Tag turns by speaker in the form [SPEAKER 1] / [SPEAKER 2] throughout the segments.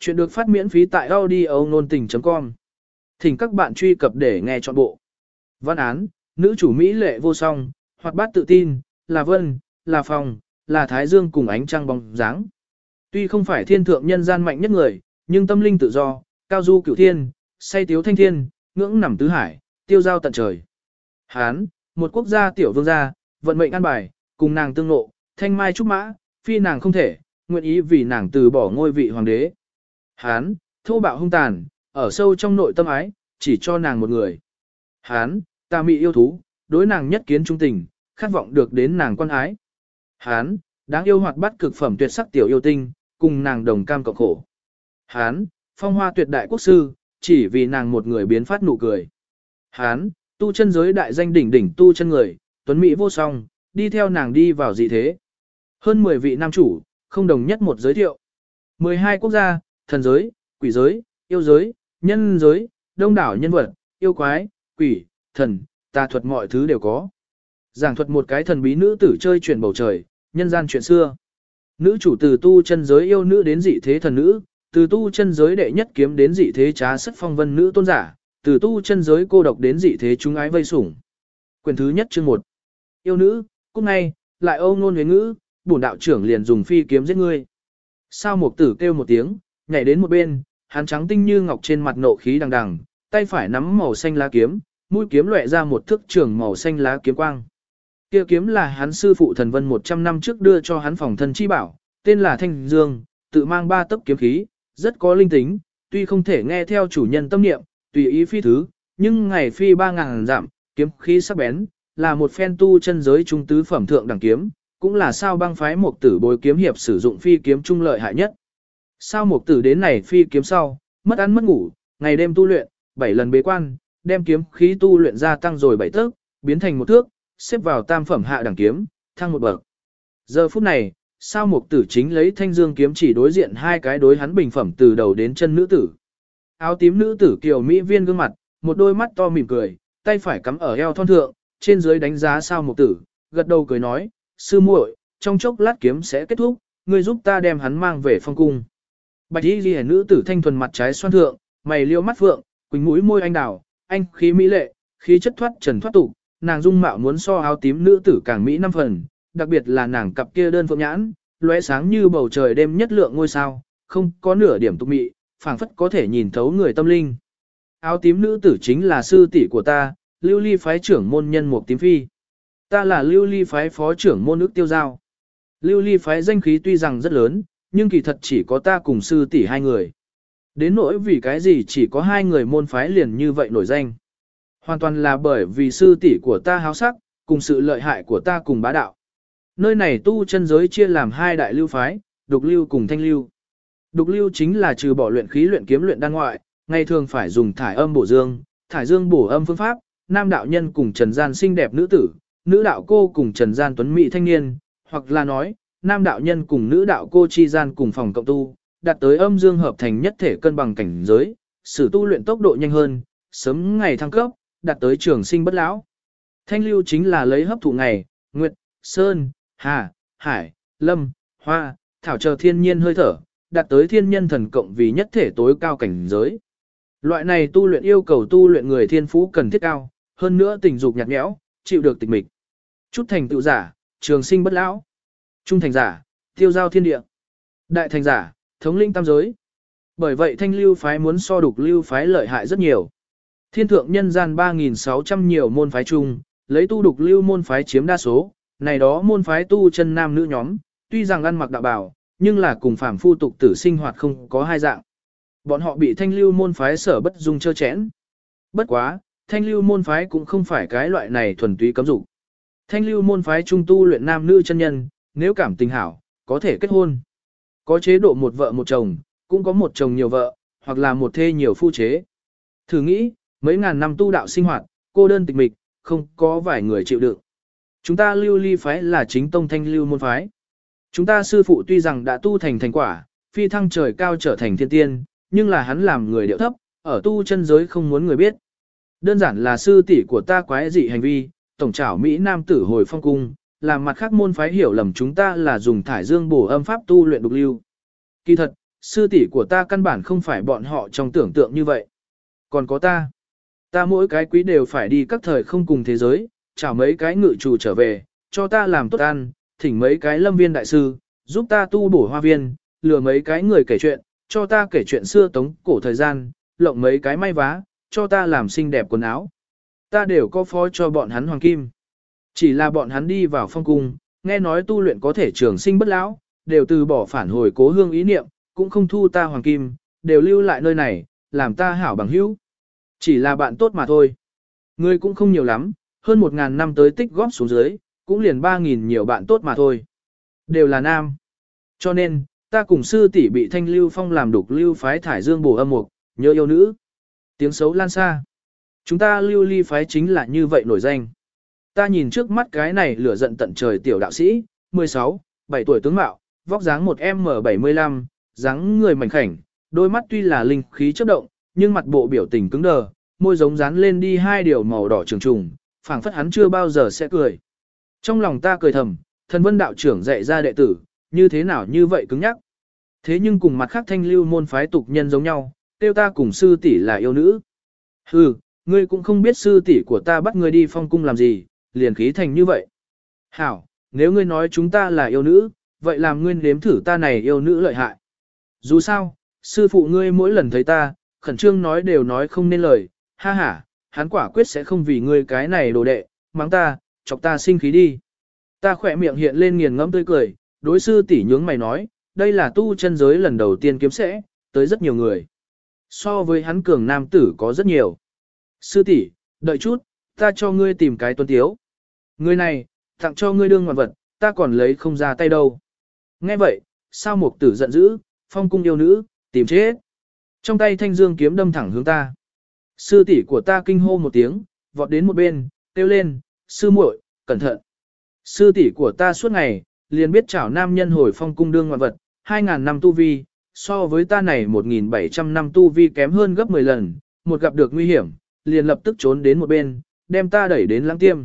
[SPEAKER 1] Chuyện được phát miễn phí tại audio nôn tình.com. Thỉnh các bạn truy cập để nghe trọn bộ. Văn án, nữ chủ Mỹ lệ vô song, hoạt bát tự tin, là vân, là phòng, là thái dương cùng ánh trăng bóng dáng. Tuy không phải thiên thượng nhân gian mạnh nhất người, nhưng tâm linh tự do, cao du cửu thiên, say tiếu thanh thiên, ngưỡng nằm tứ hải, tiêu giao tận trời. Hán, một quốc gia tiểu vương gia, vận mệnh an bài, cùng nàng tương ngộ, thanh mai trúc mã, phi nàng không thể, nguyện ý vì nàng từ bỏ ngôi vị hoàng đế. Hán, thô bạo hung tàn, ở sâu trong nội tâm ái, chỉ cho nàng một người. Hán, ta mị yêu thú, đối nàng nhất kiến trung tình, khát vọng được đến nàng quan ái. Hán, đáng yêu hoạt bát cực phẩm tuyệt sắc tiểu yêu tinh, cùng nàng đồng cam cộng khổ. Hán, phong hoa tuyệt đại quốc sư, chỉ vì nàng một người biến phát nụ cười. Hán, tu chân giới đại danh đỉnh đỉnh tu chân người, tuấn mỹ vô song, đi theo nàng đi vào dị thế. Hơn 10 vị nam chủ, không đồng nhất một giới thiệu. 12 quốc gia, thần giới, quỷ giới, yêu giới, nhân giới, đông đảo nhân vật, yêu quái, quỷ, thần, tà thuật mọi thứ đều có. Giảng thuật một cái thần bí nữ tử chơi chuyển bầu trời, nhân gian chuyện xưa. Nữ chủ từ tu chân giới yêu nữ đến dị thế thần nữ, từ tu chân giới đệ nhất kiếm đến dị thế trá sức phong vân nữ tôn giả, từ tu chân giới cô độc đến dị thế chúng ái vây sủng. Quyền thứ nhất chương 1. Yêu nữ, cung ngay, lại âu ngôn huyền ngữ, bổn đạo trưởng liền dùng phi kiếm giết ngươi. Sao một tử kêu một tiếng, nhảy đến một bên, hắn trắng tinh như ngọc trên mặt nộ khí đằng đằng, tay phải nắm màu xanh lá kiếm, mũi kiếm lóe ra một thước trường màu xanh lá kiếm quang. Kia kiếm là hắn sư phụ thần vân 100 năm trước đưa cho hắn phòng thân chi bảo, tên là Thanh Dương, tự mang ba tấc kiếm khí, rất có linh tính, tuy không thể nghe theo chủ nhân tâm niệm, tùy ý phi thứ, nhưng ngày phi ba ngàn giảm, kiếm khí sắc bén, là một phen tu chân giới trung tứ phẩm thượng đẳng kiếm, cũng là sao băng phái một tử bối kiếm hiệp sử dụng phi kiếm trung lợi hại nhất. Sao mục tử đến này phi kiếm sau, mất ăn mất ngủ, ngày đêm tu luyện, bảy lần bế quan, đem kiếm khí tu luyện gia tăng rồi bảy tấc, biến thành một thước, xếp vào tam phẩm hạ đẳng kiếm, thăng một bậc. Giờ phút này, sao mục tử chính lấy thanh dương kiếm chỉ đối diện hai cái đối hắn bình phẩm từ đầu đến chân nữ tử. Áo tím nữ tử kiều mỹ viên gương mặt, một đôi mắt to mỉm cười, tay phải cắm ở eo thon thượng, trên dưới đánh giá sao mục tử, gật đầu cười nói, sư muội, trong chốc lát kiếm sẽ kết thúc, ngươi giúp ta đem hắn mang về phong cung. Bạch y ghi nữ tử thanh thuần mặt trái xoan thượng, mày liêu mắt phượng, quỳnh mũi môi anh đào, anh khí mỹ lệ, khí chất thoát trần thoát tục, nàng dung mạo muốn so áo tím nữ tử càng mỹ năm phần, đặc biệt là nàng cặp kia đơn phượng nhãn, lóe sáng như bầu trời đêm nhất lượng ngôi sao, không có nửa điểm tục mị, phảng phất có thể nhìn thấu người tâm linh. Áo tím nữ tử chính là sư tỷ của ta, lưu ly phái trưởng môn nhân một tím phi. Ta là lưu ly phái phó trưởng môn ước tiêu giao. Lưu ly phái danh khí tuy rằng rất lớn, nhưng kỳ thật chỉ có ta cùng sư tỷ hai người. Đến nỗi vì cái gì chỉ có hai người môn phái liền như vậy nổi danh. Hoàn toàn là bởi vì sư tỷ của ta háo sắc, cùng sự lợi hại của ta cùng bá đạo. Nơi này tu chân giới chia làm hai đại lưu phái, đục lưu cùng thanh lưu. Đục lưu chính là trừ bỏ luyện khí luyện kiếm luyện đan ngoại, ngày thường phải dùng thải âm bổ dương, thải dương bổ âm phương pháp, nam đạo nhân cùng trần gian xinh đẹp nữ tử, nữ đạo cô cùng trần gian tuấn mỹ thanh niên, hoặc là nói, nam đạo nhân cùng nữ đạo cô chi gian cùng phòng cộng tu, đạt tới âm dương hợp thành nhất thể cân bằng cảnh giới, sử tu luyện tốc độ nhanh hơn, sớm ngày thăng cấp, đạt tới trường sinh bất lão. Thanh lưu chính là lấy hấp thụ ngày, nguyệt, sơn, hà, hải, lâm, hoa, thảo chờ thiên nhiên hơi thở, đạt tới thiên nhân thần cộng vì nhất thể tối cao cảnh giới. Loại này tu luyện yêu cầu tu luyện người thiên phú cần thiết cao, hơn nữa tình dục nhạt nhẽo, chịu được tịch mịch. Chút thành tựu giả, trường sinh bất lão. Trung thành giả, tiêu giao thiên địa. Đại thành giả, thống linh tam giới. Bởi vậy thanh lưu phái muốn so đục lưu phái lợi hại rất nhiều. Thiên thượng nhân gian 3.600 nhiều môn phái chung, lấy tu đục lưu môn phái chiếm đa số, này đó môn phái tu chân nam nữ nhóm, tuy rằng ăn mặc đạo bảo, nhưng là cùng phàm phu tục tử sinh hoạt không có hai dạng. Bọn họ bị thanh lưu môn phái sở bất dung chơ chẽn. Bất quá, thanh lưu môn phái cũng không phải cái loại này thuần túy cấm dục. Thanh lưu môn phái trung tu luyện nam nữ chân nhân, nếu cảm tình hảo, có thể kết hôn. Có chế độ một vợ một chồng, cũng có một chồng nhiều vợ, hoặc là một thê nhiều phu chế. Thử nghĩ, mấy ngàn năm tu đạo sinh hoạt, cô đơn tịch mịch, không có vài người chịu đựng. Chúng ta lưu ly phái là chính tông thanh lưu môn phái. Chúng ta sư phụ tuy rằng đã tu thành thành quả, phi thăng trời cao trở thành thiên tiên, nhưng là hắn làm người điệu thấp, ở tu chân giới không muốn người biết. Đơn giản là sư tỷ của ta quái dị hành vi, tổng trảo Mỹ Nam tử hồi phong cung, làm mặt khác môn phái hiểu lầm chúng ta là dùng thải dương bổ âm pháp tu luyện đục lưu. Kỳ thật, sư tỷ của ta căn bản không phải bọn họ trong tưởng tượng như vậy. Còn có ta, ta mỗi cái quý đều phải đi các thời không cùng thế giới, chào mấy cái ngự chủ trở về, cho ta làm tốt ăn, thỉnh mấy cái lâm viên đại sư, giúp ta tu bổ hoa viên, lừa mấy cái người kể chuyện, cho ta kể chuyện xưa tống cổ thời gian, lộng mấy cái may vá, cho ta làm xinh đẹp quần áo. Ta đều có phó cho bọn hắn hoàng kim. Chỉ là bọn hắn đi vào phong cung, nghe nói tu luyện có thể trường sinh bất lão, đều từ bỏ phản hồi cố hương ý niệm, cũng không thu ta hoàng kim, đều lưu lại nơi này, làm ta hảo bằng hữu. Chỉ là bạn tốt mà thôi. Người cũng không nhiều lắm, hơn một ngàn năm tới tích góp xuống dưới, cũng liền ba nghìn nhiều bạn tốt mà thôi. Đều là nam. Cho nên, ta cùng sư tỷ bị thanh lưu phong làm đục lưu phái thải dương bổ âm mục, nhớ yêu nữ. Tiếng xấu lan xa. Chúng ta lưu ly phái chính là như vậy nổi danh. Ta nhìn trước mắt cái này lửa giận tận trời tiểu đạo sĩ, 16, 7 tuổi tướng mạo, vóc dáng một M75, dáng người mảnh khảnh, đôi mắt tuy là linh khí chớp động, nhưng mặt bộ biểu tình cứng đờ, môi giống dán lên đi hai điều màu đỏ trường trùng, phảng phất hắn chưa bao giờ sẽ cười. Trong lòng ta cười thầm, thần vân đạo trưởng dạy ra đệ tử, như thế nào như vậy cứng nhắc. Thế nhưng cùng mặt khác thanh lưu môn phái tục nhân giống nhau, tiêu ta cùng sư tỷ là yêu nữ. Hừ, ngươi cũng không biết sư tỷ của ta bắt ngươi đi phong cung làm gì, liền khí thành như vậy. Hảo, nếu ngươi nói chúng ta là yêu nữ, vậy làm ngươi nếm thử ta này yêu nữ lợi hại. Dù sao, sư phụ ngươi mỗi lần thấy ta, khẩn trương nói đều nói không nên lời, ha ha, hắn quả quyết sẽ không vì ngươi cái này đồ đệ, mắng ta, chọc ta sinh khí đi. Ta khỏe miệng hiện lên nghiền ngẫm tươi cười, đối sư tỷ nhướng mày nói, đây là tu chân giới lần đầu tiên kiếm sẽ, tới rất nhiều người. So với hắn cường nam tử có rất nhiều. Sư tỷ, đợi chút, ta cho ngươi tìm cái tuân tiếu. Người này, tặng cho ngươi đương ngoạn vật, ta còn lấy không ra tay đâu. Nghe vậy, sao mục tử giận dữ, phong cung yêu nữ, tìm chết. Trong tay thanh dương kiếm đâm thẳng hướng ta. Sư tỷ của ta kinh hô một tiếng, vọt đến một bên, kêu lên, sư muội, cẩn thận. Sư tỷ của ta suốt ngày, liền biết chảo nam nhân hồi phong cung đương ngoạn vật, 2.000 năm tu vi, so với ta này 1.700 năm tu vi kém hơn gấp 10 lần, một gặp được nguy hiểm, liền lập tức trốn đến một bên, đem ta đẩy đến lãng tiêm.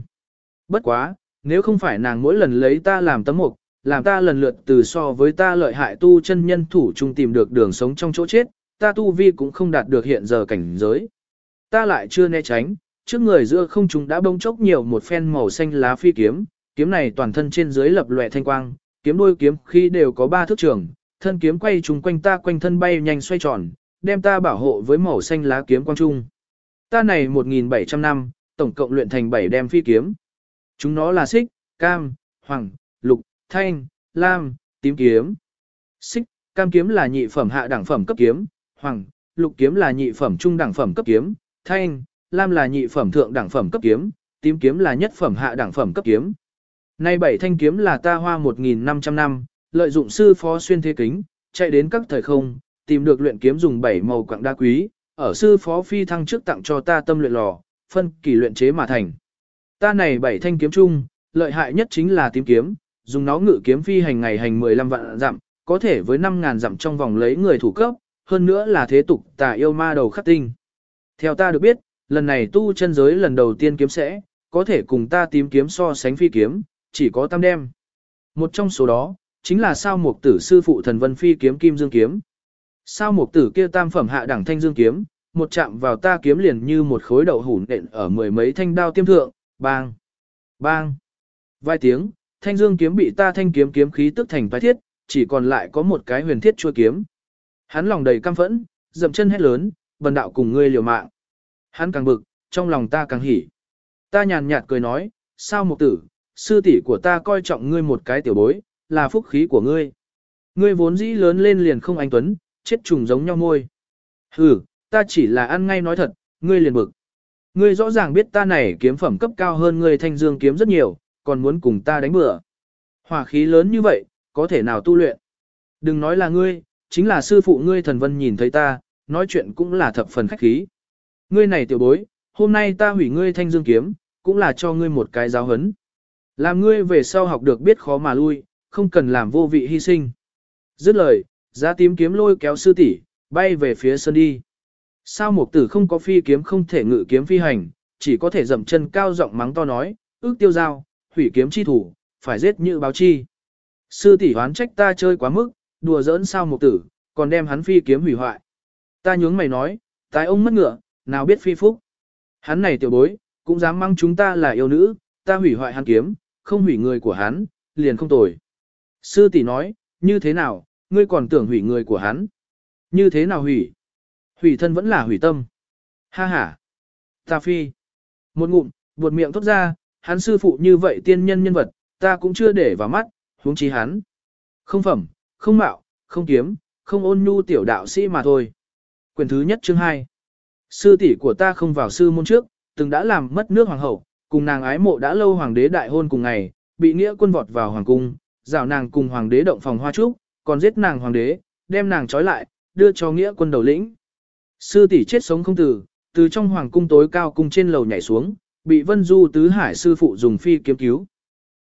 [SPEAKER 1] Bất quá, nếu không phải nàng mỗi lần lấy ta làm tấm mục, làm ta lần lượt từ so với ta lợi hại tu chân nhân thủ chung tìm được đường sống trong chỗ chết, ta tu vi cũng không đạt được hiện giờ cảnh giới. Ta lại chưa né tránh, trước người giữa không trung đã bông chốc nhiều một phen màu xanh lá phi kiếm, kiếm này toàn thân trên dưới lập lòe thanh quang, kiếm đôi kiếm khi đều có ba thước trường, thân kiếm quay trùng quanh ta quanh thân bay nhanh xoay tròn, đem ta bảo hộ với màu xanh lá kiếm quang trung. Ta này 1.700 năm, tổng cộng luyện thành 7 đem phi kiếm. Chúng nó là xích, cam, hoàng, lục, thanh, lam, tím kiếm. Xích, cam kiếm là nhị phẩm hạ đẳng phẩm cấp kiếm, hoàng, lục kiếm là nhị phẩm trung đẳng phẩm cấp kiếm, thanh, lam là nhị phẩm thượng đẳng phẩm cấp kiếm, tím kiếm là nhất phẩm hạ đẳng phẩm cấp kiếm. Nay bảy thanh kiếm là ta hoa 1.500 năm, lợi dụng sư phó xuyên thế kính, chạy đến các thời không, tìm được luyện kiếm dùng bảy màu quặng đa quý, ở sư phó phi thăng trước tặng cho ta tâm luyện lò, phân kỳ luyện chế mà thành. Ta này bảy thanh kiếm chung, lợi hại nhất chính là tím kiếm, dùng nó ngự kiếm phi hành ngày hành 15 vạn dặm, có thể với 5.000 dặm trong vòng lấy người thủ cấp, hơn nữa là thế tục tà yêu ma đầu khắc tinh. Theo ta được biết, lần này tu chân giới lần đầu tiên kiếm sẽ, có thể cùng ta tím kiếm so sánh phi kiếm, chỉ có tam đem. Một trong số đó, chính là sao mục tử sư phụ thần vân phi kiếm kim dương kiếm. Sao mục tử kia tam phẩm hạ đẳng thanh dương kiếm, một chạm vào ta kiếm liền như một khối đậu hủ nện ở mười mấy thanh đao tiêm thượng, bang, bang. Vài tiếng, thanh dương kiếm bị ta thanh kiếm kiếm khí tức thành phái thiết, chỉ còn lại có một cái huyền thiết chua kiếm. Hắn lòng đầy căm phẫn, dậm chân hét lớn, bần đạo cùng ngươi liều mạng. Hắn càng bực, trong lòng ta càng hỉ. Ta nhàn nhạt cười nói, sao một tử, sư tỷ của ta coi trọng ngươi một cái tiểu bối, là phúc khí của ngươi. Ngươi vốn dĩ lớn lên liền không anh tuấn, chết trùng giống nhau môi. Hừ, ta chỉ là ăn ngay nói thật, ngươi liền bực. Ngươi rõ ràng biết ta này kiếm phẩm cấp cao hơn ngươi thanh dương kiếm rất nhiều, còn muốn cùng ta đánh bừa. Hỏa khí lớn như vậy, có thể nào tu luyện? Đừng nói là ngươi, chính là sư phụ ngươi thần vân nhìn thấy ta, nói chuyện cũng là thập phần khách khí. Ngươi này tiểu bối, hôm nay ta hủy ngươi thanh dương kiếm, cũng là cho ngươi một cái giáo hấn. Làm ngươi về sau học được biết khó mà lui, không cần làm vô vị hy sinh. Dứt lời, giá tím kiếm lôi kéo sư tỷ bay về phía sân đi. Sao một tử không có phi kiếm không thể ngự kiếm phi hành, chỉ có thể dậm chân cao giọng mắng to nói, ước tiêu giao, hủy kiếm chi thủ, phải giết như báo chi. Sư tỷ hoán trách ta chơi quá mức, đùa giỡn sao một tử, còn đem hắn phi kiếm hủy hoại. Ta nhướng mày nói, tái ông mất ngựa, nào biết phi phúc. Hắn này tiểu bối, cũng dám mang chúng ta là yêu nữ, ta hủy hoại hắn kiếm, không hủy người của hắn, liền không tồi. Sư tỷ nói, như thế nào, ngươi còn tưởng hủy người của hắn. Như thế nào hủy? Hủy thân vẫn là hủy tâm. Ha ha. Ta phi. Một ngụm, buột miệng thốt ra, hắn sư phụ như vậy tiên nhân nhân vật, ta cũng chưa để vào mắt, huống chí hắn. Không phẩm, không mạo, không kiếm, không ôn nhu tiểu đạo sĩ mà thôi. Quyền thứ nhất chương 2. Sư tỷ của ta không vào sư môn trước, từng đã làm mất nước hoàng hậu, cùng nàng ái mộ đã lâu hoàng đế đại hôn cùng ngày, bị nghĩa quân vọt vào hoàng cung, rào nàng cùng hoàng đế động phòng hoa trúc, còn giết nàng hoàng đế, đem nàng trói lại, đưa cho nghĩa quân đầu lĩnh. Sư tỷ chết sống không từ, từ trong hoàng cung tối cao cung trên lầu nhảy xuống, bị Vân Du tứ hải sư phụ dùng phi kiếm cứu.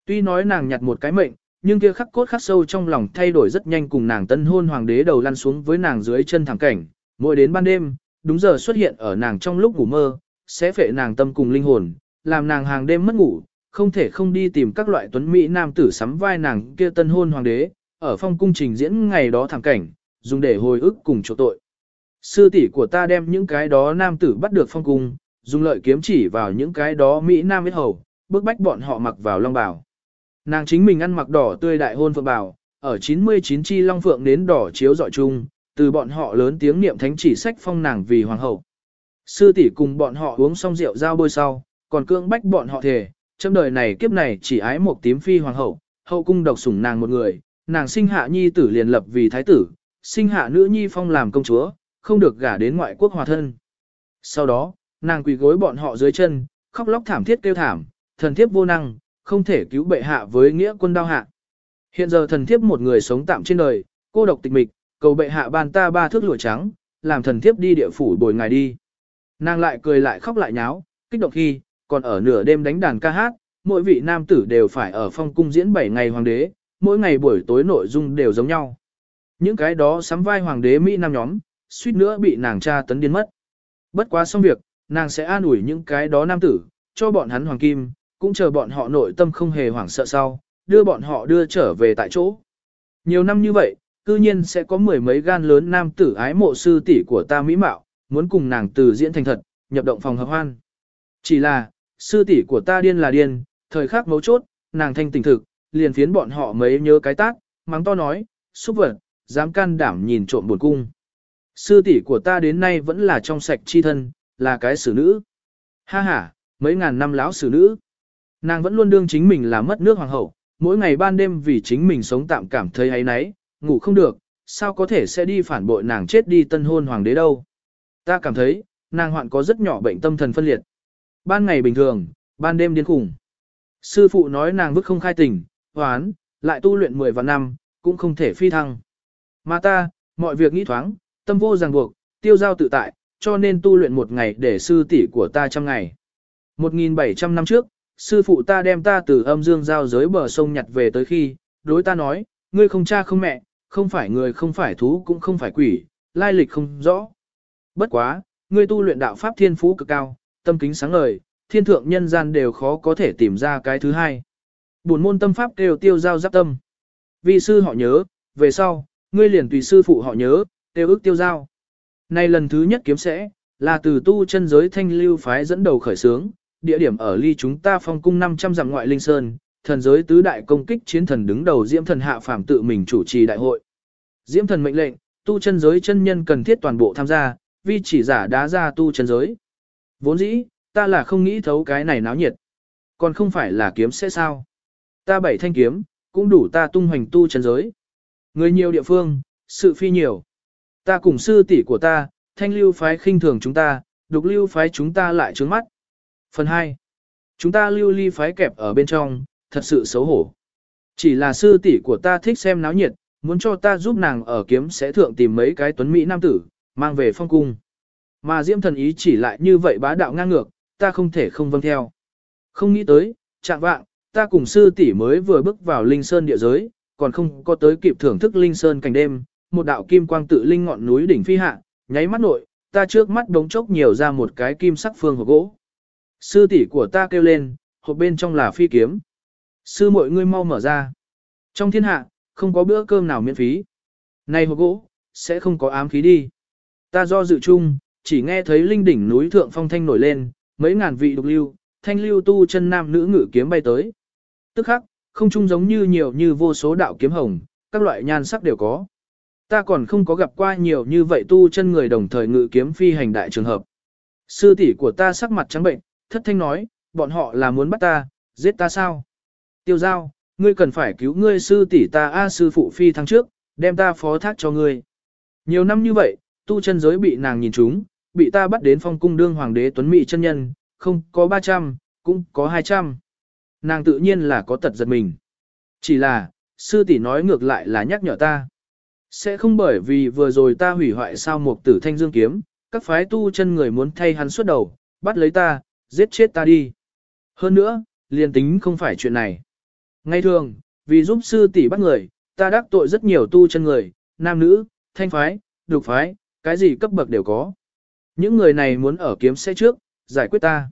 [SPEAKER 1] Tuy nói nàng nhặt một cái mệnh, nhưng kia khắc cốt khắc sâu trong lòng thay đổi rất nhanh cùng nàng tân hôn hoàng đế đầu lăn xuống với nàng dưới chân thẳng cảnh, mỗi đến ban đêm, đúng giờ xuất hiện ở nàng trong lúc ngủ mơ, sẽ phệ nàng tâm cùng linh hồn, làm nàng hàng đêm mất ngủ, không thể không đi tìm các loại tuấn mỹ nam tử sắm vai nàng kia tân hôn hoàng đế, ở phong cung trình diễn ngày đó thẳng cảnh, dùng để hồi ức cùng chỗ tội. Sư tỷ của ta đem những cái đó nam tử bắt được phong cung, dùng lợi kiếm chỉ vào những cái đó Mỹ Nam huyết hầu, bước bách bọn họ mặc vào long bào. Nàng chính mình ăn mặc đỏ tươi đại hôn phượng bào, ở 99 chi long phượng đến đỏ chiếu dọi chung, từ bọn họ lớn tiếng niệm thánh chỉ sách phong nàng vì hoàng hậu. Sư tỷ cùng bọn họ uống xong rượu giao bôi sau, còn cưỡng bách bọn họ thề, trong đời này kiếp này chỉ ái một tím phi hoàng hậu, hậu cung độc sủng nàng một người, nàng sinh hạ nhi tử liền lập vì thái tử, sinh hạ nữ nhi phong làm công chúa, không được gả đến ngoại quốc hòa thân. Sau đó, nàng quỳ gối bọn họ dưới chân, khóc lóc thảm thiết kêu thảm, thần thiếp vô năng, không thể cứu bệ hạ với nghĩa quân đao hạ. Hiện giờ thần thiếp một người sống tạm trên đời, cô độc tịch mịch, cầu bệ hạ ban ta ba thước lụa trắng, làm thần thiếp đi địa phủ bồi ngài đi. Nàng lại cười lại khóc lại nháo, kích động khi, còn ở nửa đêm đánh đàn ca hát, mỗi vị nam tử đều phải ở phong cung diễn 7 ngày hoàng đế, mỗi ngày buổi tối nội dung đều giống nhau. Những cái đó sắm vai hoàng đế Mỹ nam nhóm, suýt nữa bị nàng cha tấn điên mất. Bất quá xong việc, nàng sẽ an ủi những cái đó nam tử, cho bọn hắn hoàng kim, cũng chờ bọn họ nội tâm không hề hoảng sợ sau, đưa bọn họ đưa trở về tại chỗ. Nhiều năm như vậy, cư nhiên sẽ có mười mấy gan lớn nam tử ái mộ sư tỷ của ta mỹ mạo, muốn cùng nàng từ diễn thành thật, nhập động phòng hợp hoan. Chỉ là, sư tỷ của ta điên là điên, thời khắc mấu chốt, nàng thanh tỉnh thực, liền phiến bọn họ mấy nhớ cái tác, mắng to nói, xúc vật, dám can đảm nhìn trộm buồn cung. Sư tỷ của ta đến nay vẫn là trong sạch chi thân, là cái xử nữ. Ha ha, mấy ngàn năm lão xử nữ. Nàng vẫn luôn đương chính mình là mất nước hoàng hậu, mỗi ngày ban đêm vì chính mình sống tạm cảm thấy ấy nấy, ngủ không được, sao có thể sẽ đi phản bội nàng chết đi tân hôn hoàng đế đâu. Ta cảm thấy, nàng hoạn có rất nhỏ bệnh tâm thần phân liệt. Ban ngày bình thường, ban đêm điên khủng. Sư phụ nói nàng vứt không khai tình, hoán, lại tu luyện 10 vạn năm, cũng không thể phi thăng. Mà ta, mọi việc nghĩ thoáng, tâm vô ràng buộc, tiêu giao tự tại, cho nên tu luyện một ngày để sư tỷ của ta trăm ngày. 1.700 năm trước, sư phụ ta đem ta từ âm dương giao giới bờ sông nhặt về tới khi, đối ta nói, ngươi không cha không mẹ, không phải người không phải thú cũng không phải quỷ, lai lịch không rõ. Bất quá, ngươi tu luyện đạo pháp thiên phú cực cao, tâm kính sáng ngời, thiên thượng nhân gian đều khó có thể tìm ra cái thứ hai. Buồn môn tâm pháp đều tiêu giao giáp tâm. Vì sư họ nhớ, về sau, ngươi liền tùy sư phụ họ nhớ, tiêu ước tiêu giao. nay lần thứ nhất kiếm sẽ, là từ tu chân giới thanh lưu phái dẫn đầu khởi sướng, địa điểm ở ly chúng ta phong cung 500 dặm ngoại linh sơn, thần giới tứ đại công kích chiến thần đứng đầu diễm thần hạ phàm tự mình chủ trì đại hội. Diễm thần mệnh lệnh, tu chân giới chân nhân cần thiết toàn bộ tham gia, vì chỉ giả đá ra tu chân giới. Vốn dĩ, ta là không nghĩ thấu cái này náo nhiệt. Còn không phải là kiếm sẽ sao. Ta bảy thanh kiếm, cũng đủ ta tung hoành tu chân giới. Người nhiều địa phương, sự phi nhiều. Ta cùng sư tỷ của ta, thanh lưu phái khinh thường chúng ta, đục lưu phái chúng ta lại trướng mắt. Phần 2. Chúng ta lưu ly phái kẹp ở bên trong, thật sự xấu hổ. Chỉ là sư tỷ của ta thích xem náo nhiệt, muốn cho ta giúp nàng ở kiếm sẽ thượng tìm mấy cái tuấn mỹ nam tử, mang về phong cung. Mà diễm thần ý chỉ lại như vậy bá đạo ngang ngược, ta không thể không vâng theo. Không nghĩ tới, chạm vạng, ta cùng sư tỷ mới vừa bước vào linh sơn địa giới, còn không có tới kịp thưởng thức linh sơn cảnh đêm, một đạo kim quang tự linh ngọn núi đỉnh phi hạ, nháy mắt nội, ta trước mắt đống chốc nhiều ra một cái kim sắc phương hộp gỗ. Sư tỷ của ta kêu lên, hộp bên trong là phi kiếm. Sư mọi ngươi mau mở ra. Trong thiên hạ, không có bữa cơm nào miễn phí. Này hộp gỗ, sẽ không có ám khí đi. Ta do dự chung, chỉ nghe thấy linh đỉnh núi thượng phong thanh nổi lên, mấy ngàn vị đục lưu, thanh lưu tu chân nam nữ ngự kiếm bay tới. Tức khắc, không chung giống như nhiều như vô số đạo kiếm hồng, các loại nhan sắc đều có. Ta còn không có gặp qua nhiều như vậy tu chân người đồng thời ngự kiếm phi hành đại trường hợp. Sư tỷ của ta sắc mặt trắng bệnh, thất thanh nói, bọn họ là muốn bắt ta, giết ta sao? Tiêu giao, ngươi cần phải cứu ngươi sư tỷ ta A sư phụ phi tháng trước, đem ta phó thác cho ngươi. Nhiều năm như vậy, tu chân giới bị nàng nhìn trúng, bị ta bắt đến phong cung đương hoàng đế tuấn mỹ chân nhân, không có 300, cũng có 200. Nàng tự nhiên là có tật giật mình. Chỉ là, sư tỷ nói ngược lại là nhắc nhở ta. Sẽ không bởi vì vừa rồi ta hủy hoại sao một tử thanh dương kiếm, các phái tu chân người muốn thay hắn suốt đầu, bắt lấy ta, giết chết ta đi. Hơn nữa, liền tính không phải chuyện này. Ngay thường, vì giúp sư tỷ bắt người, ta đắc tội rất nhiều tu chân người, nam nữ, thanh phái, đục phái, cái gì cấp bậc đều có. Những người này muốn ở kiếm xe trước, giải quyết ta.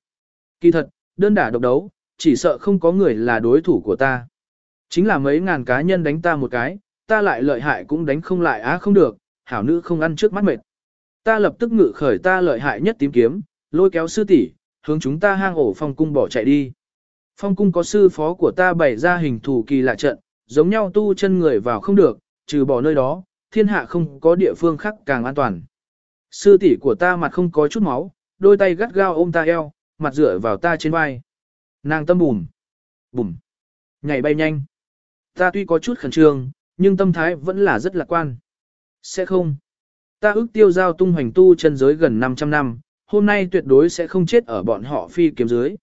[SPEAKER 1] Kỳ thật, đơn đả độc đấu, chỉ sợ không có người là đối thủ của ta. Chính là mấy ngàn cá nhân đánh ta một cái, ta lại lợi hại cũng đánh không lại á không được, hảo nữ không ăn trước mắt mệt. Ta lập tức ngự khởi ta lợi hại nhất tìm kiếm, lôi kéo sư tỷ, hướng chúng ta hang ổ phong cung bỏ chạy đi. Phong cung có sư phó của ta bày ra hình thủ kỳ lạ trận, giống nhau tu chân người vào không được, trừ bỏ nơi đó, thiên hạ không có địa phương khác càng an toàn. Sư tỷ của ta mặt không có chút máu, đôi tay gắt gao ôm ta eo, mặt dựa vào ta trên vai. Nàng tâm bùm, bùm, nhảy bay nhanh. Ta tuy có chút khẩn trương, nhưng tâm thái vẫn là rất lạc quan. Sẽ không. Ta ước tiêu giao tung hoành tu chân giới gần 500 năm, hôm nay tuyệt đối sẽ không chết ở bọn họ phi kiếm dưới.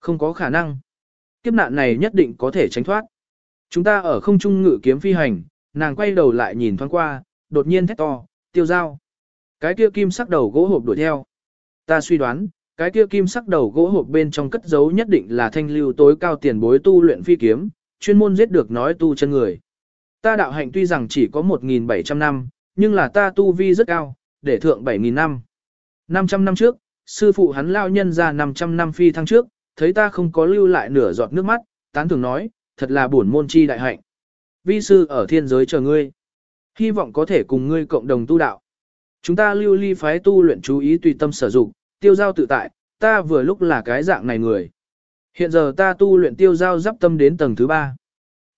[SPEAKER 1] Không có khả năng. Kiếp nạn này nhất định có thể tránh thoát. Chúng ta ở không trung ngự kiếm phi hành, nàng quay đầu lại nhìn thoáng qua, đột nhiên thét to, tiêu giao. Cái kia kim sắc đầu gỗ hộp đuổi theo. Ta suy đoán, cái kia kim sắc đầu gỗ hộp bên trong cất giấu nhất định là thanh lưu tối cao tiền bối tu luyện phi kiếm, chuyên môn giết được nói tu chân người. Ta đạo hạnh tuy rằng chỉ có 1.700 năm, nhưng là ta tu vi rất cao, để thượng 7.000 năm. 500 năm trước, sư phụ hắn lao nhân ra 500 năm phi thăng trước, thấy ta không có lưu lại nửa giọt nước mắt, tán thường nói, thật là bổn môn chi đại hạnh. Vi sư ở thiên giới chờ ngươi. Hy vọng có thể cùng ngươi cộng đồng tu đạo. Chúng ta lưu ly phái tu luyện chú ý tùy tâm sở dụng, tiêu giao tự tại, ta vừa lúc là cái dạng này người. Hiện giờ ta tu luyện tiêu giao giáp tâm đến tầng thứ ba.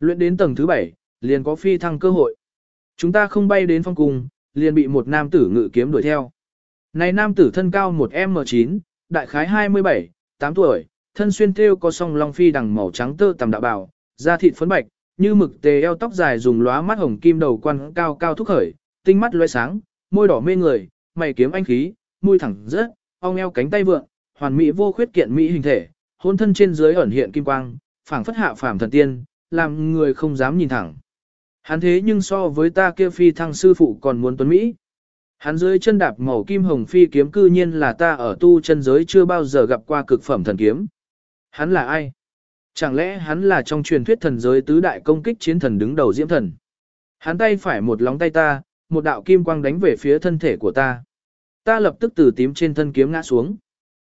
[SPEAKER 1] Luyện đến tầng thứ bảy, liền có phi thăng cơ hội. Chúng ta không bay đến phong cung, liền bị một nam tử ngự kiếm đuổi theo. Này nam tử thân cao 1M9, đại khái 27, 8 tuổi, thân xuyên thêu có song long phi đằng màu trắng tơ tầm đạo bào, da thịt phấn bạch, như mực tề eo tóc dài dùng lóa mắt hồng kim đầu quan cao cao thúc khởi, tinh mắt lóe sáng, môi đỏ mê người, mày kiếm anh khí, mũi thẳng rớt, ong eo cánh tay vượng, hoàn mỹ vô khuyết kiện mỹ hình thể, hôn thân trên dưới ẩn hiện kim quang, phảng phất hạ phàm thần tiên, làm người không dám nhìn thẳng. Hắn thế nhưng so với ta kia phi thăng sư phụ còn muốn tuấn Mỹ. Hắn dưới chân đạp màu kim hồng phi kiếm cư nhiên là ta ở tu chân giới chưa bao giờ gặp qua cực phẩm thần kiếm. Hắn là ai? Chẳng lẽ hắn là trong truyền thuyết thần giới tứ đại công kích chiến thần đứng đầu diễm thần? Hắn tay phải một lóng tay ta, một đạo kim quang đánh về phía thân thể của ta. Ta lập tức từ tím trên thân kiếm ngã xuống.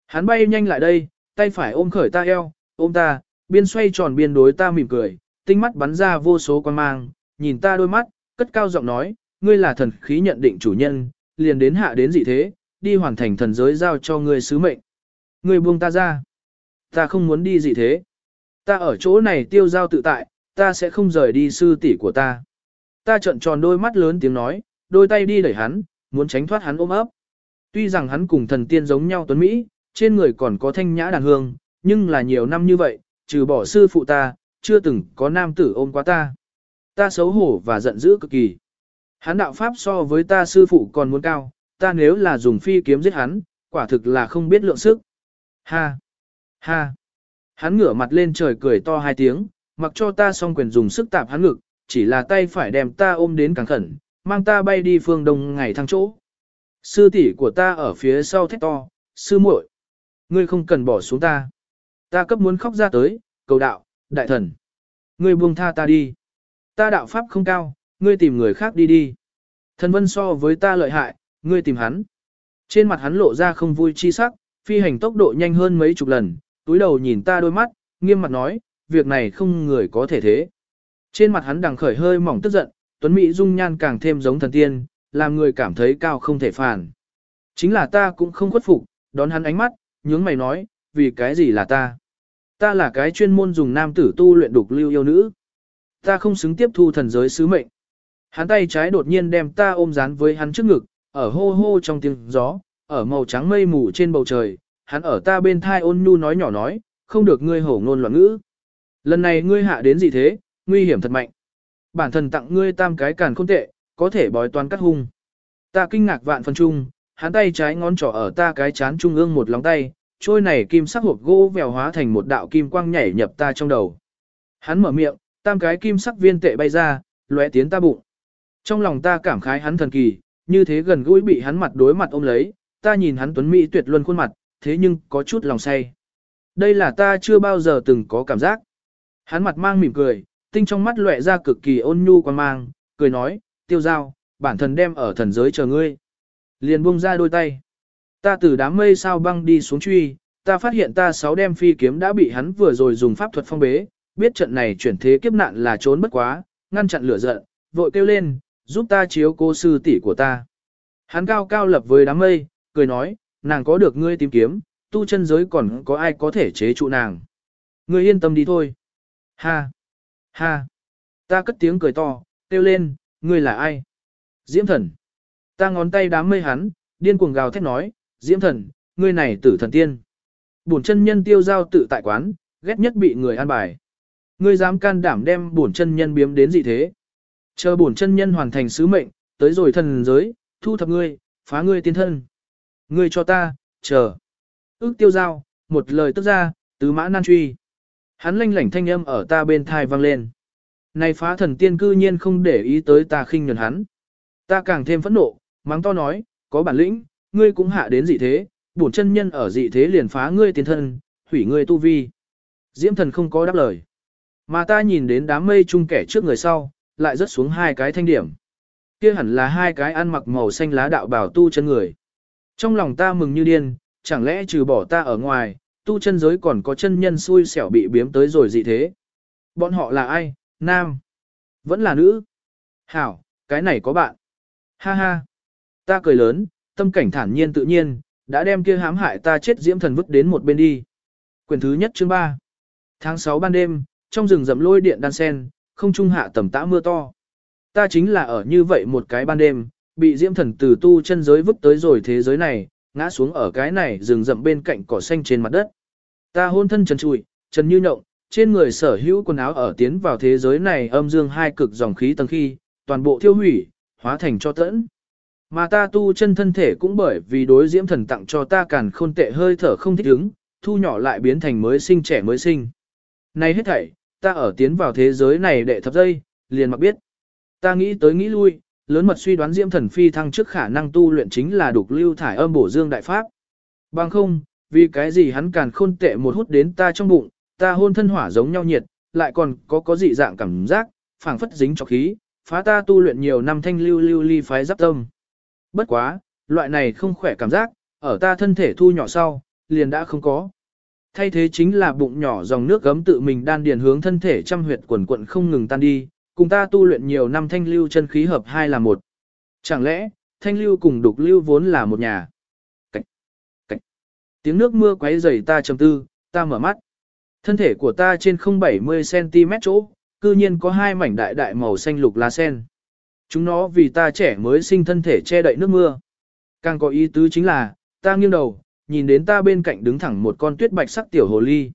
[SPEAKER 1] Hắn bay nhanh lại đây, tay phải ôm khởi ta eo, ôm ta, biên xoay tròn biên đối ta mỉm cười, tinh mắt bắn ra vô số quan mang, nhìn ta đôi mắt, cất cao giọng nói, ngươi là thần khí nhận định chủ nhân, liền đến hạ đến dị thế, đi hoàn thành thần giới giao cho ngươi sứ mệnh. Ngươi buông ta ra. Ta không muốn đi dị thế. Ta ở chỗ này tiêu giao tự tại, ta sẽ không rời đi sư tỷ của ta. Ta trợn tròn đôi mắt lớn tiếng nói, đôi tay đi đẩy hắn, muốn tránh thoát hắn ôm ấp. Tuy rằng hắn cùng thần tiên giống nhau tuấn Mỹ, trên người còn có thanh nhã đàn hương, nhưng là nhiều năm như vậy, trừ bỏ sư phụ ta, chưa từng có nam tử ôm qua ta. Ta xấu hổ và giận dữ cực kỳ. Hắn đạo pháp so với ta sư phụ còn muốn cao, ta nếu là dùng phi kiếm giết hắn, quả thực là không biết lượng sức. Ha! Ha! Hắn ngửa mặt lên trời cười to hai tiếng, mặc cho ta song quyền dùng sức tạp hắn ngực, chỉ là tay phải đem ta ôm đến càng khẩn, mang ta bay đi phương đông ngày thăng chỗ. Sư tỷ của ta ở phía sau thét to, sư muội, ngươi không cần bỏ xuống ta. Ta cấp muốn khóc ra tới, cầu đạo, đại thần. Ngươi buông tha ta đi. Ta đạo pháp không cao, ngươi tìm người khác đi đi. Thần vân so với ta lợi hại, ngươi tìm hắn. Trên mặt hắn lộ ra không vui chi sắc, phi hành tốc độ nhanh hơn mấy chục lần, túi đầu nhìn ta đôi mắt, nghiêm mặt nói, việc này không người có thể thế. Trên mặt hắn đằng khởi hơi mỏng tức giận, Tuấn Mỹ dung nhan càng thêm giống thần tiên, làm người cảm thấy cao không thể phản. Chính là ta cũng không khuất phục, đón hắn ánh mắt, nhướng mày nói, vì cái gì là ta? Ta là cái chuyên môn dùng nam tử tu luyện đục lưu yêu nữ. Ta không xứng tiếp thu thần giới sứ mệnh. Hắn tay trái đột nhiên đem ta ôm dán với hắn trước ngực, ở hô hô trong tiếng gió, ở màu trắng mây mù trên bầu trời, hắn ở ta bên thai ôn nhu nói nhỏ nói, không được ngươi hổ ngôn loạn ngữ. Lần này ngươi hạ đến gì thế, nguy hiểm thật mạnh. Bản thân tặng ngươi tam cái càn khôn tệ, có thể bói toán cắt hung. Ta kinh ngạc vạn phần trung, hắn tay trái ngón trỏ ở ta cái chán trung ương một lòng tay, trôi này kim sắc hộp gỗ vèo hóa thành một đạo kim quang nhảy nhập ta trong đầu. Hắn mở miệng, tam cái kim sắc viên tệ bay ra, lóe tiến ta bụng. Trong lòng ta cảm khái hắn thần kỳ, như thế gần gũi bị hắn mặt đối mặt ôm lấy, ta nhìn hắn tuấn mỹ tuyệt luân khuôn mặt, thế nhưng có chút lòng say. Đây là ta chưa bao giờ từng có cảm giác. Hắn mặt mang mỉm cười, tinh trong mắt lóe ra cực kỳ ôn nhu quan mang, cười nói, tiêu giao, bản thần đem ở thần giới chờ ngươi. Liền buông ra đôi tay. Ta từ đám mây sao băng đi xuống truy, ta phát hiện ta sáu đem phi kiếm đã bị hắn vừa rồi dùng pháp thuật phong bế, biết trận này chuyển thế kiếp nạn là trốn bất quá, ngăn chặn lửa giận, vội kêu lên, giúp ta chiếu cô sư tỷ của ta. Hắn cao cao lập với đám mây, cười nói, nàng có được ngươi tìm kiếm, tu chân giới còn có ai có thể chế trụ nàng. Ngươi yên tâm đi thôi. Ha! Ha! Ta cất tiếng cười to, kêu lên, ngươi là ai? Diễm thần. Ta ngón tay đám mây hắn, điên cuồng gào thét nói, Diễm thần, ngươi này tử thần tiên. Bổn chân nhân tiêu giao tự tại quán, ghét nhất bị người an bài. Ngươi dám can đảm đem bổn chân nhân biếm đến gì thế? Chờ bổn chân nhân hoàn thành sứ mệnh, tới rồi thần giới, thu thập ngươi, phá ngươi tiên thân. Ngươi cho ta, chờ. Ước tiêu giao, một lời tức ra, tứ mã nan truy. Hắn lanh lảnh thanh âm ở ta bên thai vang lên. Này phá thần tiên cư nhiên không để ý tới ta khinh nhẫn hắn. Ta càng thêm phẫn nộ, mắng to nói, có bản lĩnh, ngươi cũng hạ đến dị thế, bổn chân nhân ở dị thế liền phá ngươi tiên thân, hủy ngươi tu vi. Diễm thần không có đáp lời. Mà ta nhìn đến đám mây chung kẻ trước người sau, lại rớt xuống hai cái thanh điểm. Kia hẳn là hai cái ăn mặc màu xanh lá đạo bảo tu chân người. Trong lòng ta mừng như điên, chẳng lẽ trừ bỏ ta ở ngoài, tu chân giới còn có chân nhân xui xẻo bị biếm tới rồi gì thế. Bọn họ là ai, nam, vẫn là nữ. Hảo, cái này có bạn. Ha ha. Ta cười lớn, tâm cảnh thản nhiên tự nhiên, đã đem kia hãm hại ta chết diễm thần vứt đến một bên đi. Quyển thứ nhất chương 3. Tháng 6 ban đêm, trong rừng rậm lôi điện đan sen, không trung hạ tầm tã mưa to. Ta chính là ở như vậy một cái ban đêm, bị diễm thần từ tu chân giới vứt tới rồi thế giới này, ngã xuống ở cái này rừng rậm bên cạnh cỏ xanh trên mặt đất. Ta hôn thân trần trụi, trần như nhộng, trên người sở hữu quần áo ở tiến vào thế giới này âm dương hai cực dòng khí tầng khi, toàn bộ thiêu hủy, hóa thành cho tẫn. Mà ta tu chân thân thể cũng bởi vì đối diễm thần tặng cho ta càn khôn tệ hơi thở không thích ứng, thu nhỏ lại biến thành mới sinh trẻ mới sinh. Này hết thảy, ta ở tiến vào thế giới này đệ thập giây, liền mặc biết. Ta nghĩ tới nghĩ lui, lớn mật suy đoán diễm thần phi thăng trước khả năng tu luyện chính là đục lưu thải âm bổ dương đại pháp. Bằng không, vì cái gì hắn càn khôn tệ một hút đến ta trong bụng, ta hôn thân hỏa giống nhau nhiệt, lại còn có có dị dạng cảm giác, phảng phất dính cho khí, phá ta tu luyện nhiều năm thanh lưu lưu ly phái giáp tâm. Bất quá, loại này không khỏe cảm giác, ở ta thân thể thu nhỏ sau, liền đã không có. Thay thế chính là bụng nhỏ dòng nước gấm tự mình đan điền hướng thân thể trăm huyệt quần quận không ngừng tan đi, cùng ta tu luyện nhiều năm thanh lưu chân khí hợp hai là một. Chẳng lẽ, thanh lưu cùng đục lưu vốn là một nhà? cạch cạch Tiếng nước mưa quấy rầy ta trầm tư, ta mở mắt. Thân thể của ta trên 070cm chỗ, cư nhiên có hai mảnh đại đại màu xanh lục lá sen. Chúng nó vì ta trẻ mới sinh thân thể che đậy nước mưa. Càng có ý tứ chính là, ta nghiêng đầu, nhìn đến ta bên cạnh đứng thẳng một con tuyết bạch sắc tiểu hồ ly.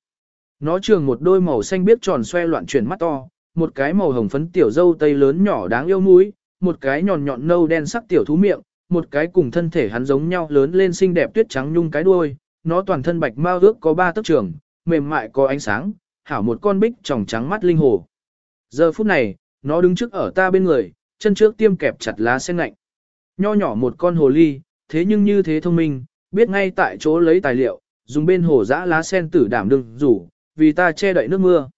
[SPEAKER 1] Nó trường một đôi màu xanh biếc tròn xoe loạn chuyển mắt to, một cái màu hồng phấn tiểu dâu tây lớn nhỏ đáng yêu mũi, một cái nhọn nhọn nâu đen sắc tiểu thú miệng, một cái cùng thân thể hắn giống nhau lớn lên xinh đẹp tuyết trắng nhung cái đuôi, nó toàn thân bạch mao ước có ba tấc trường, mềm mại có ánh sáng, hảo một con bích tròng trắng mắt linh hồ. Giờ phút này, nó đứng trước ở ta bên người, chân trước tiêm kẹp chặt lá sen lạnh. Nho nhỏ một con hồ ly, thế nhưng như thế thông minh, biết ngay tại chỗ lấy tài liệu, dùng bên hồ dã lá sen tử đảm đừng rủ, vì ta che đậy nước mưa.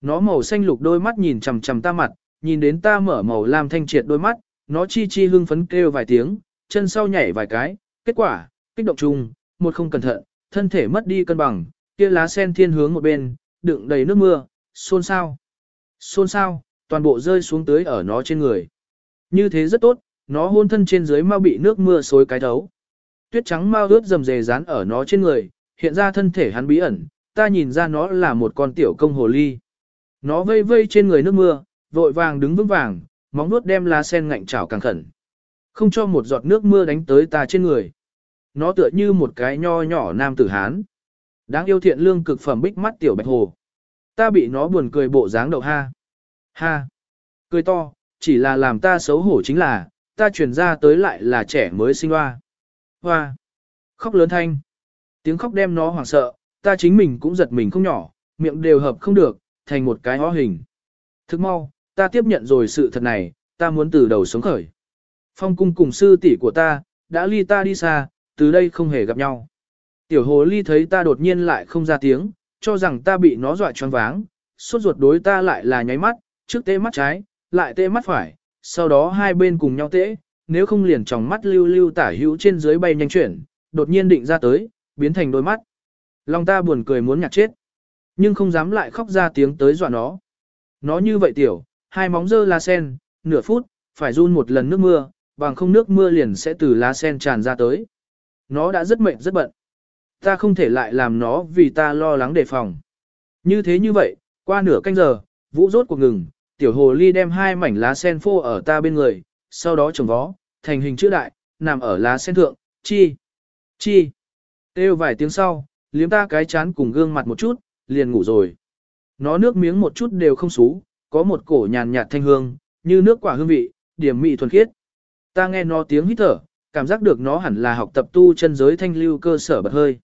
[SPEAKER 1] Nó màu xanh lục đôi mắt nhìn chằm chằm ta mặt, nhìn đến ta mở màu lam thanh triệt đôi mắt, nó chi chi hưng phấn kêu vài tiếng, chân sau nhảy vài cái, kết quả, kích động chung, một không cẩn thận, thân thể mất đi cân bằng, kia lá sen thiên hướng một bên, đựng đầy nước mưa, xôn xao. Xôn xao, toàn bộ rơi xuống tới ở nó trên người. Như thế rất tốt, nó hôn thân trên dưới mau bị nước mưa xối cái thấu. Tuyết trắng mau ướt dầm dề dán ở nó trên người, hiện ra thân thể hắn bí ẩn, ta nhìn ra nó là một con tiểu công hồ ly. Nó vây vây trên người nước mưa, vội vàng đứng vững vàng, móng nuốt đem lá sen ngạnh chảo càng khẩn. Không cho một giọt nước mưa đánh tới ta trên người. Nó tựa như một cái nho nhỏ nam tử hán. Đáng yêu thiện lương cực phẩm bích mắt tiểu bạch hồ. Ta bị nó buồn cười bộ dáng đậu ha. Ha. Cười to, chỉ là làm ta xấu hổ chính là, ta chuyển ra tới lại là trẻ mới sinh hoa. Hoa. Khóc lớn thanh. Tiếng khóc đem nó hoảng sợ, ta chính mình cũng giật mình không nhỏ, miệng đều hợp không được, thành một cái hóa hình. Thức mau, ta tiếp nhận rồi sự thật này, ta muốn từ đầu sống khởi. Phong cung cùng sư tỷ của ta, đã ly ta đi xa, từ đây không hề gặp nhau. Tiểu hồ ly thấy ta đột nhiên lại không ra tiếng, cho rằng ta bị nó dọa choáng váng, suốt ruột đối ta lại là nháy mắt, trước tê mắt trái, lại tê mắt phải, sau đó hai bên cùng nhau tê, nếu không liền tròng mắt lưu lưu tả hữu trên dưới bay nhanh chuyển, đột nhiên định ra tới, biến thành đôi mắt. Lòng ta buồn cười muốn nhặt chết, nhưng không dám lại khóc ra tiếng tới dọa nó. Nó như vậy tiểu, hai móng dơ lá sen, nửa phút, phải run một lần nước mưa, bằng không nước mưa liền sẽ từ lá sen tràn ra tới. Nó đã rất mệt rất bận. Ta không thể lại làm nó vì ta lo lắng đề phòng. Như thế như vậy, qua nửa canh giờ, vũ rốt cuộc ngừng, tiểu hồ ly đem hai mảnh lá sen phô ở ta bên người, sau đó trồng vó, thành hình chữ đại, nằm ở lá sen thượng, chi, chi. Têu vài tiếng sau, liếm ta cái chán cùng gương mặt một chút, liền ngủ rồi. Nó nước miếng một chút đều không xú, có một cổ nhàn nhạt thanh hương, như nước quả hương vị, điểm mị thuần khiết. Ta nghe nó tiếng hít thở, cảm giác được nó hẳn là học tập tu chân giới thanh lưu cơ sở bật hơi.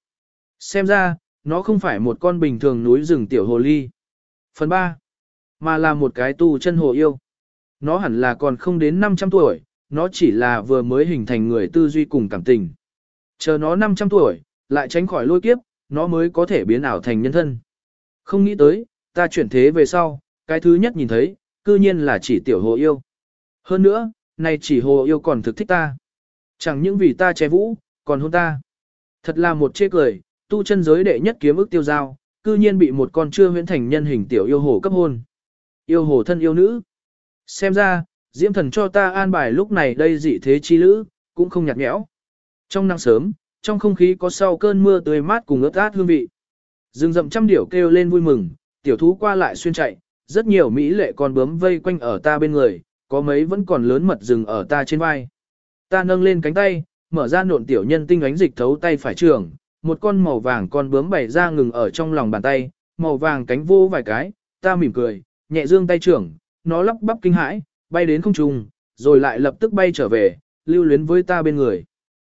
[SPEAKER 1] Xem ra, nó không phải một con bình thường núi rừng tiểu hồ ly. Phần 3. Mà là một cái tu chân hồ yêu. Nó hẳn là còn không đến 500 tuổi, nó chỉ là vừa mới hình thành người tư duy cùng cảm tình. Chờ nó 500 tuổi, lại tránh khỏi lôi kiếp, nó mới có thể biến ảo thành nhân thân. Không nghĩ tới, ta chuyển thế về sau, cái thứ nhất nhìn thấy, cư nhiên là chỉ tiểu hồ yêu. Hơn nữa, này chỉ hồ yêu còn thực thích ta. Chẳng những vì ta che vũ, còn hôn ta. Thật là một chê cười, tu chân giới đệ nhất kiếm ức tiêu giao, cư nhiên bị một con chưa huyễn thành nhân hình tiểu yêu hồ cấp hôn. Yêu hồ thân yêu nữ. Xem ra, diễm thần cho ta an bài lúc này đây dị thế chi lữ, cũng không nhạt nhẽo. Trong nắng sớm, trong không khí có sau cơn mưa tươi mát cùng ướt át hương vị. Rừng rậm trăm điểu kêu lên vui mừng, tiểu thú qua lại xuyên chạy, rất nhiều mỹ lệ con bướm vây quanh ở ta bên người, có mấy vẫn còn lớn mật rừng ở ta trên vai. Ta nâng lên cánh tay, mở ra nộn tiểu nhân tinh ánh dịch thấu tay phải trường, một con màu vàng con bướm bày ra ngừng ở trong lòng bàn tay, màu vàng cánh vô vài cái, ta mỉm cười, nhẹ dương tay trưởng, nó lắp bắp kinh hãi, bay đến không trung, rồi lại lập tức bay trở về, lưu luyến với ta bên người.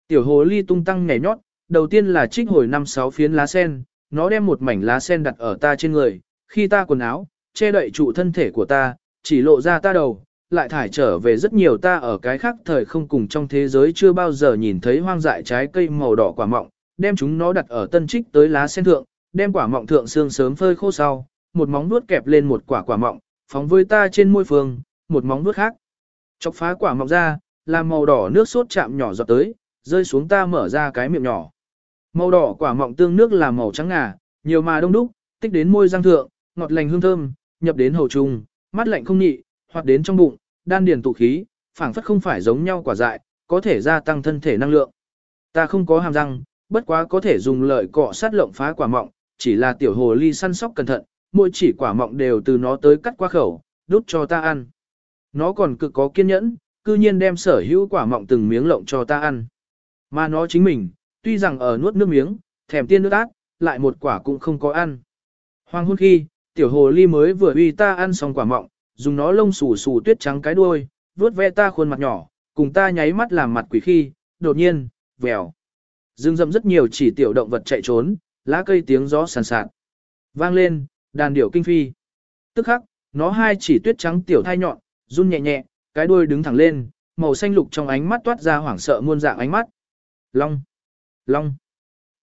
[SPEAKER 1] Tiểu hồ ly tung tăng nhảy nhót, đầu tiên là trích hồi năm sáu phiến lá sen, nó đem một mảnh lá sen đặt ở ta trên người, khi ta quần áo, che đậy trụ thân thể của ta, chỉ lộ ra ta đầu, lại thải trở về rất nhiều ta ở cái khác thời không cùng trong thế giới chưa bao giờ nhìn thấy hoang dại trái cây màu đỏ quả mọng, đem chúng nó đặt ở tân trích tới lá sen thượng, đem quả mọng thượng xương sớm phơi khô sau, một móng nuốt kẹp lên một quả quả mọng, phóng với ta trên môi phương, một móng vuốt khác. Chọc phá quả mọng ra, làm màu đỏ nước sốt chạm nhỏ giọt tới, rơi xuống ta mở ra cái miệng nhỏ. Màu đỏ quả mọng tương nước là màu trắng ngà, nhiều mà đông đúc, tích đến môi răng thượng, ngọt lành hương thơm, nhập đến hầu trùng, mát lạnh không nhị, hoặc đến trong bụng, đan điền tụ khí, phảng phất không phải giống nhau quả dại, có thể gia tăng thân thể năng lượng. Ta không có hàm răng, bất quá có thể dùng lợi cọ sát lộng phá quả mọng, chỉ là tiểu hồ ly săn sóc cẩn thận, mỗi chỉ quả mọng đều từ nó tới cắt qua khẩu, đút cho ta ăn. Nó còn cực có kiên nhẫn, cư nhiên đem sở hữu quả mọng từng miếng lộng cho ta ăn. Mà nó chính mình, tuy rằng ở nuốt nước miếng, thèm tiên nước ác, lại một quả cũng không có ăn. Hoàng hôn khi, tiểu hồ ly mới vừa uy ta ăn xong quả mọng, dùng nó lông xù xù tuyết trắng cái đuôi, vuốt ve ta khuôn mặt nhỏ, cùng ta nháy mắt làm mặt quỷ khi, đột nhiên, vèo. Dương dâm rất nhiều chỉ tiểu động vật chạy trốn, lá cây tiếng gió sàn sạt. Vang lên, đàn điểu kinh phi. Tức khắc, nó hai chỉ tuyết trắng tiểu thai nhọn, run nhẹ nhẹ, cái đuôi đứng thẳng lên, màu xanh lục trong ánh mắt toát ra hoảng sợ muôn dạng ánh mắt. Long! Long!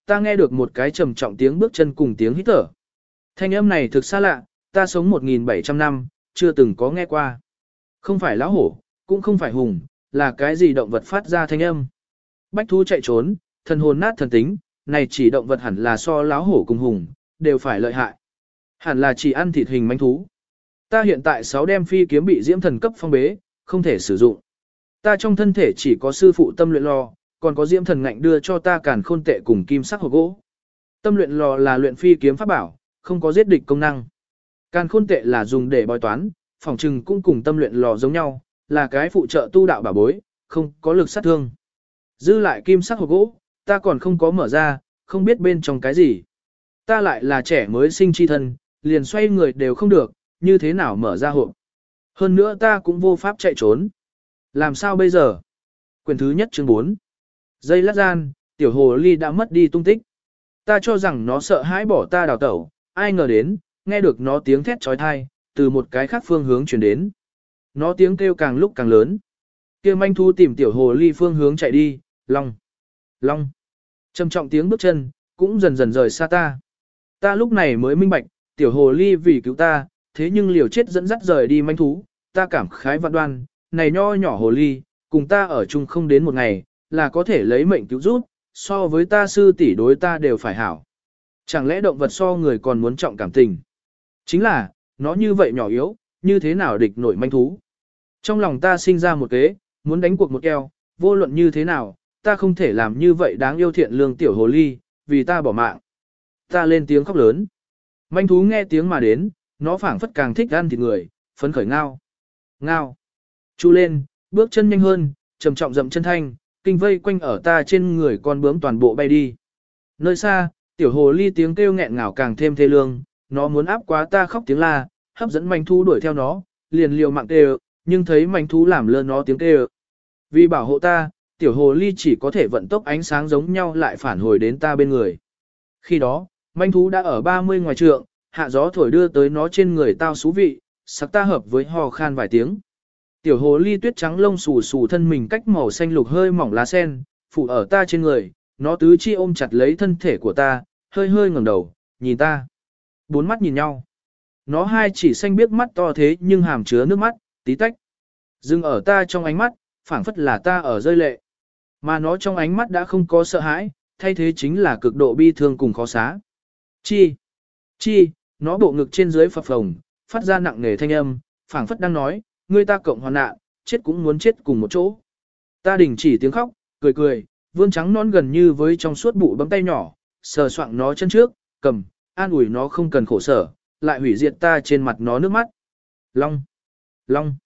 [SPEAKER 1] Ta nghe được một cái trầm trọng tiếng bước chân cùng tiếng hít thở. Thanh âm này thực xa lạ, ta sống 1.700 năm, chưa từng có nghe qua. Không phải lão hổ, cũng không phải hùng, là cái gì động vật phát ra thanh âm. Bách thú chạy trốn, thần hồn nát thần tính, này chỉ động vật hẳn là so lão hổ cùng hùng, đều phải lợi hại. Hẳn là chỉ ăn thịt hình manh thú. Ta hiện tại 6 đem phi kiếm bị diễm thần cấp phong bế, không thể sử dụng. Ta trong thân thể chỉ có sư phụ tâm luyện lò, còn có diễm thần ngạnh đưa cho ta càn khôn tệ cùng kim sắc hộp gỗ. Tâm luyện lò là luyện phi kiếm pháp bảo, không có giết địch công năng. Càn khôn tệ là dùng để bói toán, phòng trừng cũng cùng tâm luyện lò giống nhau, là cái phụ trợ tu đạo bảo bối, không có lực sát thương. Dư lại kim sắc hộp gỗ, ta còn không có mở ra, không biết bên trong cái gì. Ta lại là trẻ mới sinh chi thân, liền xoay người đều không được, như thế nào mở ra hộp. Hơn nữa ta cũng vô pháp chạy trốn. Làm sao bây giờ? Quyền thứ nhất chương 4. Dây lát gian, tiểu hồ ly đã mất đi tung tích. Ta cho rằng nó sợ hãi bỏ ta đào tẩu, ai ngờ đến, nghe được nó tiếng thét trói thai, từ một cái khác phương hướng chuyển đến. Nó tiếng kêu càng lúc càng lớn. kia manh thu tìm tiểu hồ ly phương hướng chạy đi, long, long. Trầm trọng tiếng bước chân, cũng dần dần rời xa ta. Ta lúc này mới minh bạch, tiểu hồ ly vì cứu ta, thế nhưng liều chết dẫn dắt rời đi manh thú, ta cảm khái vạn đoan, này nho nhỏ hồ ly, cùng ta ở chung không đến một ngày, là có thể lấy mệnh cứu giúp, so với ta sư tỷ đối ta đều phải hảo. Chẳng lẽ động vật so người còn muốn trọng cảm tình? Chính là, nó như vậy nhỏ yếu, như thế nào địch nổi manh thú? Trong lòng ta sinh ra một kế, muốn đánh cuộc một eo, vô luận như thế nào, ta không thể làm như vậy đáng yêu thiện lương tiểu hồ ly, vì ta bỏ mạng. Ta lên tiếng khóc lớn. Manh thú nghe tiếng mà đến, nó phảng phất càng thích ăn thịt người, phấn khởi ngao. Ngao. Chu lên, bước chân nhanh hơn, trầm trọng dậm chân thanh, kinh vây quanh ở ta trên người con bướm toàn bộ bay đi. Nơi xa, tiểu hồ ly tiếng kêu nghẹn ngào càng thêm thê lương, nó muốn áp quá ta khóc tiếng la, hấp dẫn manh thú đuổi theo nó, liền liều mạng kêu, nhưng thấy manh thú làm lơ nó tiếng kêu. Vì bảo hộ ta, tiểu hồ ly chỉ có thể vận tốc ánh sáng giống nhau lại phản hồi đến ta bên người. Khi đó, manh thú đã ở 30 ngoài trượng, hạ gió thổi đưa tới nó trên người tao xú vị, sắc ta hợp với ho khan vài tiếng. Tiểu hồ ly tuyết trắng lông xù xù thân mình cách màu xanh lục hơi mỏng lá sen, phủ ở ta trên người, nó tứ chi ôm chặt lấy thân thể của ta, hơi hơi ngẩng đầu, nhìn ta. Bốn mắt nhìn nhau. Nó hai chỉ xanh biếc mắt to thế nhưng hàm chứa nước mắt, tí tách. Dừng ở ta trong ánh mắt, phảng phất là ta ở rơi lệ. Mà nó trong ánh mắt đã không có sợ hãi, thay thế chính là cực độ bi thương cùng khó xá. Chi? Chi? Nó bộ ngực trên dưới phập phồng, phát ra nặng nề thanh âm, phảng phất đang nói, ngươi ta cộng hoàn nạn, chết cũng muốn chết cùng một chỗ. Ta đình chỉ tiếng khóc, cười cười, vươn trắng non gần như với trong suốt bụ bấm tay nhỏ, sờ soạng nó chân trước, cầm, an ủi nó không cần khổ sở, lại hủy diệt ta trên mặt nó nước mắt. Long, long,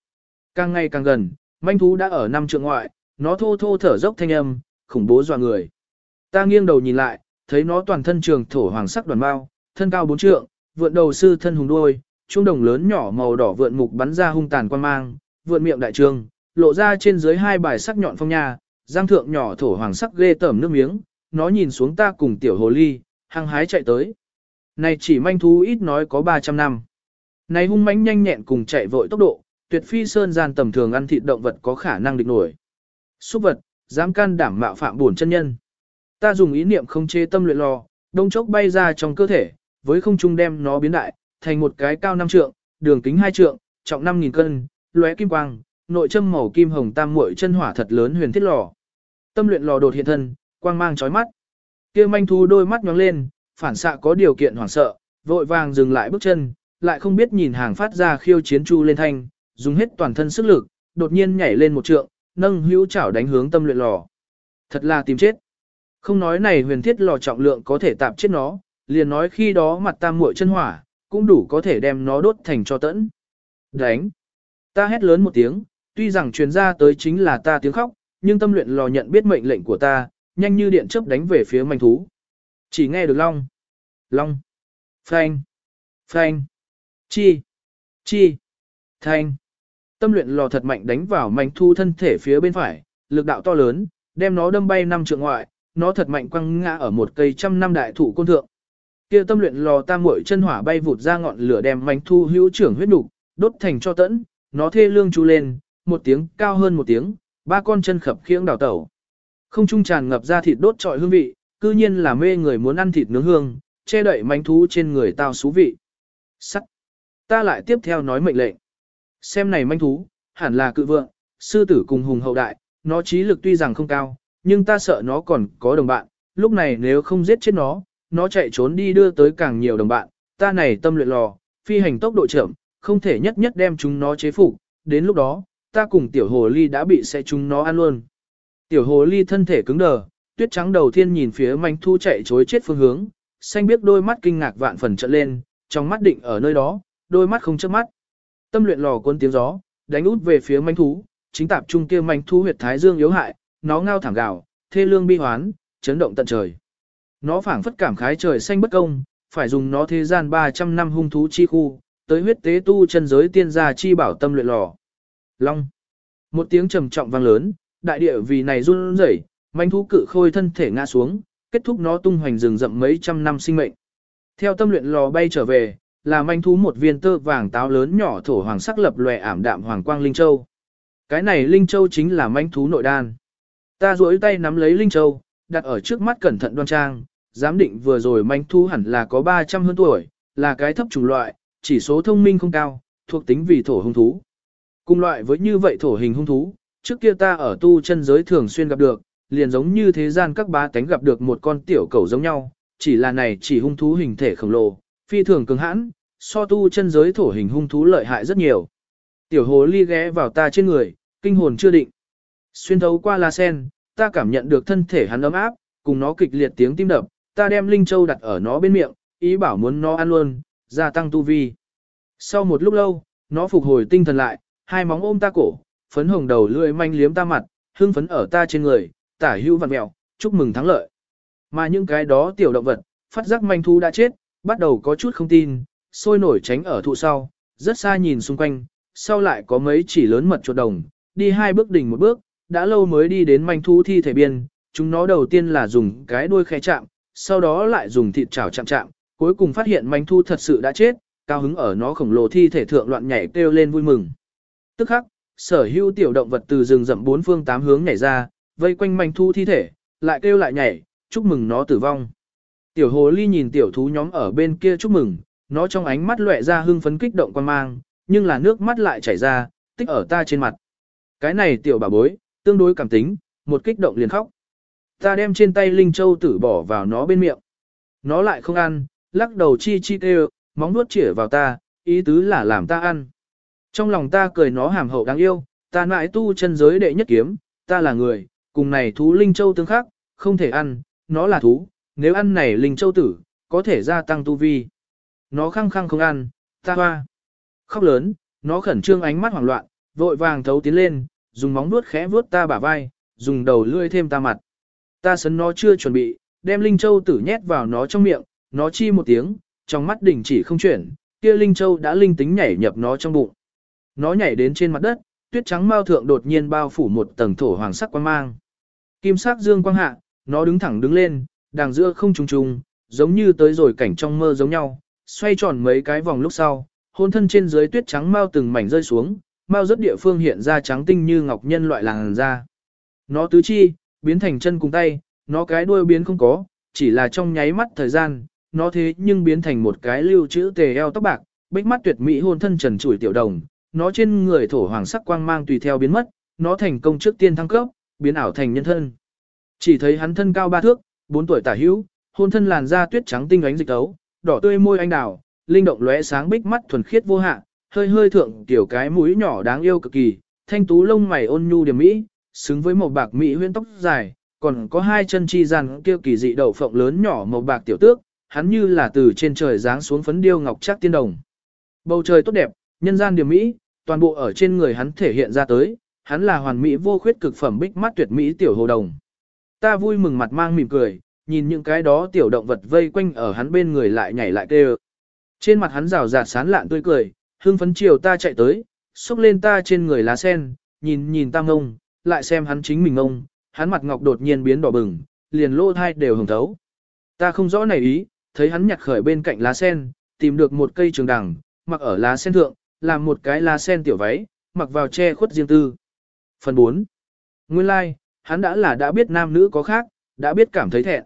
[SPEAKER 1] càng ngày càng gần, manh thú đã ở năm trượng ngoại, nó thô thô thở dốc thanh âm, khủng bố dọa người. Ta nghiêng đầu nhìn lại, thấy nó toàn thân trường thổ hoàng sắc đoàn bao, thân cao bốn trượng, vượn đầu sư thân hùng đuôi, trung đồng lớn nhỏ màu đỏ vượn mục bắn ra hung tàn quan mang, vượn miệng đại trường, lộ ra trên dưới hai bài sắc nhọn phong nha, giang thượng nhỏ thổ hoàng sắc ghê tởm nước miếng, nó nhìn xuống ta cùng tiểu hồ ly, hăng hái chạy tới. Này chỉ manh thú ít nói có 300 năm. Này hung mãnh nhanh nhẹn cùng chạy vội tốc độ, tuyệt phi sơn gian tầm thường ăn thịt động vật có khả năng địch nổi. Xúc vật, dám can đảm mạo phạm bổn chân nhân. Ta dùng ý niệm không chế tâm luyện lò, đông chốc bay ra trong cơ thể, với không trung đem nó biến đại, thành một cái cao 5 trượng, đường kính 2 trượng, trọng 5.000 cân, lóe kim quang, nội châm màu kim hồng tam muội chân hỏa thật lớn huyền thiết lò. Tâm luyện lò đột hiện thân, quang mang chói mắt. Kia manh thu đôi mắt nhóng lên, phản xạ có điều kiện hoảng sợ, vội vàng dừng lại bước chân, lại không biết nhìn hàng phát ra khiêu chiến chu lên thanh, dùng hết toàn thân sức lực, đột nhiên nhảy lên một trượng, nâng hữu chảo đánh hướng tâm luyện lò. Thật là tìm chết. Không nói này huyền thiết lò trọng lượng có thể tạm chết nó, liền nói khi đó mặt tam muội chân hỏa, cũng đủ có thể đem nó đốt thành cho tẫn. Đánh! Ta hét lớn một tiếng, tuy rằng truyền ra tới chính là ta tiếng khóc, nhưng tâm luyện lò nhận biết mệnh lệnh của ta, nhanh như điện chớp đánh về phía manh thú. Chỉ nghe được long, long, phanh, phanh, chi, chi, thanh. Tâm luyện lò thật mạnh đánh vào manh thú thân thể phía bên phải, lực đạo to lớn, đem nó đâm bay năm trượng ngoại, nó thật mạnh quăng ngã ở một cây trăm năm đại thụ côn thượng. Kia tâm luyện lò tam muội chân hỏa bay vụt ra ngọn lửa đem mảnh thu hữu trưởng huyết đục, đốt thành cho tẫn, nó thê lương chú lên, một tiếng cao hơn một tiếng, ba con chân khập khiễng đào tẩu. Không trung tràn ngập ra thịt đốt trọi hương vị, cư nhiên là mê người muốn ăn thịt nướng hương, che đậy manh thú trên người tao xú vị. Sắc. Ta lại tiếp theo nói mệnh lệnh. Xem này manh thú, hẳn là cự vượng, sư tử cùng hùng hậu đại, nó trí lực tuy rằng không cao, nhưng ta sợ nó còn có đồng bạn, lúc này nếu không giết chết nó, nó chạy trốn đi đưa tới càng nhiều đồng bạn, ta này tâm luyện lò, phi hành tốc độ chậm, không thể nhất nhất đem chúng nó chế phục, đến lúc đó, ta cùng tiểu hồ ly đã bị sẽ chúng nó ăn luôn. Tiểu hồ ly thân thể cứng đờ, tuyết trắng đầu tiên nhìn phía manh thu chạy chối chết phương hướng, xanh biết đôi mắt kinh ngạc vạn phần trợn lên, trong mắt định ở nơi đó, đôi mắt không chớp mắt. Tâm luyện lò cuốn tiếng gió, đánh út về phía manh thú, chính tạp trung kia manh thú huyệt thái dương yếu hại, nó ngao thảm gào, thê lương bi hoán, chấn động tận trời. Nó phảng phất cảm khái trời xanh bất công, phải dùng nó thế gian 300 năm hung thú chi khu, tới huyết tế tu chân giới tiên gia chi bảo tâm luyện lò. Long. Một tiếng trầm trọng vang lớn, đại địa vì này run rẩy, manh thú cự khôi thân thể ngã xuống, kết thúc nó tung hoành rừng rậm mấy trăm năm sinh mệnh. Theo tâm luyện lò bay trở về, là manh thú một viên tơ vàng táo lớn nhỏ thổ hoàng sắc lập lòe ảm đạm hoàng quang linh châu. Cái này linh châu chính là manh thú nội đan. Ta duỗi tay nắm lấy linh châu, đặt ở trước mắt cẩn thận đoan trang, giám định vừa rồi manh thu hẳn là có 300 hơn tuổi, là cái thấp chủng loại, chỉ số thông minh không cao, thuộc tính vì thổ hung thú. Cùng loại với như vậy thổ hình hung thú, trước kia ta ở tu chân giới thường xuyên gặp được, liền giống như thế gian các bá tánh gặp được một con tiểu cầu giống nhau, chỉ là này chỉ hung thú hình thể khổng lồ, phi thường cứng hãn, so tu chân giới thổ hình hung thú lợi hại rất nhiều. Tiểu hồ ly ghé vào ta trên người, kinh hồn chưa định. Xuyên thấu qua la sen, ta cảm nhận được thân thể hắn ấm áp, cùng nó kịch liệt tiếng tim đập, ta đem linh châu đặt ở nó bên miệng, ý bảo muốn nó ăn luôn, gia tăng tu vi. Sau một lúc lâu, nó phục hồi tinh thần lại, hai móng ôm ta cổ, phấn hồng đầu lưỡi manh liếm ta mặt, hương phấn ở ta trên người, tả hữu vặn mẹo, chúc mừng thắng lợi. Mà những cái đó tiểu động vật, phát giác manh thú đã chết, bắt đầu có chút không tin, sôi nổi tránh ở thụ sau, rất xa nhìn xung quanh, sau lại có mấy chỉ lớn mật chuột đồng, đi hai bước đỉnh một bước, đã lâu mới đi đến manh thú thi thể biên, chúng nó đầu tiên là dùng cái đuôi khẽ chạm, sau đó lại dùng thịt chảo chạm chạm, cuối cùng phát hiện manh thú thật sự đã chết, cao hứng ở nó khổng lồ thi thể thượng loạn nhảy kêu lên vui mừng. Tức khắc, sở hữu tiểu động vật từ rừng rậm bốn phương tám hướng nhảy ra, vây quanh manh thú thi thể, lại kêu lại nhảy, chúc mừng nó tử vong. Tiểu hồ ly nhìn tiểu thú nhóm ở bên kia chúc mừng, nó trong ánh mắt lóe ra hưng phấn kích động quan mang, nhưng là nước mắt lại chảy ra, tích ở ta trên mặt. Cái này tiểu bà bối, tương đối cảm tính, một kích động liền khóc. Ta đem trên tay Linh Châu tử bỏ vào nó bên miệng. Nó lại không ăn, lắc đầu chi chi kêu, móng nuốt chĩa vào ta, ý tứ là làm ta ăn. Trong lòng ta cười nó hàm hậu đáng yêu, ta mãi tu chân giới đệ nhất kiếm, ta là người, cùng này thú Linh Châu tương khắc, không thể ăn, nó là thú, nếu ăn này Linh Châu tử, có thể gia tăng tu vi. Nó khăng khăng không ăn, ta hoa. Khóc lớn, nó khẩn trương ánh mắt hoảng loạn, vội vàng thấu tiến lên, dùng móng vuốt khẽ vuốt ta bả vai, dùng đầu lưỡi thêm ta mặt. Ta sấn nó chưa chuẩn bị, đem Linh Châu tử nhét vào nó trong miệng, nó chi một tiếng, trong mắt đỉnh chỉ không chuyển, kia Linh Châu đã linh tính nhảy nhập nó trong bụng. Nó nhảy đến trên mặt đất, tuyết trắng mao thượng đột nhiên bao phủ một tầng thổ hoàng sắc quang mang. Kim sắc dương quang hạ, nó đứng thẳng đứng lên, đàng giữa không trùng trùng, giống như tới rồi cảnh trong mơ giống nhau, xoay tròn mấy cái vòng lúc sau, hôn thân trên dưới tuyết trắng mao từng mảnh rơi xuống, mao rất địa phương hiện ra trắng tinh như ngọc nhân loại làng da, Nó tứ chi, biến thành chân cùng tay, nó cái đuôi biến không có, chỉ là trong nháy mắt thời gian, nó thế nhưng biến thành một cái lưu chữ tề eo tóc bạc, bích mắt tuyệt mỹ hôn thân trần trụi tiểu đồng, nó trên người thổ hoàng sắc quang mang tùy theo biến mất, nó thành công trước tiên thăng cấp, biến ảo thành nhân thân. Chỉ thấy hắn thân cao ba thước, bốn tuổi tả hữu, hôn thân làn da tuyết trắng tinh ánh dịch tấu, đỏ tươi môi anh đào, linh động lóe sáng bích mắt thuần khiết vô hạ, hơi hơi thượng tiểu cái mũi nhỏ đáng yêu cực kỳ, thanh tú lông mày ôn nhu điểm mỹ, xứng với màu bạc mỹ huyễn tóc dài, còn có hai chân chi rằn kia kỳ dị đậu phộng lớn nhỏ màu bạc tiểu tước, hắn như là từ trên trời giáng xuống phấn điêu ngọc chắc tiên đồng. Bầu trời tốt đẹp, nhân gian điểm mỹ, toàn bộ ở trên người hắn thể hiện ra tới, hắn là hoàn mỹ vô khuyết cực phẩm bích mắt tuyệt mỹ tiểu hồ đồng. Ta vui mừng mặt mang mỉm cười, nhìn những cái đó tiểu động vật vây quanh ở hắn bên người lại nhảy lại kêu. Trên mặt hắn rào rạt sán lạn tươi cười, hưng phấn chiều ta chạy tới, xúc lên ta trên người lá sen, nhìn nhìn ta ngông, lại xem hắn chính mình ngông, hắn mặt ngọc đột nhiên biến đỏ bừng, liền lô thai đều hồng thấu. Ta không rõ này ý, thấy hắn nhặt khởi bên cạnh lá sen, tìm được một cây trường đằng, mặc ở lá sen thượng, làm một cái lá sen tiểu váy, mặc vào che khuất riêng tư. Phần 4. Nguyên lai, like, hắn đã là đã biết nam nữ có khác, đã biết cảm thấy thẹn.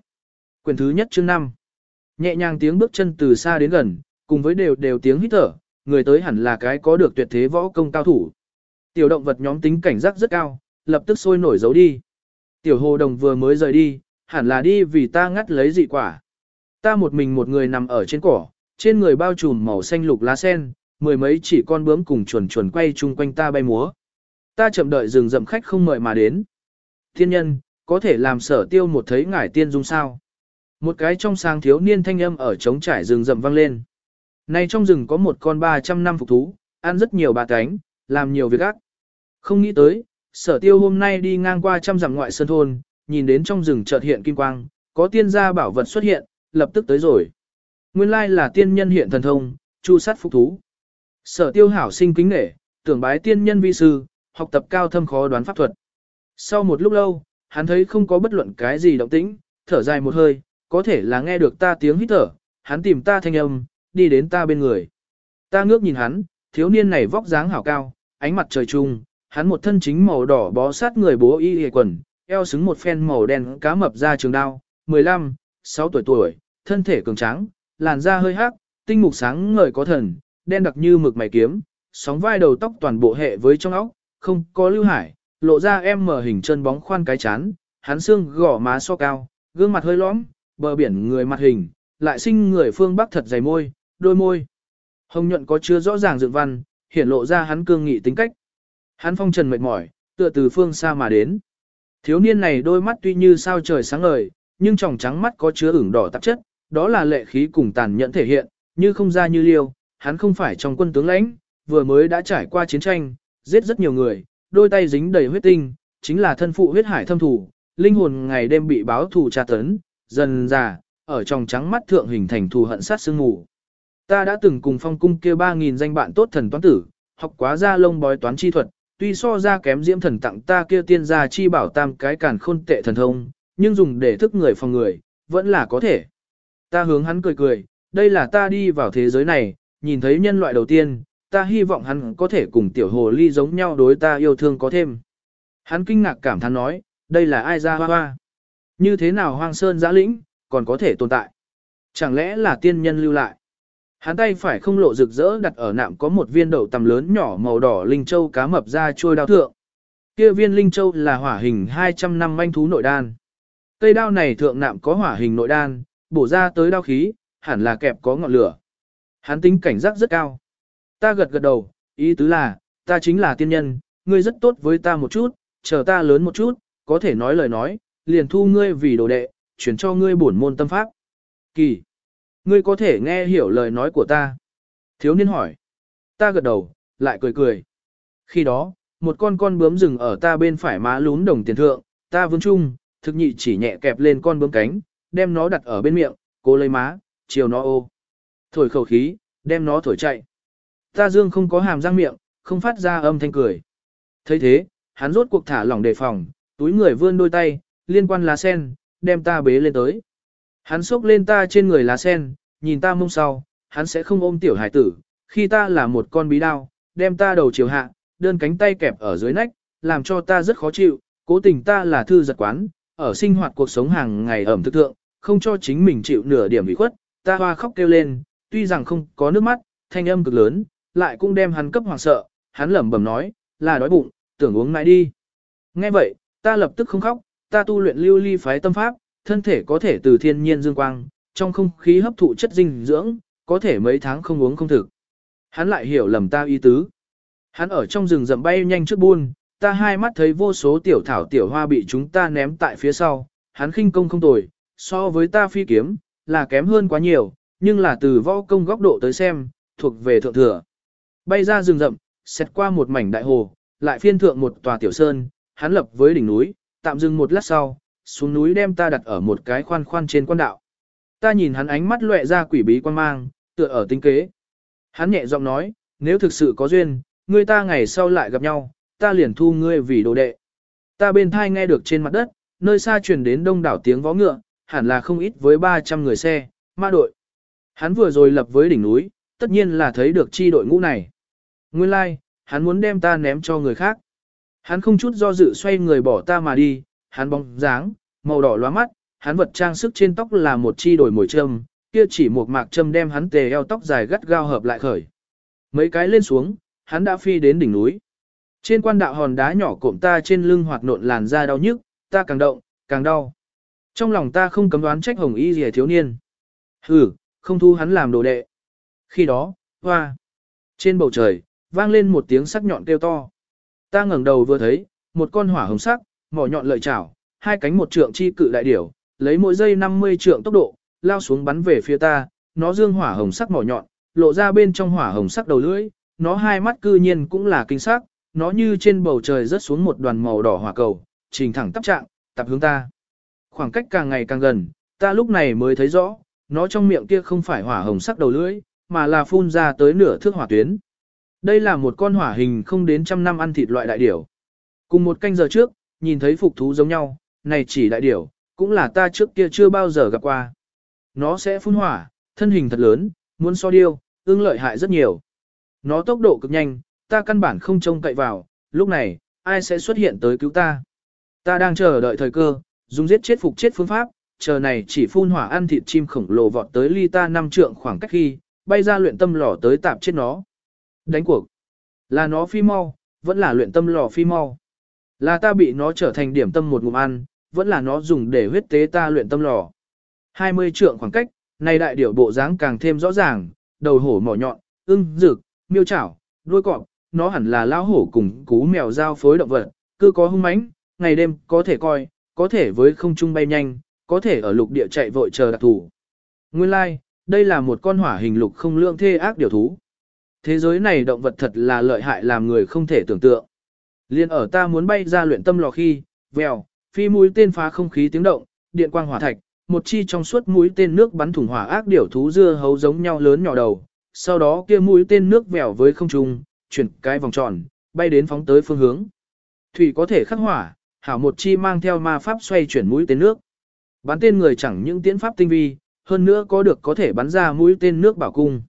[SPEAKER 1] Quyền thứ nhất chương 5. Nhẹ nhàng tiếng bước chân từ xa đến gần, cùng với đều đều tiếng hít thở, người tới hẳn là cái có được tuyệt thế võ công cao thủ. Tiểu động vật nhóm tính cảnh giác rất cao, lập tức sôi nổi giấu đi. Tiểu hồ đồng vừa mới rời đi, hẳn là đi vì ta ngắt lấy dị quả. Ta một mình một người nằm ở trên cỏ, trên người bao trùm màu xanh lục lá sen, mười mấy chỉ con bướm cùng chuồn chuồn quay chung quanh ta bay múa. Ta chậm đợi rừng rậm khách không mời mà đến. Thiên nhân, có thể làm sở tiêu một thấy ngải tiên dung sao. Một cái trong sáng thiếu niên thanh âm ở trống trải rừng rậm vang lên. Này trong rừng có một con 300 năm phục thú, ăn rất nhiều bà cánh, làm nhiều việc ác. Không nghĩ tới, sở tiêu hôm nay đi ngang qua trăm dặm ngoại sơn thôn, nhìn đến trong rừng chợt hiện kim quang, có tiên gia bảo vật xuất hiện, lập tức tới rồi. Nguyên lai là tiên nhân hiện thần thông, chu sát phục thú. Sở tiêu hảo sinh kính nể, tưởng bái tiên nhân vi sư, học tập cao thâm khó đoán pháp thuật. Sau một lúc lâu, hắn thấy không có bất luận cái gì động tĩnh, thở dài một hơi, có thể là nghe được ta tiếng hít thở, hắn tìm ta thanh âm, đi đến ta bên người. Ta ngước nhìn hắn, thiếu niên này vóc dáng hảo cao, ánh mặt trời trung, hắn một thân chính màu đỏ bó sát người bố y hề quần, eo xứng một phen màu đen cá mập ra trường đao, 15, 6 tuổi tuổi, thân thể cường tráng, làn da hơi hắc, tinh mục sáng ngời có thần, đen đặc như mực mày kiếm, sóng vai đầu tóc toàn bộ hệ với trong óc, không có lưu hải, lộ ra em mở hình chân bóng khoan cái chán, hắn xương gỏ má so cao, gương mặt hơi lõm, bờ biển người mặt hình, lại sinh người phương Bắc thật dày môi, đôi môi. Hồng nhuận có chứa rõ ràng dựng văn, hiển lộ ra hắn cương nghị tính cách. Hắn phong trần mệt mỏi, tựa từ phương xa mà đến. Thiếu niên này đôi mắt tuy như sao trời sáng ngời, nhưng tròng trắng mắt có chứa ửng đỏ tạp chất, đó là lệ khí cùng tàn nhẫn thể hiện, như không ra như liêu, hắn không phải trong quân tướng lãnh, vừa mới đã trải qua chiến tranh, giết rất nhiều người, đôi tay dính đầy huyết tinh, chính là thân phụ huyết hải thâm thủ, linh hồn ngày đêm bị báo thù tra tấn, dần già, ở trong trắng mắt thượng hình thành thù hận sát sương ngủ. Ta đã từng cùng phong cung kia 3.000 danh bạn tốt thần toán tử, học quá ra lông bói toán chi thuật, tuy so ra kém diễm thần tặng ta kia tiên gia chi bảo tam cái cản khôn tệ thần thông, nhưng dùng để thức người phòng người, vẫn là có thể. Ta hướng hắn cười cười, đây là ta đi vào thế giới này, nhìn thấy nhân loại đầu tiên, ta hy vọng hắn có thể cùng tiểu hồ ly giống nhau đối ta yêu thương có thêm. Hắn kinh ngạc cảm thán nói, đây là ai ra hoa hoa? Như thế nào hoang sơn giã lĩnh, còn có thể tồn tại? Chẳng lẽ là tiên nhân lưu lại? Hắn tay phải không lộ rực rỡ đặt ở nạm có một viên đậu tầm lớn nhỏ màu đỏ linh châu cá mập ra trôi đao thượng. Kia viên linh châu là hỏa hình 200 năm manh thú nội đan. Cây đao này thượng nạm có hỏa hình nội đan, bổ ra tới đao khí, hẳn là kẹp có ngọn lửa. Hắn tính cảnh giác rất cao. Ta gật gật đầu, ý tứ là, ta chính là tiên nhân, ngươi rất tốt với ta một chút, chờ ta lớn một chút, có thể nói lời nói, liền thu ngươi vì đồ đệ, chuyển cho ngươi bổn môn tâm pháp. Kỳ! Ngươi có thể nghe hiểu lời nói của ta. Thiếu niên hỏi. Ta gật đầu, lại cười cười. Khi đó, một con con bướm rừng ở ta bên phải má lún đồng tiền thượng, ta vương chung, thực nhị chỉ nhẹ kẹp lên con bướm cánh, đem nó đặt ở bên miệng, cố lấy má, chiều nó ô. Thổi khẩu khí, đem nó thổi chạy. Ta dương không có hàm răng miệng, không phát ra âm thanh cười. thấy thế, hắn rốt cuộc thả lỏng đề phòng, túi người vươn đôi tay, liên quan lá sen, đem ta bế lên tới. Hắn xốc lên ta trên người lá sen, nhìn ta mông sau, hắn sẽ không ôm tiểu hải tử, khi ta là một con bí đao, đem ta đầu chiều hạ, đơn cánh tay kẹp ở dưới nách, làm cho ta rất khó chịu, cố tình ta là thư giật quán, ở sinh hoạt cuộc sống hàng ngày ẩm thực thượng, không cho chính mình chịu nửa điểm bị khuất, ta hoa khóc kêu lên, tuy rằng không có nước mắt, thanh âm cực lớn, lại cũng đem hắn cấp hoàng sợ, hắn lẩm bẩm nói, là đói bụng, tưởng uống mãi đi. Nghe vậy, ta lập tức không khóc, ta tu luyện lưu ly phái tâm pháp, thân thể có thể từ thiên nhiên dương quang, trong không khí hấp thụ chất dinh dưỡng, có thể mấy tháng không uống không thực. Hắn lại hiểu lầm ta ý tứ. Hắn ở trong rừng rậm bay nhanh trước buôn, ta hai mắt thấy vô số tiểu thảo tiểu hoa bị chúng ta ném tại phía sau, hắn khinh công không tồi, so với ta phi kiếm, là kém hơn quá nhiều, nhưng là từ võ công góc độ tới xem, thuộc về thượng thừa. Bay ra rừng rậm, xét qua một mảnh đại hồ, lại phiên thượng một tòa tiểu sơn, hắn lập với đỉnh núi, tạm dừng một lát sau, xuống núi đem ta đặt ở một cái khoan khoan trên quan đạo. Ta nhìn hắn ánh mắt lóe ra quỷ bí quan mang, tựa ở tinh kế. Hắn nhẹ giọng nói, nếu thực sự có duyên, ngươi ta ngày sau lại gặp nhau, ta liền thu ngươi vì đồ đệ. Ta bên thai nghe được trên mặt đất, nơi xa truyền đến đông đảo tiếng vó ngựa, hẳn là không ít với 300 người xe, ma đội. Hắn vừa rồi lập với đỉnh núi, tất nhiên là thấy được chi đội ngũ này. Nguyên lai, like, hắn muốn đem ta ném cho người khác. Hắn không chút do dự xoay người bỏ ta mà đi, hắn bóng dáng, màu đỏ lóa mắt, hắn vật trang sức trên tóc là một chi đổi mồi châm, kia chỉ một mạc châm đem hắn tề eo tóc dài gắt gao hợp lại khởi. Mấy cái lên xuống, hắn đã phi đến đỉnh núi. Trên quan đạo hòn đá nhỏ cộm ta trên lưng hoạt nộn làn da đau nhức, ta càng động, càng đau. Trong lòng ta không cấm đoán trách hồng y gì thiếu niên. Hừ, không thu hắn làm đồ đệ. Khi đó, hoa. Trên bầu trời, vang lên một tiếng sắc nhọn kêu to. Ta ngẩng đầu vừa thấy, một con hỏa hồng sắc, mỏ nhọn lợi chảo, hai cánh một trượng chi cự đại điểu, lấy mỗi giây 50 trượng tốc độ, lao xuống bắn về phía ta, nó dương hỏa hồng sắc mỏ nhọn, lộ ra bên trong hỏa hồng sắc đầu lưỡi, nó hai mắt cư nhiên cũng là kinh sắc, nó như trên bầu trời rớt xuống một đoàn màu đỏ hỏa cầu, trình thẳng tắp trạng, tập hướng ta. Khoảng cách càng ngày càng gần, ta lúc này mới thấy rõ, nó trong miệng kia không phải hỏa hồng sắc đầu lưỡi, mà là phun ra tới nửa thước hỏa tuyến. Đây là một con hỏa hình không đến trăm năm ăn thịt loại đại điểu. Cùng một canh giờ trước, nhìn thấy phục thú giống nhau, này chỉ đại điểu, cũng là ta trước kia chưa bao giờ gặp qua. Nó sẽ phun hỏa, thân hình thật lớn, muốn so điêu, ưng lợi hại rất nhiều. Nó tốc độ cực nhanh, ta căn bản không trông cậy vào, lúc này, ai sẽ xuất hiện tới cứu ta. Ta đang chờ đợi thời cơ, dùng giết chết phục chết phương pháp, chờ này chỉ phun hỏa ăn thịt chim khổng lồ vọt tới ly ta năm trượng khoảng cách khi, bay ra luyện tâm lò tới tạp chết nó. Đánh cuộc. Là nó phi mau, vẫn là luyện tâm lò phi mau. Là ta bị nó trở thành điểm tâm một ngụm ăn, vẫn là nó dùng để huyết tế ta luyện tâm lò. 20 trượng khoảng cách, này đại điểu bộ dáng càng thêm rõ ràng, đầu hổ mỏ nhọn, ưng, rực, miêu chảo, đuôi cọp, nó hẳn là lao hổ cùng cú mèo giao phối động vật, cứ có hung mãnh, ngày đêm có thể coi, có thể với không trung bay nhanh, có thể ở lục địa chạy vội chờ đặc thủ. Nguyên lai, like, đây là một con hỏa hình lục không lượng thê ác điều thú. Thế giới này động vật thật là lợi hại làm người không thể tưởng tượng. Liên ở ta muốn bay ra luyện tâm lò khi, vèo, phi mũi tên phá không khí tiếng động, điện quang hỏa thạch, một chi trong suốt mũi tên nước bắn thủng hỏa ác điểu thú dưa hấu giống nhau lớn nhỏ đầu, sau đó kia mũi tên nước vèo với không trung, chuyển cái vòng tròn, bay đến phóng tới phương hướng. Thủy có thể khắc hỏa, hảo một chi mang theo ma pháp xoay chuyển mũi tên nước. Bắn tên người chẳng những tiễn pháp tinh vi, hơn nữa có được có thể bắn ra mũi tên nước bảo cung.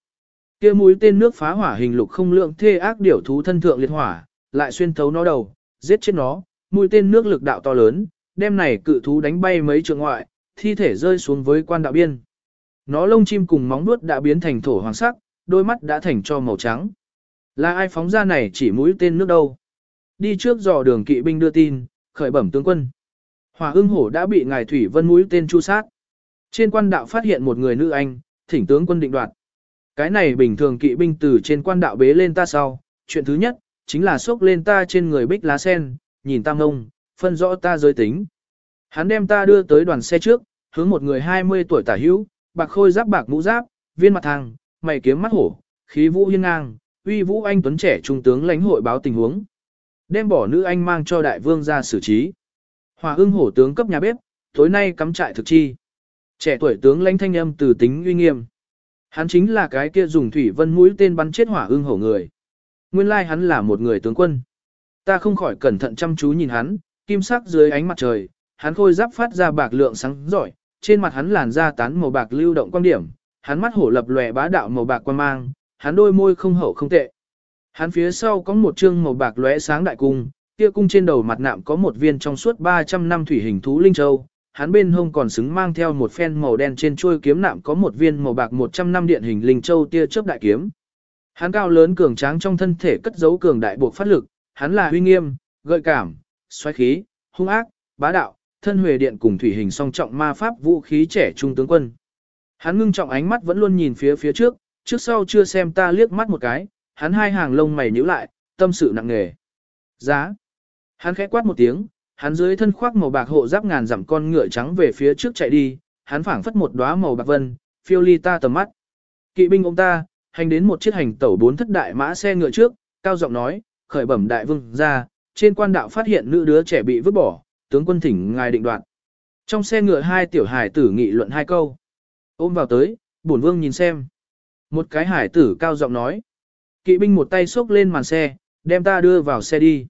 [SPEAKER 1] Kia mũi tên nước phá hỏa hình lục không lượng thê ác điểu thú thân thượng liệt hỏa, lại xuyên thấu nó đầu, giết chết nó, mũi tên nước lực đạo to lớn, đem này cự thú đánh bay mấy trường ngoại, thi thể rơi xuống với quan đạo biên. Nó lông chim cùng móng vuốt đã biến thành thổ hoàng sắc, đôi mắt đã thành cho màu trắng. Là ai phóng ra này chỉ mũi tên nước đâu? Đi trước dò đường kỵ binh đưa tin, khởi bẩm tướng quân. hòa ưng hổ đã bị ngài Thủy Vân mũi tên chu sát. Trên quan đạo phát hiện một người nữ anh, thỉnh tướng quân định đoạt. Cái này bình thường kỵ binh từ trên quan đạo bế lên ta sau, chuyện thứ nhất, chính là xốc lên ta trên người bích lá sen, nhìn tam ngông, phân rõ ta giới tính. Hắn đem ta đưa tới đoàn xe trước, hướng một người 20 tuổi tả hữu, bạc khôi giáp bạc mũ giáp, viên mặt thang, mày kiếm mắt hổ, khí vũ hiên ngang, uy vũ anh tuấn trẻ trung tướng lãnh hội báo tình huống. Đem bỏ nữ anh mang cho đại vương ra xử trí. Hòa ưng hổ tướng cấp nhà bếp, tối nay cắm trại thực chi. Trẻ tuổi tướng lãnh thanh âm từ tính uy nghiêm. Hắn chính là cái kia dùng thủy vân mũi tên bắn chết hỏa ưng hổ người. Nguyên lai hắn là một người tướng quân. Ta không khỏi cẩn thận chăm chú nhìn hắn, kim sắc dưới ánh mặt trời, hắn khôi giáp phát ra bạc lượng sáng giỏi, trên mặt hắn làn da tán màu bạc lưu động quan điểm, hắn mắt hổ lập lòe bá đạo màu bạc quan mang, hắn đôi môi không hậu không tệ. Hắn phía sau có một trương màu bạc lóe sáng đại cung, kia cung trên đầu mặt nạm có một viên trong suốt 300 năm thủy hình thú linh châu, hắn bên hông còn xứng mang theo một phen màu đen trên chuôi kiếm nạm có một viên màu bạc 100 năm điện hình linh châu tia chớp đại kiếm. Hắn cao lớn cường tráng trong thân thể cất giấu cường đại buộc phát lực, hắn là uy nghiêm, gợi cảm, xoáy khí, hung ác, bá đạo, thân huệ điện cùng thủy hình song trọng ma pháp vũ khí trẻ trung tướng quân. Hắn ngưng trọng ánh mắt vẫn luôn nhìn phía phía trước, trước sau chưa xem ta liếc mắt một cái, hắn hai hàng lông mày nhíu lại, tâm sự nặng nề. Giá. Hắn khẽ quát một tiếng, hắn dưới thân khoác màu bạc hộ giáp ngàn dặm con ngựa trắng về phía trước chạy đi, hắn phảng phất một đóa màu bạc vân, phiêu ly ta tầm mắt. Kỵ binh ông ta, hành đến một chiếc hành tẩu bốn thất đại mã xe ngựa trước, cao giọng nói, khởi bẩm đại vương ra, trên quan đạo phát hiện nữ đứa trẻ bị vứt bỏ, tướng quân thỉnh ngài định đoạt. Trong xe ngựa hai tiểu hải tử nghị luận hai câu. Ôm vào tới, bổn vương nhìn xem. Một cái hải tử cao giọng nói. Kỵ binh một tay xốc lên màn xe, đem ta đưa vào xe đi.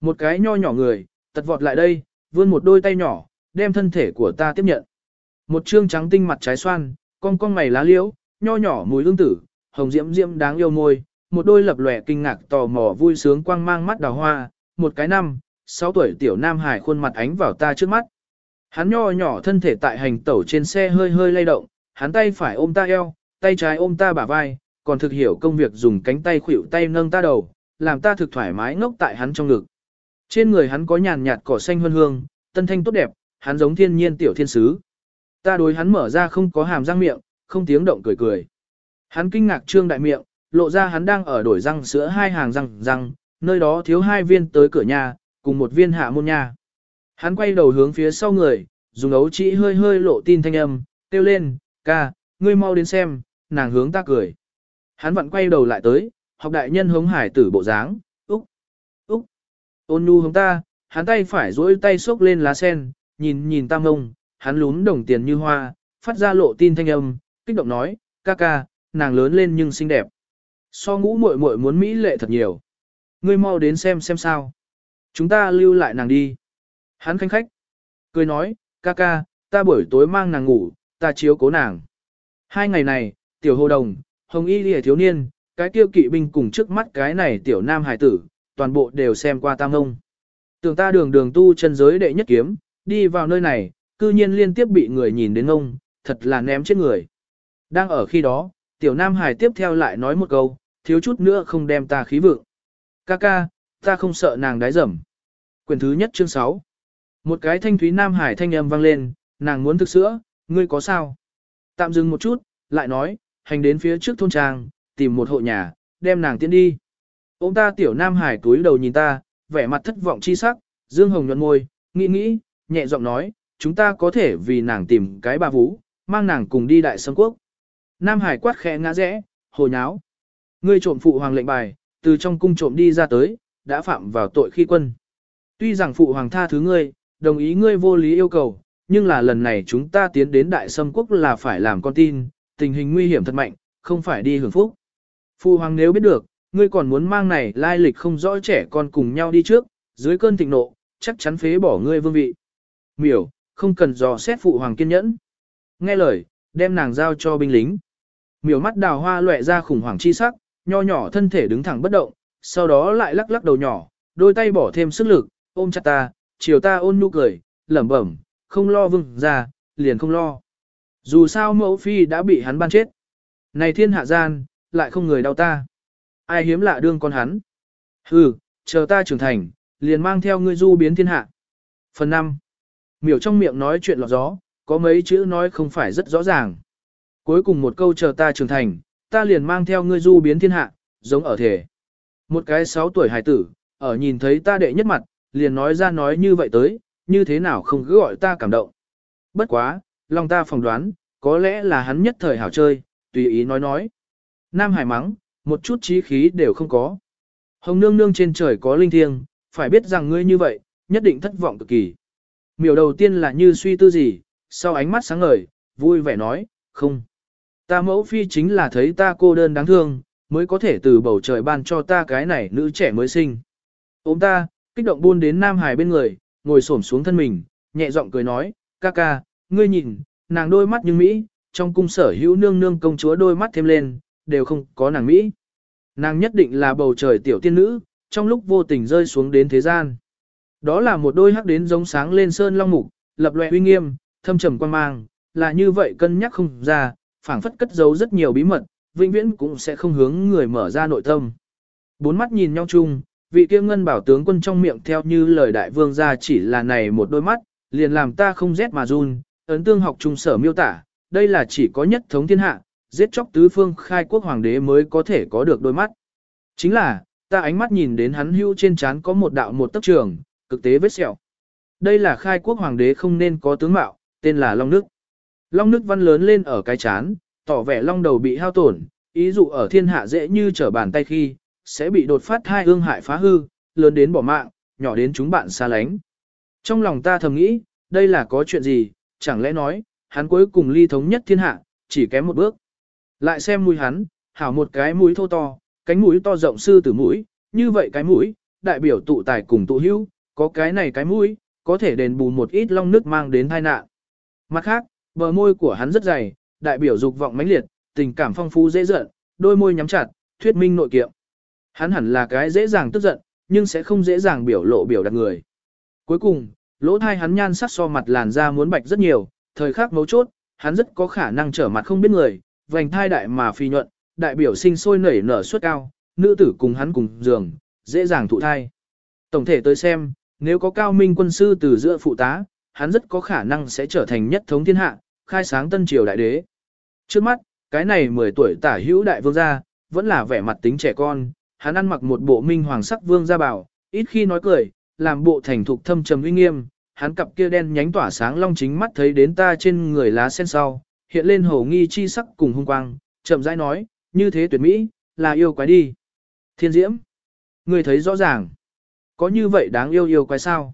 [SPEAKER 1] Một cái nho nhỏ người, tật vọt lại đây, vươn một đôi tay nhỏ, đem thân thể của ta tiếp nhận. Một trương trắng tinh mặt trái xoan, con con mày lá liễu, nho nhỏ mùi hương tử, hồng diễm diễm đáng yêu môi, một đôi lập lòe kinh ngạc tò mò vui sướng quang mang mắt đào hoa, một cái năm, sáu tuổi tiểu nam hải khuôn mặt ánh vào ta trước mắt. Hắn nho nhỏ thân thể tại hành tẩu trên xe hơi hơi lay động, hắn tay phải ôm ta eo, tay trái ôm ta bả vai, còn thực hiểu công việc dùng cánh tay khuỷu tay nâng ta đầu, làm ta thực thoải mái ngốc tại hắn trong ngực. Trên người hắn có nhàn nhạt cỏ xanh hương hương, tân thanh tốt đẹp, hắn giống thiên nhiên tiểu thiên sứ. Ta đối hắn mở ra không có hàm răng miệng, không tiếng động cười cười. Hắn kinh ngạc trương đại miệng, lộ ra hắn đang ở đổi răng sữa hai hàng răng răng, nơi đó thiếu hai viên tới cửa nhà, cùng một viên hạ môn nha. Hắn quay đầu hướng phía sau người, dùng ấu chỉ hơi hơi lộ tin thanh âm, kêu lên, ca, ngươi mau đến xem, nàng hướng ta cười. Hắn vặn quay đầu lại tới, học đại nhân hống hải tử bộ dáng, úc, úc, ôn nhu hống ta, hắn tay phải duỗi tay xốc lên lá sen, nhìn nhìn tam ông, hắn lún đồng tiền như hoa, phát ra lộ tin thanh âm, kích động nói, ca ca, nàng lớn lên nhưng xinh đẹp. So ngũ muội muội muốn Mỹ lệ thật nhiều. Ngươi mau đến xem xem sao. Chúng ta lưu lại nàng đi. Hắn khanh khách. Cười nói, ca ca, ta buổi tối mang nàng ngủ, ta chiếu cố nàng. Hai ngày này, tiểu hồ đồng, hồng y lìa thiếu niên, cái kia kỵ binh cùng trước mắt cái này tiểu nam hải tử, toàn bộ đều xem qua tam ông. Tưởng ta đường đường tu chân giới đệ nhất kiếm, đi vào nơi này, cư nhiên liên tiếp bị người nhìn đến ông, thật là ném chết người. Đang ở khi đó, tiểu nam hải tiếp theo lại nói một câu, thiếu chút nữa không đem ta khí vượng. Ca ca, ta không sợ nàng đái dầm. Quyển thứ nhất chương 6. Một cái thanh thúy nam hải thanh âm vang lên, nàng muốn thực sữa, ngươi có sao? Tạm dừng một chút, lại nói, hành đến phía trước thôn trang, tìm một hộ nhà, đem nàng tiến đi. Ông ta tiểu nam hải túi đầu nhìn ta, vẻ mặt thất vọng chi sắc, dương hồng nhuận môi, nghĩ nghĩ, nhẹ giọng nói, chúng ta có thể vì nàng tìm cái bà vũ, mang nàng cùng đi đại sâm quốc. Nam hải quát khẽ ngã rẽ, hồ nháo. Ngươi trộm phụ hoàng lệnh bài, từ trong cung trộm đi ra tới, đã phạm vào tội khi quân. Tuy rằng phụ hoàng tha thứ ngươi, đồng ý ngươi vô lý yêu cầu, nhưng là lần này chúng ta tiến đến đại sâm quốc là phải làm con tin, tình hình nguy hiểm thật mạnh, không phải đi hưởng phúc. Phụ hoàng nếu biết được, ngươi còn muốn mang này lai lịch không rõ trẻ con cùng nhau đi trước, dưới cơn thịnh nộ, chắc chắn phế bỏ ngươi vương vị. Miểu, không cần dò xét phụ hoàng kiên nhẫn. Nghe lời, đem nàng giao cho binh lính. Miểu mắt đào hoa loẹ ra khủng hoảng chi sắc, nho nhỏ thân thể đứng thẳng bất động, sau đó lại lắc lắc đầu nhỏ, đôi tay bỏ thêm sức lực, ôm chặt ta, chiều ta ôn nhu cười, lẩm bẩm, không lo vương ra, liền không lo. Dù sao mẫu phi đã bị hắn ban chết. Này thiên hạ gian, lại không người đau ta. Ai hiếm lạ đương con hắn. Hừ, chờ ta trưởng thành, liền mang theo ngươi du biến thiên hạ. Phần 5. Miểu trong miệng nói chuyện lọt gió, có mấy chữ nói không phải rất rõ ràng. Cuối cùng một câu chờ ta trưởng thành, ta liền mang theo ngươi du biến thiên hạ, giống ở thể. Một cái 6 tuổi hải tử, ở nhìn thấy ta đệ nhất mặt, liền nói ra nói như vậy tới, như thế nào không cứ gọi ta cảm động. Bất quá, lòng ta phỏng đoán, có lẽ là hắn nhất thời hảo chơi, tùy ý nói nói. Nam hải mắng, một chút trí khí đều không có. Hồng nương nương trên trời có linh thiêng, phải biết rằng ngươi như vậy, nhất định thất vọng cực kỳ. Miểu đầu tiên là như suy tư gì, sau ánh mắt sáng ngời, vui vẻ nói, không. Ta mẫu phi chính là thấy ta cô đơn đáng thương, mới có thể từ bầu trời ban cho ta cái này nữ trẻ mới sinh. Ôm ta, kích động buôn đến Nam Hải bên người, ngồi xổm xuống thân mình, nhẹ giọng cười nói, ca ca, ngươi nhìn, nàng đôi mắt như Mỹ, trong cung sở hữu nương nương công chúa đôi mắt thêm lên, đều không có nàng Mỹ. Nàng nhất định là bầu trời tiểu tiên nữ, trong lúc vô tình rơi xuống đến thế gian. Đó là một đôi hắc đến giống sáng lên sơn long mục, lập loè uy nghiêm, thâm trầm quan mang, là như vậy cân nhắc không ra, phảng phất cất giấu rất nhiều bí mật, vĩnh viễn cũng sẽ không hướng người mở ra nội tâm. Bốn mắt nhìn nhau chung, vị kia ngân bảo tướng quân trong miệng theo như lời đại vương ra chỉ là này một đôi mắt, liền làm ta không rét mà run, ấn tương học trung sở miêu tả, đây là chỉ có nhất thống thiên hạ, giết chóc tứ phương khai quốc hoàng đế mới có thể có được đôi mắt. Chính là, ta ánh mắt nhìn đến hắn hưu trên trán có một đạo một tấc trường, cực tế vết sẹo. Đây là khai quốc hoàng đế không nên có tướng mạo, tên là Long Nước. Long Nước văn lớn lên ở cái chán, tỏ vẻ long đầu bị hao tổn, ý dụ ở thiên hạ dễ như trở bàn tay khi, sẽ bị đột phát hai hương hại phá hư, lớn đến bỏ mạng, nhỏ đến chúng bạn xa lánh. Trong lòng ta thầm nghĩ, đây là có chuyện gì, chẳng lẽ nói, hắn cuối cùng ly thống nhất thiên hạ, chỉ kém một bước. Lại xem mũi hắn, hảo một cái mũi thô to, cánh mũi to rộng sư tử mũi, như vậy cái mũi, đại biểu tụ tài cùng tụ hữu, có cái này cái mũi, có thể đền bù một ít long nước mang đến tai nạn. Mặt khác, bờ môi của hắn rất dày, đại biểu dục vọng mãnh liệt, tình cảm phong phú dễ giận, đôi môi nhắm chặt, thuyết minh nội kiệm. Hắn hẳn là cái dễ dàng tức giận, nhưng sẽ không dễ dàng biểu lộ biểu đạt người. Cuối cùng, lỗ thai hắn nhan sắc so mặt làn da muốn bạch rất nhiều, thời khắc mấu chốt, hắn rất có khả năng trở mặt không biết người, vành thai đại mà phi nhuận, đại biểu sinh sôi nảy nở suất cao, nữ tử cùng hắn cùng giường, dễ dàng thụ thai. Tổng thể tới xem, nếu có cao minh quân sư từ giữa phụ tá, hắn rất có khả năng sẽ trở thành nhất thống thiên hạ, khai sáng tân triều đại đế. Trước mắt, cái này 10 tuổi tả hữu đại vương gia, vẫn là vẻ mặt tính trẻ con, hắn ăn mặc một bộ minh hoàng sắc vương gia bảo, ít khi nói cười, làm bộ thành thục thâm trầm uy nghiêm, hắn cặp kia đen nhánh tỏa sáng long chính mắt thấy đến ta trên người lá sen sau, hiện lên hổ nghi chi sắc cùng hung quang, chậm rãi nói, như thế tuyệt mỹ, là yêu quái đi. Thiên diễm, người thấy rõ ràng, có như vậy đáng yêu yêu quái sao?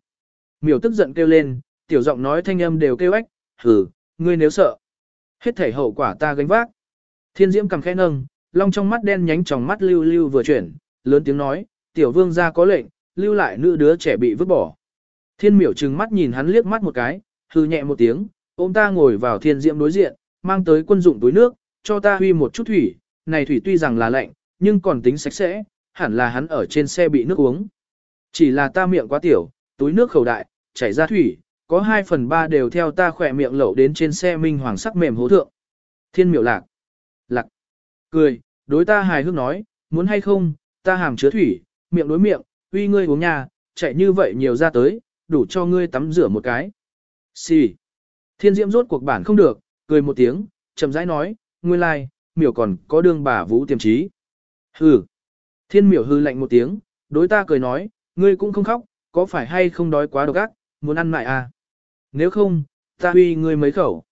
[SPEAKER 1] Miểu tức giận kêu lên, tiểu giọng nói thanh âm đều kêu ếch, hừ, ngươi nếu sợ, hết thể hậu quả ta gánh vác. Thiên diễm cầm khẽ nâng, long trong mắt đen nhánh trong mắt lưu lưu vừa chuyển, lớn tiếng nói, tiểu vương gia có lệnh, lưu lại nữ đứa trẻ bị vứt bỏ. Thiên miểu trừng mắt nhìn hắn liếc mắt một cái, hư nhẹ một tiếng, ôm ta ngồi vào thiên diễm đối diện, mang tới quân dụng túi nước, cho ta huy một chút thủy, này thủy tuy rằng là lạnh, nhưng còn tính sạch sẽ, hẳn là hắn ở trên xe bị nước uống. Chỉ là ta miệng quá tiểu, túi nước khẩu đại, chảy ra thủy, có 2 phần 3 đều theo ta khỏe miệng lẩu đến trên xe minh hoàng sắc mềm hố thượng. Thiên miểu lạc. Lạc. Cười, đối ta hài hước nói, muốn hay không, ta hàm chứa thủy, miệng đối miệng, uy ngươi uống nhà, chạy như vậy nhiều ra tới, đủ cho ngươi tắm rửa một cái. Xì. Thiên diễm rốt cuộc bản không được, cười một tiếng, chậm rãi nói, nguyên lai, like, miểu còn có đương bà vũ tiềm trí. Hừ. Thiên miểu hư lạnh một tiếng, đối ta cười nói, ngươi cũng không khóc, có phải hay không đói quá độc ác, muốn ăn mại à? Nếu không, ta huy ngươi mấy khẩu.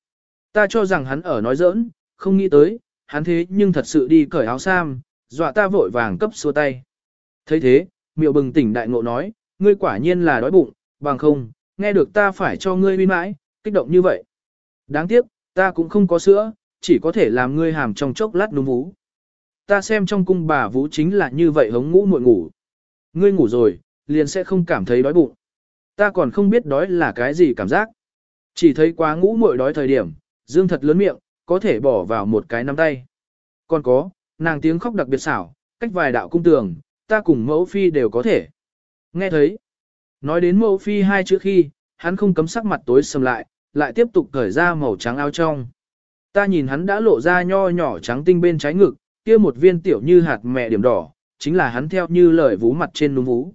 [SPEAKER 1] Ta cho rằng hắn ở nói giỡn, không nghĩ tới, hắn thế nhưng thật sự đi cởi áo sam, dọa ta vội vàng cấp xua tay. thấy thế, miệu bừng tỉnh đại ngộ nói, ngươi quả nhiên là đói bụng, bằng không, nghe được ta phải cho ngươi uy mãi, kích động như vậy. Đáng tiếc, ta cũng không có sữa, chỉ có thể làm ngươi hàm trong chốc lát núm vú. Ta xem trong cung bà vũ chính là như vậy hống ngũ muội ngủ. Ngươi ngủ rồi, liền sẽ không cảm thấy đói bụng. Ta còn không biết đói là cái gì cảm giác. Chỉ thấy quá ngũ muội đói thời điểm, dương thật lớn miệng, có thể bỏ vào một cái nắm tay. Còn có, nàng tiếng khóc đặc biệt xảo, cách vài đạo cung tường, ta cùng mẫu phi đều có thể. Nghe thấy, nói đến mẫu phi hai chữ khi, hắn không cấm sắc mặt tối sầm lại, lại tiếp tục cởi ra màu trắng áo trong. Ta nhìn hắn đã lộ ra nho nhỏ trắng tinh bên trái ngực, kia một viên tiểu như hạt mẹ điểm đỏ, chính là hắn theo như lời vú mặt trên núm vú.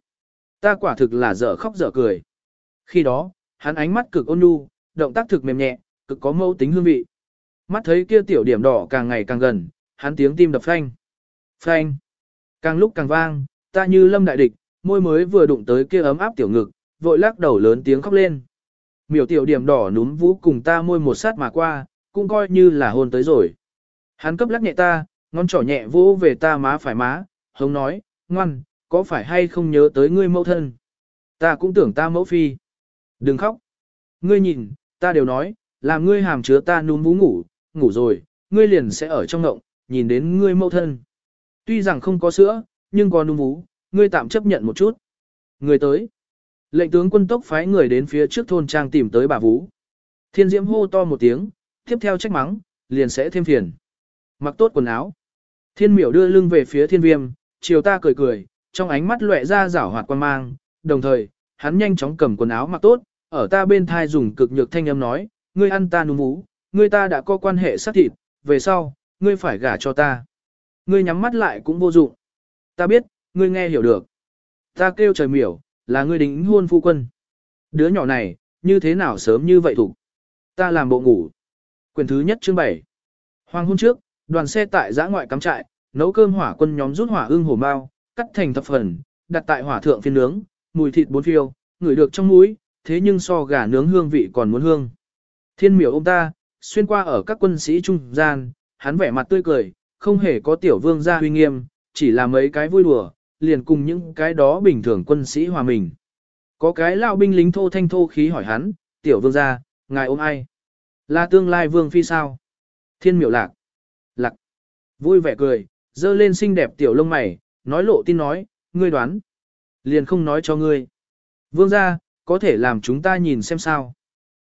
[SPEAKER 1] Ta quả thực là dở khóc dở cười. Khi đó, hắn ánh mắt cực ôn nhu, động tác thực mềm nhẹ, cực có mẫu tính hương vị. Mắt thấy kia tiểu điểm đỏ càng ngày càng gần, hắn tiếng tim đập phanh. Phanh. Càng lúc càng vang, ta như lâm đại địch, môi mới vừa đụng tới kia ấm áp tiểu ngực, vội lắc đầu lớn tiếng khóc lên. Miểu tiểu điểm đỏ núm vũ cùng ta môi một sát mà qua, cũng coi như là hôn tới rồi. Hắn cấp lắc nhẹ ta, ngón trỏ nhẹ vỗ về ta má phải má, hống nói, ngoan, có phải hay không nhớ tới ngươi mẫu thân? Ta cũng tưởng ta mẫu phi. Đừng khóc. Ngươi nhìn, ta đều nói, làm ngươi hàm chứa ta núm vũ ngủ, ngủ rồi, ngươi liền sẽ ở trong ngộng, nhìn đến ngươi mẫu thân. Tuy rằng không có sữa, nhưng có núm vũ, ngươi tạm chấp nhận một chút. Người tới. Lệnh tướng quân tốc phái người đến phía trước thôn trang tìm tới bà Vũ. Thiên Diễm hô to một tiếng, tiếp theo trách mắng, liền sẽ thêm phiền. Mặc tốt quần áo. Thiên miểu đưa lưng về phía thiên viêm, chiều ta cười cười, trong ánh mắt lóe ra rảo hoạt quan mang, đồng thời, hắn nhanh chóng cầm quần áo mặc tốt, ở ta bên thai dùng cực nhược thanh âm nói, ngươi ăn ta núm vú, ngươi ta đã có quan hệ sát thịt, về sau, ngươi phải gả cho ta. Ngươi nhắm mắt lại cũng vô dụng. Ta biết, ngươi nghe hiểu được. Ta kêu trời miểu, là ngươi đính hôn phu quân. Đứa nhỏ này, như thế nào sớm như vậy thủ. Ta làm bộ ngủ. Quyền thứ nhất chương 7. Hoàng hôn trước, đoàn xe tại giã ngoại cắm trại, nấu cơm hỏa quân nhóm rút hỏa ưng hổ mao, cắt thành thập phần, đặt tại hỏa thượng phiên nướng, mùi thịt bốn phiêu, ngửi được trong mũi, thế nhưng so gà nướng hương vị còn muốn hương. Thiên miểu ông ta, xuyên qua ở các quân sĩ trung gian, hắn vẻ mặt tươi cười, không hề có tiểu vương gia huy nghiêm, chỉ là mấy cái vui đùa, liền cùng những cái đó bình thường quân sĩ hòa mình. Có cái lão binh lính thô thanh thô khí hỏi hắn, tiểu vương gia, ngài ôm ai? Là tương lai vương phi sao? Thiên miểu lạc. Lạc. Vui vẻ cười, dơ lên xinh đẹp tiểu lông mày, nói lộ tin nói, ngươi đoán. Liền không nói cho ngươi. Vương gia, có thể làm chúng ta nhìn xem sao.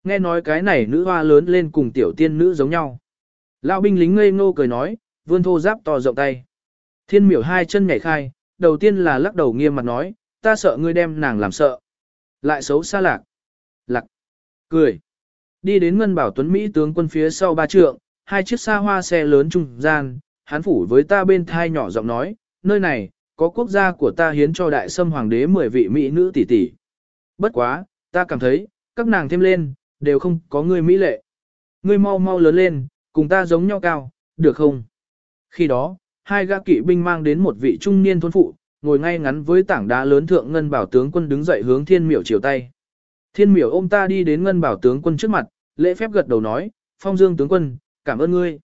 [SPEAKER 1] Nghe nói cái này nữ hoa lớn lên cùng tiểu tiên nữ giống nhau. Lão binh lính ngây ngô cười nói, vươn thô giáp to rộng tay. Thiên miểu hai chân nhảy khai, đầu tiên là lắc đầu nghiêm mặt nói, ta sợ ngươi đem nàng làm sợ. Lại xấu xa lạc. Lạc. Cười. Đi đến Ngân Bảo Tuấn Mỹ tướng quân phía sau ba trượng, hai chiếc xa hoa xe lớn trung gian, hắn phủ với ta bên thai nhỏ giọng nói, nơi này, có quốc gia của ta hiến cho đại sâm hoàng đế 10 vị mỹ nữ tỷ tỷ. Bất quá, ta cảm thấy, các nàng thêm lên, đều không có người mỹ lệ. Ngươi mau mau lớn lên, cùng ta giống nhau cao, được không? Khi đó, hai gã kỵ binh mang đến một vị trung niên thôn phụ, ngồi ngay ngắn với tảng đá lớn thượng ngân bảo tướng quân đứng dậy hướng thiên miểu chiều tay. Thiên miểu ôm ta đi đến ngân bảo tướng quân trước mặt, lễ phép gật đầu nói, phong dương tướng quân, cảm ơn ngươi.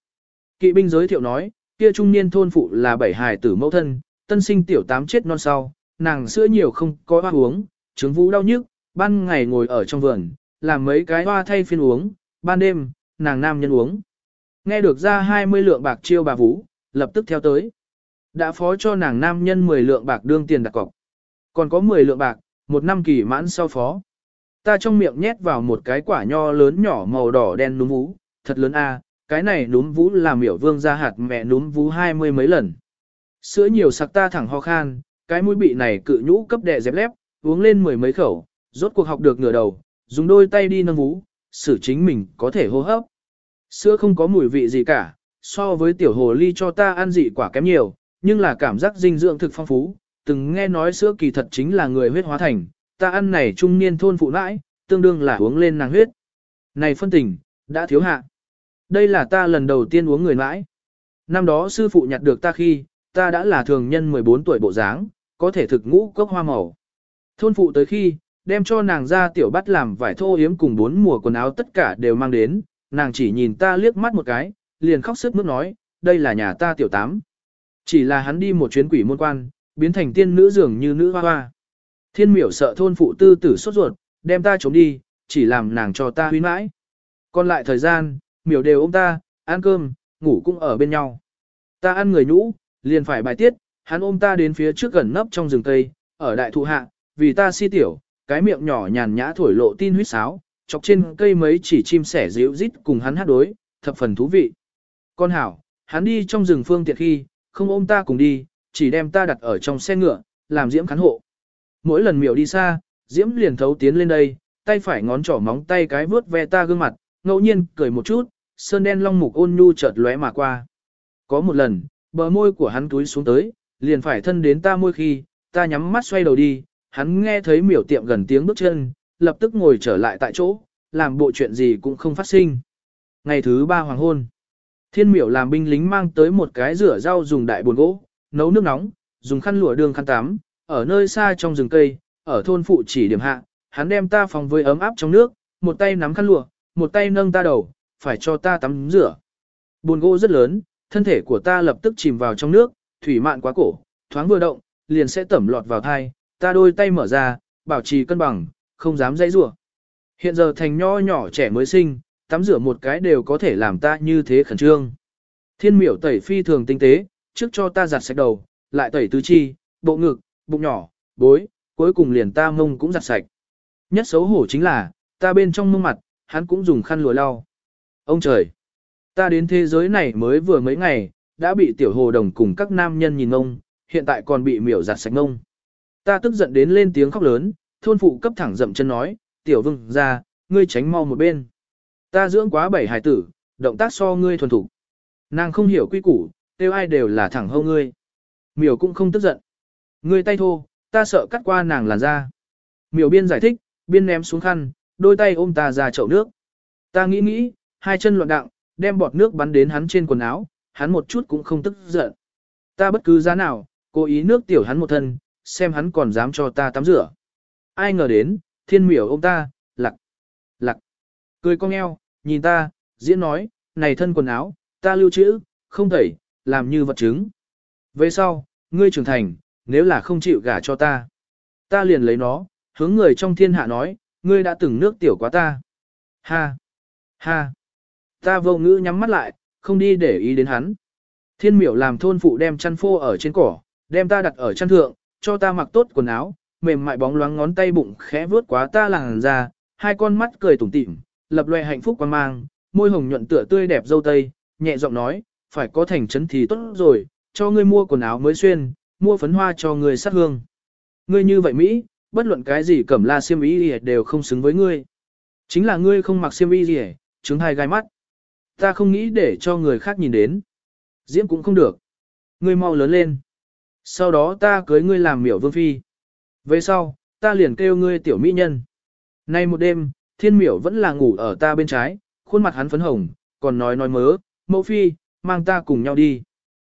[SPEAKER 1] Kỵ binh giới thiệu nói, kia trung niên thôn phụ là bảy hài tử mẫu thân, tân sinh tiểu tám chết non sau, nàng sữa nhiều không có hoa uống, trứng vũ đau nhức, ban ngày ngồi ở trong vườn, làm mấy cái hoa thay phiên uống, ban đêm, nàng nam nhân uống. Nghe được ra 20 lượng bạc chiêu bà vũ, lập tức theo tới. Đã phó cho nàng nam nhân 10 lượng bạc đương tiền đặt cọc. Còn có 10 lượng bạc, một năm kỳ mãn sau phó. Ta trong miệng nhét vào một cái quả nho lớn nhỏ màu đỏ đen núm vũ, thật lớn a, cái này núm vũ làm miểu vương ra hạt mẹ núm vũ hai mươi mấy lần. Sữa nhiều sặc ta thẳng ho khan, cái mũi bị này cự nhũ cấp đè dẹp lép, uống lên mười mấy khẩu, rốt cuộc học được ngửa đầu, dùng đôi tay đi nâng vú, xử chính mình có thể hô hấp. Sữa không có mùi vị gì cả, so với tiểu hồ ly cho ta ăn dị quả kém nhiều, nhưng là cảm giác dinh dưỡng thực phong phú, từng nghe nói sữa kỳ thật chính là người huyết hóa thành, ta ăn này trung niên thôn phụ nãi, tương đương là uống lên nàng huyết. Này phân tình, đã thiếu hạ. Đây là ta lần đầu tiên uống người nãi. Năm đó sư phụ nhặt được ta khi, ta đã là thường nhân 14 tuổi bộ dáng, có thể thực ngũ cốc hoa màu. Thôn phụ tới khi, đem cho nàng ra tiểu bắt làm vải thô yếm cùng bốn mùa quần áo tất cả đều mang đến, nàng chỉ nhìn ta liếc mắt một cái, liền khóc sức mướt nói, đây là nhà ta tiểu tám. Chỉ là hắn đi một chuyến quỷ môn quan, biến thành tiên nữ dường như nữ hoa hoa. Thiên miểu sợ thôn phụ tư tử sốt ruột, đem ta trốn đi, chỉ làm nàng cho ta huy mãi. Còn lại thời gian, miểu đều ôm ta, ăn cơm, ngủ cũng ở bên nhau. Ta ăn người nhũ, liền phải bài tiết, hắn ôm ta đến phía trước gần nấp trong rừng cây, ở đại thụ hạ, vì ta si tiểu, cái miệng nhỏ nhàn nhã thổi lộ tin huyết sáo, chọc trên cây mấy chỉ chim sẻ ríu rít cùng hắn hát đối, thập phần thú vị. Con hảo, hắn đi trong rừng phương tiện khi, không ôm ta cùng đi, chỉ đem ta đặt ở trong xe ngựa, làm diễm khán hộ. Mỗi lần miểu đi xa, diễm liền thấu tiến lên đây, tay phải ngón trỏ móng tay cái vướt ve ta gương mặt, ngẫu nhiên cười một chút, sơn đen long mục ôn nhu chợt lóe mà qua. Có một lần, bờ môi của hắn túi xuống tới, liền phải thân đến ta môi khi, ta nhắm mắt xoay đầu đi, hắn nghe thấy miểu tiệm gần tiếng bước chân, lập tức ngồi trở lại tại chỗ, làm bộ chuyện gì cũng không phát sinh. Ngày thứ ba hoàng hôn, thiên miểu làm binh lính mang tới một cái rửa rau dùng đại buồn gỗ, nấu nước nóng, dùng khăn lụa đường khăn tắm, ở nơi xa trong rừng cây, ở thôn phụ chỉ điểm hạ, hắn đem ta phòng với ấm áp trong nước, một tay nắm khăn lụa, một tay nâng ta đầu, phải cho ta tắm rửa. Buồn gỗ rất lớn, thân thể của ta lập tức chìm vào trong nước, thủy mạn quá cổ, thoáng vừa động, liền sẽ tẩm lọt vào thai, ta đôi tay mở ra, bảo trì cân bằng, không dám dây rủa. Hiện giờ thành nho nhỏ trẻ mới sinh, tắm rửa một cái đều có thể làm ta như thế khẩn trương. Thiên miểu tẩy phi thường tinh tế, trước cho ta giặt sạch đầu, lại tẩy tứ chi, bộ ngực, bụng nhỏ, bối, cuối cùng liền ta mông cũng giặt sạch. Nhất xấu hổ chính là, ta bên trong mông mặt, hắn cũng dùng khăn lùa lau. Ông trời! Ta đến thế giới này mới vừa mấy ngày, đã bị tiểu hồ đồng cùng các nam nhân nhìn ông, hiện tại còn bị miểu giặt sạch ngông. Ta tức giận đến lên tiếng khóc lớn, thôn phụ cấp thẳng dậm chân nói, tiểu vương ra, ngươi tránh mau một bên. Ta dưỡng quá bảy hải tử, động tác so ngươi thuần thủ. Nàng không hiểu quy củ, tiêu ai đều là thẳng hâu ngươi. Miểu cũng không tức giận. Ngươi tay thô, ta sợ cắt qua nàng làn da. Miểu biên giải thích, biên ném xuống khăn, đôi tay ôm ta ra chậu nước. Ta nghĩ nghĩ, hai chân loạn đặng, đem bọt nước bắn đến hắn trên quần áo, hắn một chút cũng không tức giận. Ta bất cứ giá nào, cố ý nước tiểu hắn một thân, xem hắn còn dám cho ta tắm rửa. Ai ngờ đến, thiên miểu ôm ta, lặc, lặc, cười cong eo, nhìn ta, diễn nói, này thân quần áo, ta lưu trữ, không thể, làm như vật chứng. Về sau, ngươi trưởng thành, nếu là không chịu gả cho ta, ta liền lấy nó, hướng người trong thiên hạ nói, ngươi đã từng nước tiểu quá ta. Ha, ha, ta vô ngữ nhắm mắt lại, không đi để ý đến hắn. Thiên miểu làm thôn phụ đem chăn phô ở trên cỏ, đem ta đặt ở chăn thượng, cho ta mặc tốt quần áo, mềm mại bóng loáng ngón tay bụng khẽ vướt quá ta làng ra, hai con mắt cười tủm tỉm, lập loè hạnh phúc quan mang, môi hồng nhuận tựa tươi đẹp dâu tây, nhẹ giọng nói, phải có thành trấn thì tốt rồi, cho ngươi mua quần áo mới xuyên, mua phấn hoa cho ngươi sát hương. Ngươi như vậy Mỹ, bất luận cái gì cẩm la xiêm y đều không xứng với ngươi. Chính là ngươi không mặc xiêm y gì, chứng hai gai mắt. Ta không nghĩ để cho người khác nhìn đến. Diễm cũng không được. Ngươi mau lớn lên. Sau đó ta cưới ngươi làm miểu vương phi. Về sau, ta liền kêu ngươi tiểu mỹ nhân. Nay một đêm, thiên miểu vẫn là ngủ ở ta bên trái, khuôn mặt hắn phấn hồng, còn nói nói mớ, mẫu phi, mang ta cùng nhau đi.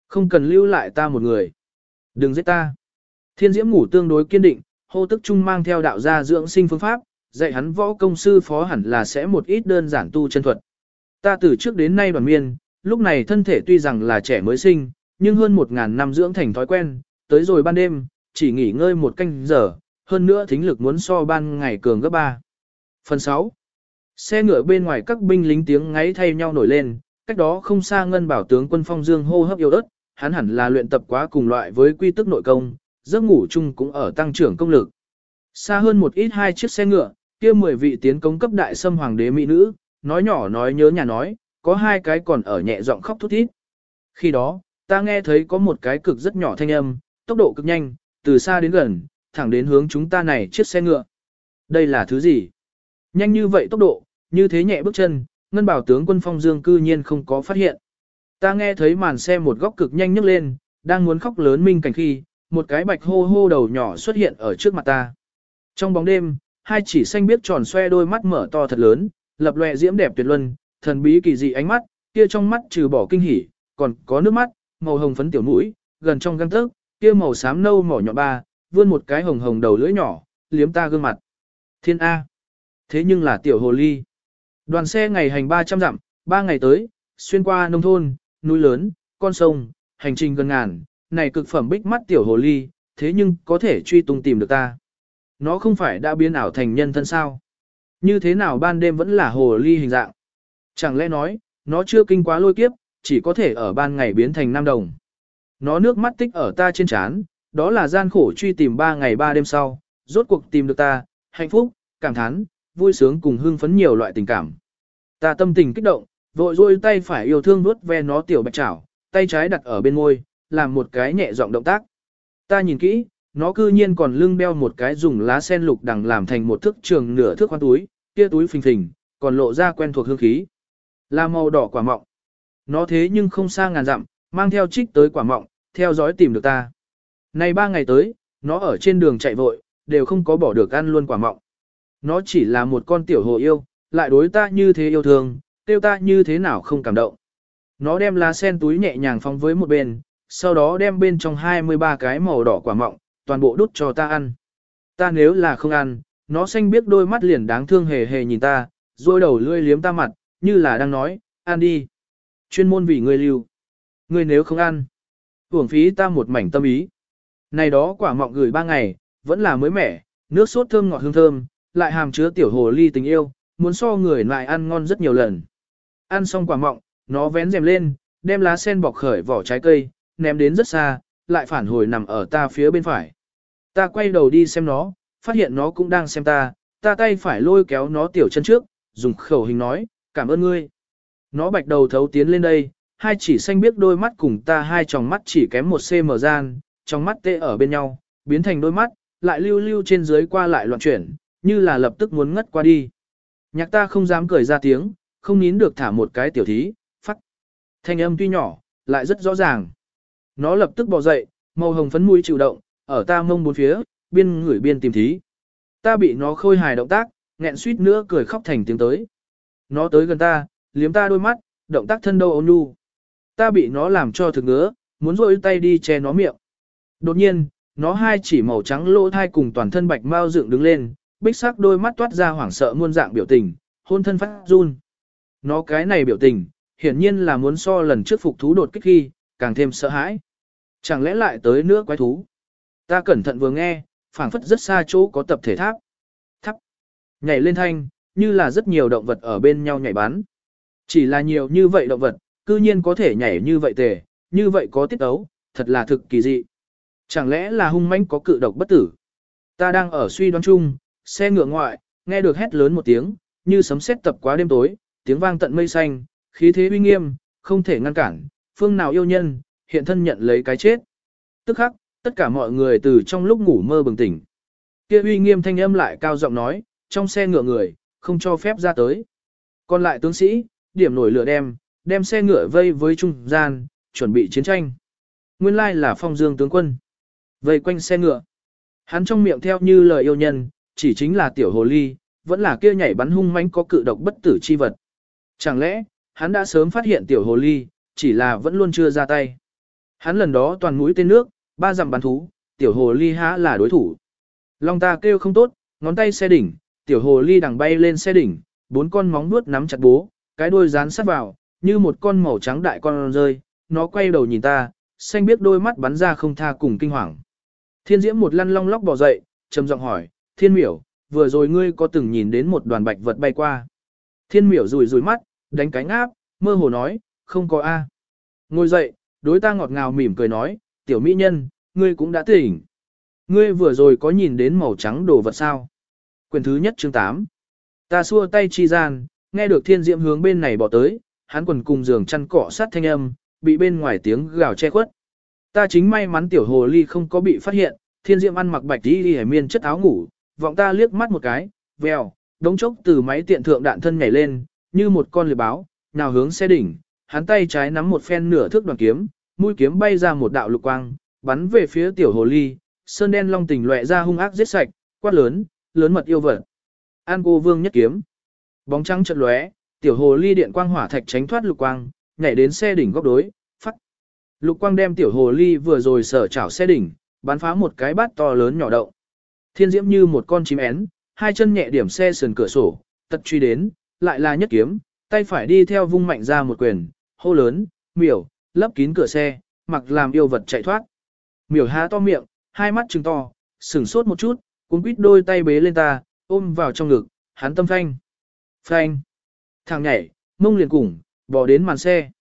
[SPEAKER 1] Không cần lưu lại ta một người. Đừng giết ta. Thiên diễm ngủ tương đối kiên định, hô tức trung mang theo đạo gia dưỡng sinh phương pháp, dạy hắn võ công sư phó hẳn là sẽ một ít đơn giản tu chân thuật. Ta từ trước đến nay đoàn miên, lúc này thân thể tuy rằng là trẻ mới sinh, nhưng hơn một ngàn năm dưỡng thành thói quen, tới rồi ban đêm, chỉ nghỉ ngơi một canh giờ, hơn nữa thính lực muốn so ban ngày cường gấp ba. Phần 6. Xe ngựa bên ngoài các binh lính tiếng ngáy thay nhau nổi lên, cách đó không xa ngân bảo tướng quân phong dương hô hấp yếu ớt, hắn hẳn là luyện tập quá cùng loại với quy tức nội công, giấc ngủ chung cũng ở tăng trưởng công lực. Xa hơn một ít hai chiếc xe ngựa, kia mười vị tiến công cấp đại sâm hoàng đế mỹ nữ, nói nhỏ nói nhớ nhà nói, có hai cái còn ở nhẹ giọng khóc thút thít. Khi đó, ta nghe thấy có một cái cực rất nhỏ thanh âm, tốc độ cực nhanh, từ xa đến gần, thẳng đến hướng chúng ta này chiếc xe ngựa. Đây là thứ gì? Nhanh như vậy tốc độ, như thế nhẹ bước chân, ngân bảo tướng quân phong dương cư nhiên không có phát hiện. Ta nghe thấy màn xe một góc cực nhanh nhấc lên, đang muốn khóc lớn minh cảnh khi, một cái bạch hô hô đầu nhỏ xuất hiện ở trước mặt ta. Trong bóng đêm, hai chỉ xanh biết tròn xoe đôi mắt mở to thật lớn, lập lòe diễm đẹp tuyệt luân, thần bí kỳ dị ánh mắt, kia trong mắt trừ bỏ kinh hỉ, còn có nước mắt, màu hồng phấn tiểu mũi, gần trong găng tấc, kia màu xám nâu mỏ nhọn ba, vươn một cái hồng hồng đầu lưỡi nhỏ, liếm ta gương mặt. Thiên A. Thế nhưng là tiểu hồ ly. Đoàn xe ngày hành 300 dặm, 3 ngày tới, xuyên qua nông thôn, núi lớn, con sông, hành trình gần ngàn, này cực phẩm bích mắt tiểu hồ ly, thế nhưng có thể truy tung tìm được ta. Nó không phải đã biến ảo thành nhân thân sao? Như thế nào ban đêm vẫn là hồ ly hình dạng? Chẳng lẽ nói, nó chưa kinh quá lôi kiếp, chỉ có thể ở ban ngày biến thành nam đồng. Nó nước mắt tích ở ta trên trán, đó là gian khổ truy tìm ba ngày ba đêm sau, rốt cuộc tìm được ta, hạnh phúc, cảm thán, vui sướng cùng hưng phấn nhiều loại tình cảm. Ta tâm tình kích động, vội rôi tay phải yêu thương vuốt ve nó tiểu bạch chảo, tay trái đặt ở bên môi, làm một cái nhẹ giọng động tác. Ta nhìn kỹ, nó cư nhiên còn lưng đeo một cái dùng lá sen lục đằng làm thành một thước trường nửa thước khoan túi, kia túi phình phình, còn lộ ra quen thuộc hương khí. Là màu đỏ quả mọng. Nó thế nhưng không xa ngàn dặm, mang theo trích tới quả mọng, theo dõi tìm được ta. Này ba ngày tới, nó ở trên đường chạy vội, đều không có bỏ được ăn luôn quả mọng. Nó chỉ là một con tiểu hồ yêu, lại đối ta như thế yêu thương, tiêu ta như thế nào không cảm động. Nó đem lá sen túi nhẹ nhàng phóng với một bên, sau đó đem bên trong 23 cái màu đỏ quả mọng, toàn bộ đút cho ta ăn. Ta nếu là không ăn, nó xanh biết đôi mắt liền đáng thương hề hề nhìn ta, rồi đầu lươi liếm ta mặt, như là đang nói, ăn đi. Chuyên môn vì ngươi lưu. Ngươi nếu không ăn, uổng phí ta một mảnh tâm ý. Này đó quả mọng gửi ba ngày, vẫn là mới mẻ, nước sốt thơm ngọt hương thơm, lại hàm chứa tiểu hồ ly tình yêu, muốn so người lại ăn ngon rất nhiều lần. Ăn xong quả mọng, nó vén rèm lên, đem lá sen bọc khởi vỏ trái cây, ném đến rất xa, lại phản hồi nằm ở ta phía bên phải. Ta quay đầu đi xem nó, phát hiện nó cũng đang xem ta, ta tay phải lôi kéo nó tiểu chân trước, dùng khẩu hình nói, cảm ơn ngươi. Nó bạch đầu thấu tiến lên đây, hai chỉ xanh biết đôi mắt cùng ta hai tròng mắt chỉ kém một cm gian, trong mắt tê ở bên nhau, biến thành đôi mắt, lại lưu lưu trên dưới qua lại loạn chuyển, như là lập tức muốn ngất qua đi. Nhạc ta không dám cười ra tiếng, không nín được thả một cái tiểu thí, phát. Thanh âm tuy nhỏ, lại rất rõ ràng. Nó lập tức bò dậy, màu hồng phấn mũi chịu động, ở ta mông bốn phía, biên ngửi biên tìm thí. Ta bị nó khôi hài động tác, nghẹn suýt nữa cười khóc thành tiếng tới. Nó tới gần ta, liếm ta đôi mắt, động tác thân đâu ôn nhu. Ta bị nó làm cho thực ngứa, muốn rôi tay đi che nó miệng. Đột nhiên, nó hai chỉ màu trắng lỗ thai cùng toàn thân bạch mau dựng đứng lên, bích sắc đôi mắt toát ra hoảng sợ muôn dạng biểu tình, hôn thân phát run. Nó cái này biểu tình, hiển nhiên là muốn so lần trước phục thú đột kích khi, càng thêm sợ hãi. Chẳng lẽ lại tới nữa quái thú? Ta cẩn thận vừa nghe, phảng phất rất xa chỗ có tập thể tháp. Tháp. Nhảy lên thanh, như là rất nhiều động vật ở bên nhau nhảy bắn. Chỉ là nhiều như vậy động vật, cư nhiên có thể nhảy như vậy tề, như vậy có tiết ấu, thật là thực kỳ dị. Chẳng lẽ là hung mãnh có cự độc bất tử? Ta đang ở suy đoán chung, xe ngựa ngoại, nghe được hét lớn một tiếng, như sấm sét tập quá đêm tối, tiếng vang tận mây xanh, khí thế uy nghiêm, không thể ngăn cản, phương nào yêu nhân, hiện thân nhận lấy cái chết. Tức khắc, tất cả mọi người từ trong lúc ngủ mơ bừng tỉnh. Kia uy nghiêm thanh âm lại cao giọng nói, trong xe ngựa người, không cho phép ra tới. Còn lại tướng sĩ, điểm nổi lửa đem, đem xe ngựa vây với trung gian, chuẩn bị chiến tranh. Nguyên lai là phong dương tướng quân. Vây quanh xe ngựa. Hắn trong miệng theo như lời yêu nhân, chỉ chính là tiểu hồ ly, vẫn là kia nhảy bắn hung mãnh có cự độc bất tử chi vật. Chẳng lẽ, hắn đã sớm phát hiện tiểu hồ ly, chỉ là vẫn luôn chưa ra tay. Hắn lần đó toàn mũi tên nước, ba dặm bắn thú, tiểu hồ ly há là đối thủ. Long ta kêu không tốt, ngón tay xe đỉnh, tiểu hồ ly đằng bay lên xe đỉnh, bốn con móng vuốt nắm chặt bố, cái đuôi dán sát vào, như một con màu trắng đại con rơi, nó quay đầu nhìn ta, xanh biết đôi mắt bắn ra không tha cùng kinh hoàng. Thiên diễm một lăn long lóc bò dậy, trầm giọng hỏi, thiên miểu, vừa rồi ngươi có từng nhìn đến một đoàn bạch vật bay qua. Thiên miểu rùi rùi mắt, đánh cánh áp, mơ hồ nói, không có A. Ngồi dậy, đối ta ngọt ngào mỉm cười nói, tiểu mỹ nhân, ngươi cũng đã tỉnh. Ngươi vừa rồi có nhìn đến màu trắng đồ vật sao? Quyền thứ nhất chương 8. Ta xua tay chi gian, nghe được thiên diễm hướng bên này bỏ tới, hắn quần cùng giường chăn cọ sát thanh âm, bị bên ngoài tiếng gào che khuất. Ta chính may mắn tiểu hồ ly không có bị phát hiện, thiên diễm ăn mặc bạch đi hải miên chất áo ngủ, vọng ta liếc mắt một cái, vèo, đống chốc từ máy tiện thượng đạn thân nhảy lên, như một con lười báo, nào hướng xe đỉnh, hắn tay trái nắm một phen nửa thước đoàn kiếm, mũi kiếm bay ra một đạo lục quang, bắn về phía tiểu hồ ly, sơn đen long tình lóe ra hung ác giết sạch, quát lớn, lớn mật yêu vật. An cô vương nhất kiếm. Bóng trắng chợt lóe, tiểu hồ ly điện quang hỏa thạch tránh thoát lục quang, nhảy đến xe đỉnh góc đối, phát. Lục quang đem tiểu hồ ly vừa rồi sở chảo xe đỉnh, bắn phá một cái bát to lớn nhỏ động. Thiên diễm như một con chim én, hai chân nhẹ điểm xe sườn cửa sổ, tật truy đến, lại là nhất kiếm, tay phải đi theo vung mạnh ra một quyền, hô lớn, miểu, lấp kín cửa xe, mặc làm yêu vật chạy thoát. Miểu há to miệng, hai mắt trừng to, sửng sốt một chút, cuốn quýt đôi tay bế lên ta, ôm vào trong ngực, hắn tâm thanh. Phanh. Thằng nhảy, mông liền cùng, bỏ đến màn xe.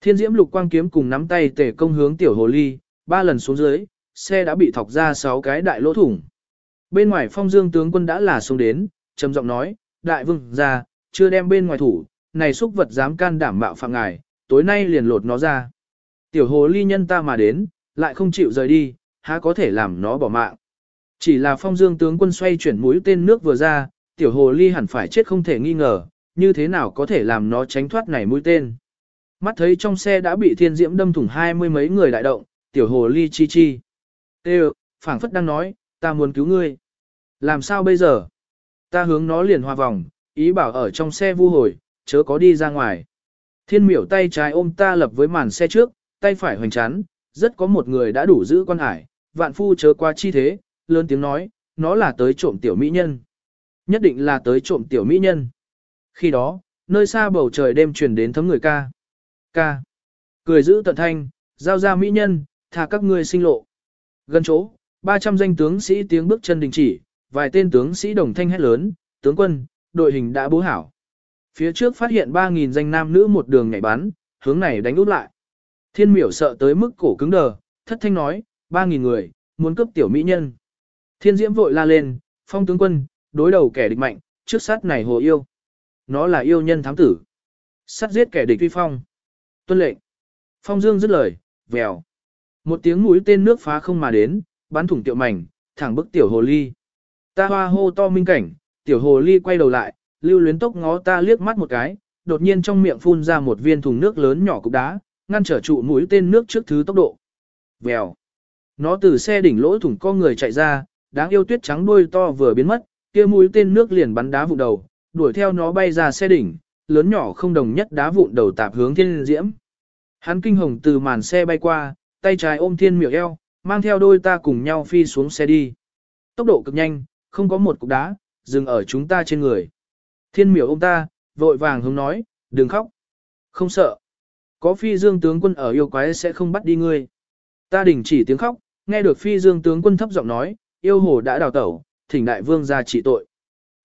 [SPEAKER 1] Thiên diễm lục quang kiếm cùng nắm tay tể công hướng tiểu hồ ly, ba lần xuống dưới, xe đã bị thọc ra sáu cái đại lỗ thủng. Bên ngoài phong dương tướng quân đã là xuống đến, trầm giọng nói, đại vương ra, chưa đem bên ngoài thủ, này xúc vật dám can đảm bạo phạm ngài, tối nay liền lột nó ra. Tiểu hồ ly nhân ta mà đến, lại không chịu rời đi, há có thể làm nó bỏ mạng. Chỉ là phong dương tướng quân xoay chuyển mũi tên nước vừa ra, tiểu hồ ly hẳn phải chết không thể nghi ngờ, như thế nào có thể làm nó tránh thoát này mũi tên. Mắt thấy trong xe đã bị thiên diễm đâm thủng hai mươi mấy người đại động, tiểu hồ ly chi chi. Tê phảng phất đang nói, ta muốn cứu ngươi. Làm sao bây giờ? Ta hướng nó liền hòa vòng, ý bảo ở trong xe vu hồi, chớ có đi ra ngoài. Thiên miểu tay trái ôm ta lập với màn xe trước, tay phải hoành chán, rất có một người đã đủ giữ quan hải, vạn phu chớ qua chi thế, lớn tiếng nói, nó là tới trộm tiểu mỹ nhân. Nhất định là tới trộm tiểu mỹ nhân. Khi đó, nơi xa bầu trời đêm truyền đến thấm người ca. Ca. Cười giữ tận thanh, giao ra mỹ nhân, thả các ngươi sinh lộ. Gần chỗ, 300 danh tướng sĩ tiếng bước chân đình chỉ, vài tên tướng sĩ đồng thanh hét lớn, tướng quân, đội hình đã bố hảo. Phía trước phát hiện 3.000 danh nam nữ một đường nhảy bắn, hướng này đánh út lại. Thiên miểu sợ tới mức cổ cứng đờ, thất thanh nói, 3.000 người, muốn cướp tiểu mỹ nhân. Thiên diễm vội la lên, phong tướng quân, đối đầu kẻ địch mạnh, trước sát này hồ yêu. Nó là yêu nhân thám tử. Sát giết kẻ địch vi phong. Tuân lệnh. Phong dương dứt lời, vèo. Một tiếng mũi tên nước phá không mà đến, bắn thủng tiểu mảnh, thẳng bức tiểu hồ ly. Ta hoa hô to minh cảnh, tiểu hồ ly quay đầu lại, lưu luyến tốc ngó ta liếc mắt một cái, đột nhiên trong miệng phun ra một viên thùng nước lớn nhỏ cục đá, ngăn trở trụ mũi tên nước trước thứ tốc độ. Vèo. Nó từ xe đỉnh lỗ thủng co người chạy ra, đáng yêu tuyết trắng đuôi to vừa biến mất, kia mũi tên nước liền bắn đá vụn đầu, đuổi theo nó bay ra xe đỉnh, lớn nhỏ không đồng nhất đá vụn đầu tạp hướng thiên diễm. Hắn kinh hồng từ màn xe bay qua, tay trái ôm thiên miểu eo, mang theo đôi ta cùng nhau phi xuống xe đi. Tốc độ cực nhanh, không có một cục đá, dừng ở chúng ta trên người. Thiên miểu ôm ta, vội vàng hướng nói, đừng khóc. Không sợ. Có phi dương tướng quân ở yêu quái sẽ không bắt đi ngươi. Ta đình chỉ tiếng khóc, nghe được phi dương tướng quân thấp giọng nói, yêu hồ đã đào tẩu, thỉnh đại vương ra trị tội.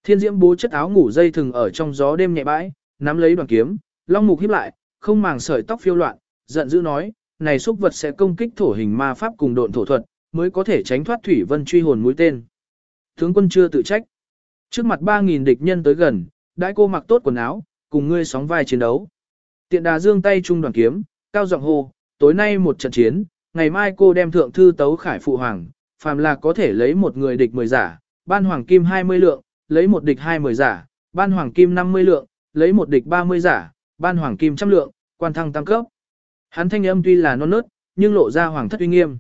[SPEAKER 1] Thiên diễm bố chất áo ngủ dây thừng ở trong gió đêm nhẹ bãi, nắm lấy đoàn kiếm, long mục híp lại, không màng sợi tóc phiêu loạn, giận dữ nói, này xúc vật sẽ công kích thổ hình ma pháp cùng độn thổ thuật, mới có thể tránh thoát thủy vân truy hồn mũi tên. Tướng quân chưa tự trách. Trước mặt 3.000 địch nhân tới gần, đãi cô mặc tốt quần áo, cùng ngươi sóng vai chiến đấu. Tiện đà dương tay trung đoàn kiếm, cao giọng hô, tối nay một trận chiến, ngày mai cô đem thượng thư tấu khải phụ hoàng, phàm là có thể lấy một người địch 10 giả, ban hoàng kim 20 lượng, lấy một địch 20 giả, ban hoàng kim 50 lượng, lấy một địch 30 giả, ban hoàng kim trăm lượng, quan thăng tăng cấp. Hắn thanh âm tuy là non nớt, nhưng lộ ra hoàng thất uy nghiêm.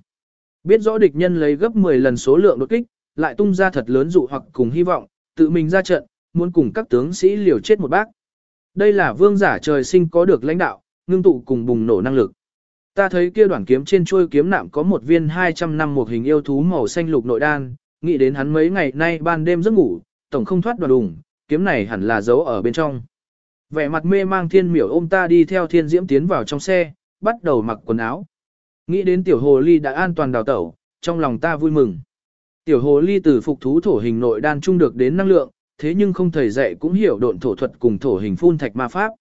[SPEAKER 1] Biết rõ địch nhân lấy gấp 10 lần số lượng đột kích, lại tung ra thật lớn dụ hoặc cùng hy vọng, tự mình ra trận, muốn cùng các tướng sĩ liều chết một bác. Đây là vương giả trời sinh có được lãnh đạo, ngưng tụ cùng bùng nổ năng lực. Ta thấy kia đoạn kiếm trên chuôi kiếm nạm có một viên 200 năm một hình yêu thú màu xanh lục nội đan, nghĩ đến hắn mấy ngày nay ban đêm giấc ngủ, tổng không thoát đoạt đùng, kiếm này hẳn là giấu ở bên trong. Vẻ mặt mê mang thiên miểu ôm ta đi theo thiên diễm tiến vào trong xe, bắt đầu mặc quần áo. Nghĩ đến tiểu hồ ly đã an toàn đào tẩu, trong lòng ta vui mừng. Tiểu hồ ly từ phục thú thổ hình nội đan trung được đến năng lượng, thế nhưng không thầy dạy cũng hiểu độn thổ thuật cùng thổ hình phun thạch ma pháp.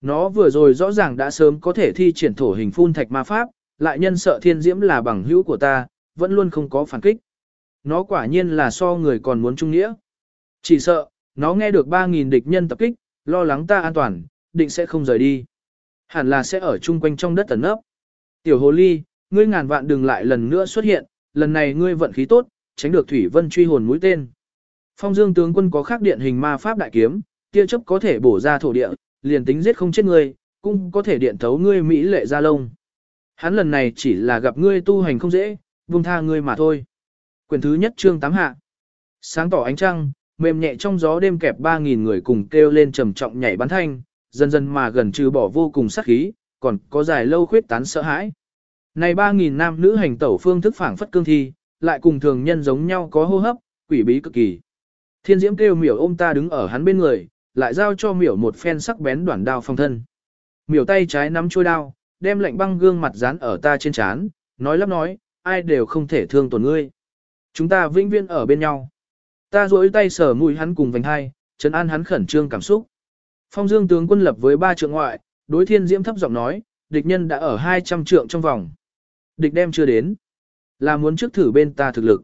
[SPEAKER 1] Nó vừa rồi rõ ràng đã sớm có thể thi triển thổ hình phun thạch ma pháp, lại nhân sợ thiên diễm là bằng hữu của ta, vẫn luôn không có phản kích. Nó quả nhiên là so người còn muốn trung nghĩa. Chỉ sợ, nó nghe được 3.000 địch nhân tập kích, lo lắng ta an toàn, định sẽ không rời đi. Hẳn là sẽ ở chung quanh trong đất tẩn nấp. Tiểu hồ ly, ngươi ngàn vạn đừng lại lần nữa xuất hiện, lần này ngươi vận khí tốt, tránh được thủy vân truy hồn mũi tên. Phong Dương tướng quân có khắc điện hình ma pháp đại kiếm, tia chớp có thể bổ ra thổ địa, liền tính giết không chết ngươi, cũng có thể điện thấu ngươi mỹ lệ ra lông. Hắn lần này chỉ là gặp ngươi tu hành không dễ, buông tha ngươi mà thôi. Quyển thứ nhất chương tám hạ. Sáng tỏ ánh trăng, mềm nhẹ trong gió đêm kẹp 3.000 người cùng kêu lên trầm trọng nhảy bắn thanh, dần dần mà gần trừ bỏ vô cùng sắc khí, còn có dài lâu khuyết tán sợ hãi. Này 3.000 nam nữ hành tẩu phương thức phảng phất cương thi, lại cùng thường nhân giống nhau có hô hấp, quỷ bí cực kỳ. Thiên diễm kêu miểu ôm ta đứng ở hắn bên người, lại giao cho miểu một phen sắc bén đoạn đao phong thân. Miểu tay trái nắm chuôi đao, đem lạnh băng gương mặt dán ở ta trên trán, nói lắp nói, ai đều không thể thương tổn ngươi. Chúng ta vĩnh viễn ở bên nhau. Ta duỗi tay sờ mũi hắn cùng vành hai, trấn an hắn khẩn trương cảm xúc. Phong Dương tướng quân lập với ba trượng ngoại, đối thiên diễm thấp giọng nói, địch nhân đã ở 200 trượng trong vòng. Địch đem chưa đến. Là muốn trước thử bên ta thực lực.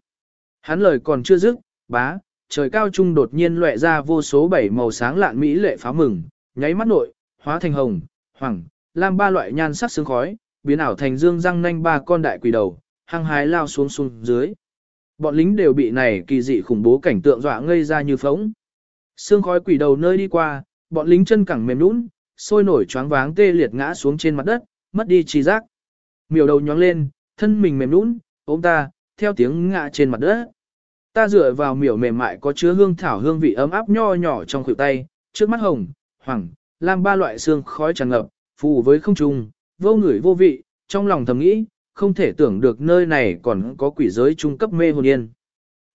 [SPEAKER 1] Hắn lời còn chưa dứt, bá, trời cao trung đột nhiên lóe ra vô số bảy màu sáng lạn mỹ lệ phá mừng, nháy mắt nội, hóa thành hồng, hoàng, lam ba loại nhan sắc sương khói, biến ảo thành dương răng nanh ba con đại quỷ đầu, hăng hái lao xuống xuống dưới. Bọn lính đều bị này kỳ dị khủng bố cảnh tượng dọa ngây ra như phóng. Sương khói quỷ đầu nơi đi qua, bọn lính chân cẳng mềm nũng, sôi nổi choáng váng tê liệt ngã xuống trên mặt đất, mất đi trí giác. Miểu đầu nhóng lên, thân mình mềm nũng, ôm ta, theo tiếng ngã trên mặt đất. Ta dựa vào miểu mềm mại có chứa hương thảo hương vị ấm áp nho nhỏ trong khuỷu tay, trước mắt hồng, hoàng, lam ba loại xương khói tràn ngập, phù với không trung, vô ngửi vô vị, trong lòng thầm nghĩ, không thể tưởng được nơi này còn có quỷ giới trung cấp mê hồn yên.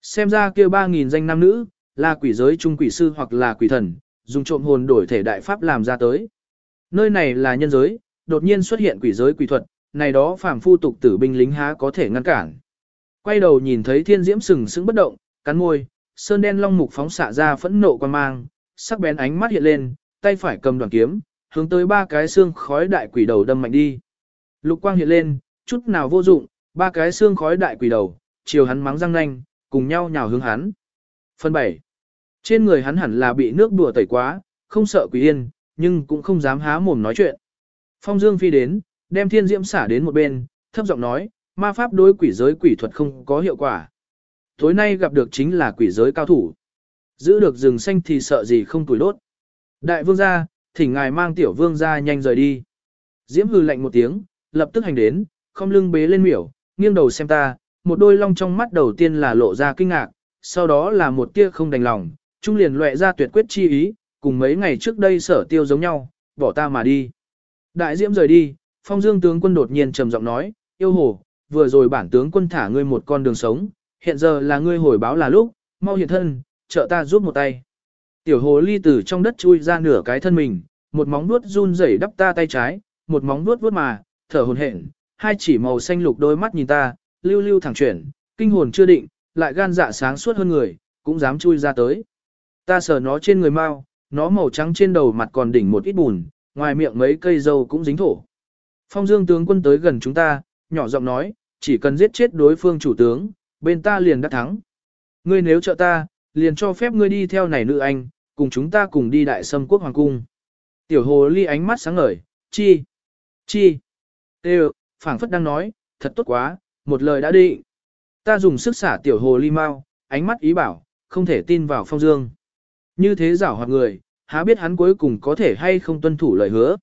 [SPEAKER 1] Xem ra kia 3.000 danh nam nữ, là quỷ giới trung quỷ sư hoặc là quỷ thần, dùng trộm hồn đổi thể đại pháp làm ra tới. Nơi này là nhân giới, đột nhiên xuất hiện quỷ giới quỷ thuật, này đó phàm phu tục tử binh lính há có thể ngăn cản. Quay đầu nhìn thấy thiên diễm sừng sững bất động, cắn môi, sơn đen long mục phóng xạ ra phẫn nộ quan mang, sắc bén ánh mắt hiện lên, tay phải cầm đoàn kiếm, hướng tới ba cái xương khói đại quỷ đầu đâm mạnh đi. Lục quang hiện lên, chút nào vô dụng, ba cái xương khói đại quỷ đầu, chiều hắn mắng răng nanh, cùng nhau nhào hướng hắn. Phần 7. Trên người hắn hẳn là bị nước đùa tẩy quá, không sợ quỷ yên, nhưng cũng không dám há mồm nói chuyện. Phong Dương phi đến, đem thiên diễm xả đến một bên, thấp giọng nói, ma pháp đối quỷ giới quỷ thuật không có hiệu quả. Tối nay gặp được chính là quỷ giới cao thủ. Giữ được rừng xanh thì sợ gì không tuổi đốt. Đại vương gia, thỉnh ngài mang tiểu vương gia nhanh rời đi. Diễm hư lạnh một tiếng, lập tức hành đến, không lưng bế lên miểu, nghiêng đầu xem ta, một đôi long trong mắt đầu tiên là lộ ra kinh ngạc, sau đó là một tia không đành lòng, trung liền loại ra tuyệt quyết chi ý, cùng mấy ngày trước đây sở tiêu giống nhau, bỏ ta mà đi. Đại diễm rời đi, phong dương tướng quân đột nhiên trầm giọng nói, yêu hồ, vừa rồi bản tướng quân thả ngươi một con đường sống, hiện giờ là ngươi hồi báo là lúc, mau hiện thân, trợ ta giúp một tay. Tiểu hồ ly từ trong đất chui ra nửa cái thân mình, một móng vuốt run rẩy đắp ta tay trái, một móng vuốt vuốt mà, thở hồn hển, hai chỉ màu xanh lục đôi mắt nhìn ta, lưu lưu thẳng chuyển, kinh hồn chưa định, lại gan dạ sáng suốt hơn người, cũng dám chui ra tới. Ta sờ nó trên người mau, nó màu trắng trên đầu mặt còn đỉnh một ít bùn, ngoài miệng mấy cây dâu cũng dính thổ. Phong Dương tướng quân tới gần chúng ta, nhỏ giọng nói, chỉ cần giết chết đối phương chủ tướng, bên ta liền đã thắng. Ngươi nếu trợ ta, liền cho phép ngươi đi theo này nữ anh, cùng chúng ta cùng đi đại sâm quốc hoàng cung. Tiểu hồ ly ánh mắt sáng ngời, chi, chi, tê phảng phất đang nói, thật tốt quá, một lời đã đi. Ta dùng sức xả tiểu hồ ly mau, ánh mắt ý bảo, không thể tin vào phong dương. Như thế giảo hoạt người, há biết hắn cuối cùng có thể hay không tuân thủ lời hứa.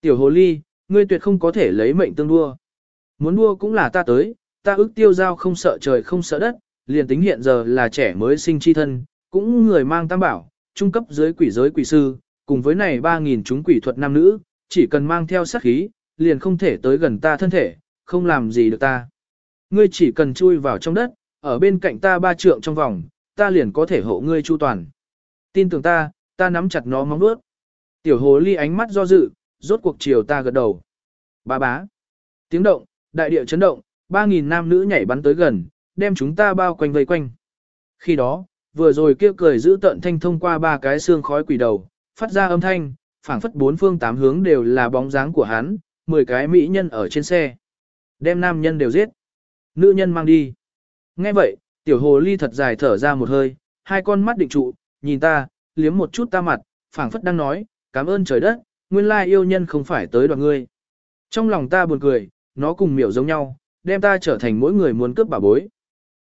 [SPEAKER 1] Tiểu hồ ly, ngươi tuyệt không có thể lấy mệnh tương đua. Muốn đua cũng là ta tới, ta ước tiêu giao không sợ trời không sợ đất, liền tính hiện giờ là trẻ mới sinh chi thân, cũng người mang tam bảo, trung cấp dưới quỷ giới quỷ sư, cùng với này 3.000 chúng quỷ thuật nam nữ, chỉ cần mang theo sát khí, liền không thể tới gần ta thân thể, không làm gì được ta. Ngươi chỉ cần chui vào trong đất, ở bên cạnh ta ba trượng trong vòng, ta liền có thể hộ ngươi chu toàn. Tin tưởng ta, ta nắm chặt nó móng nuốt. Tiểu hồ ly ánh mắt do dự, rốt cuộc chiều ta gật đầu. Ba bá. Tiếng động, đại địa chấn động, ba nghìn nam nữ nhảy bắn tới gần, đem chúng ta bao quanh vây quanh. Khi đó, vừa rồi kia cười giữ tận thanh thông qua ba cái xương khói quỷ đầu, phát ra âm thanh, phảng phất bốn phương tám hướng đều là bóng dáng của hắn, 10 cái mỹ nhân ở trên xe. Đem nam nhân đều giết. Nữ nhân mang đi. Nghe vậy, tiểu hồ ly thật dài thở ra một hơi, hai con mắt định trụ, nhìn ta, liếm một chút ta mặt, phảng phất đang nói, cảm ơn trời đất, nguyên lai yêu nhân không phải tới đoàn ngươi. Trong lòng ta buồn cười, nó cùng miểu giống nhau, đem ta trở thành mỗi người muốn cướp bà bối.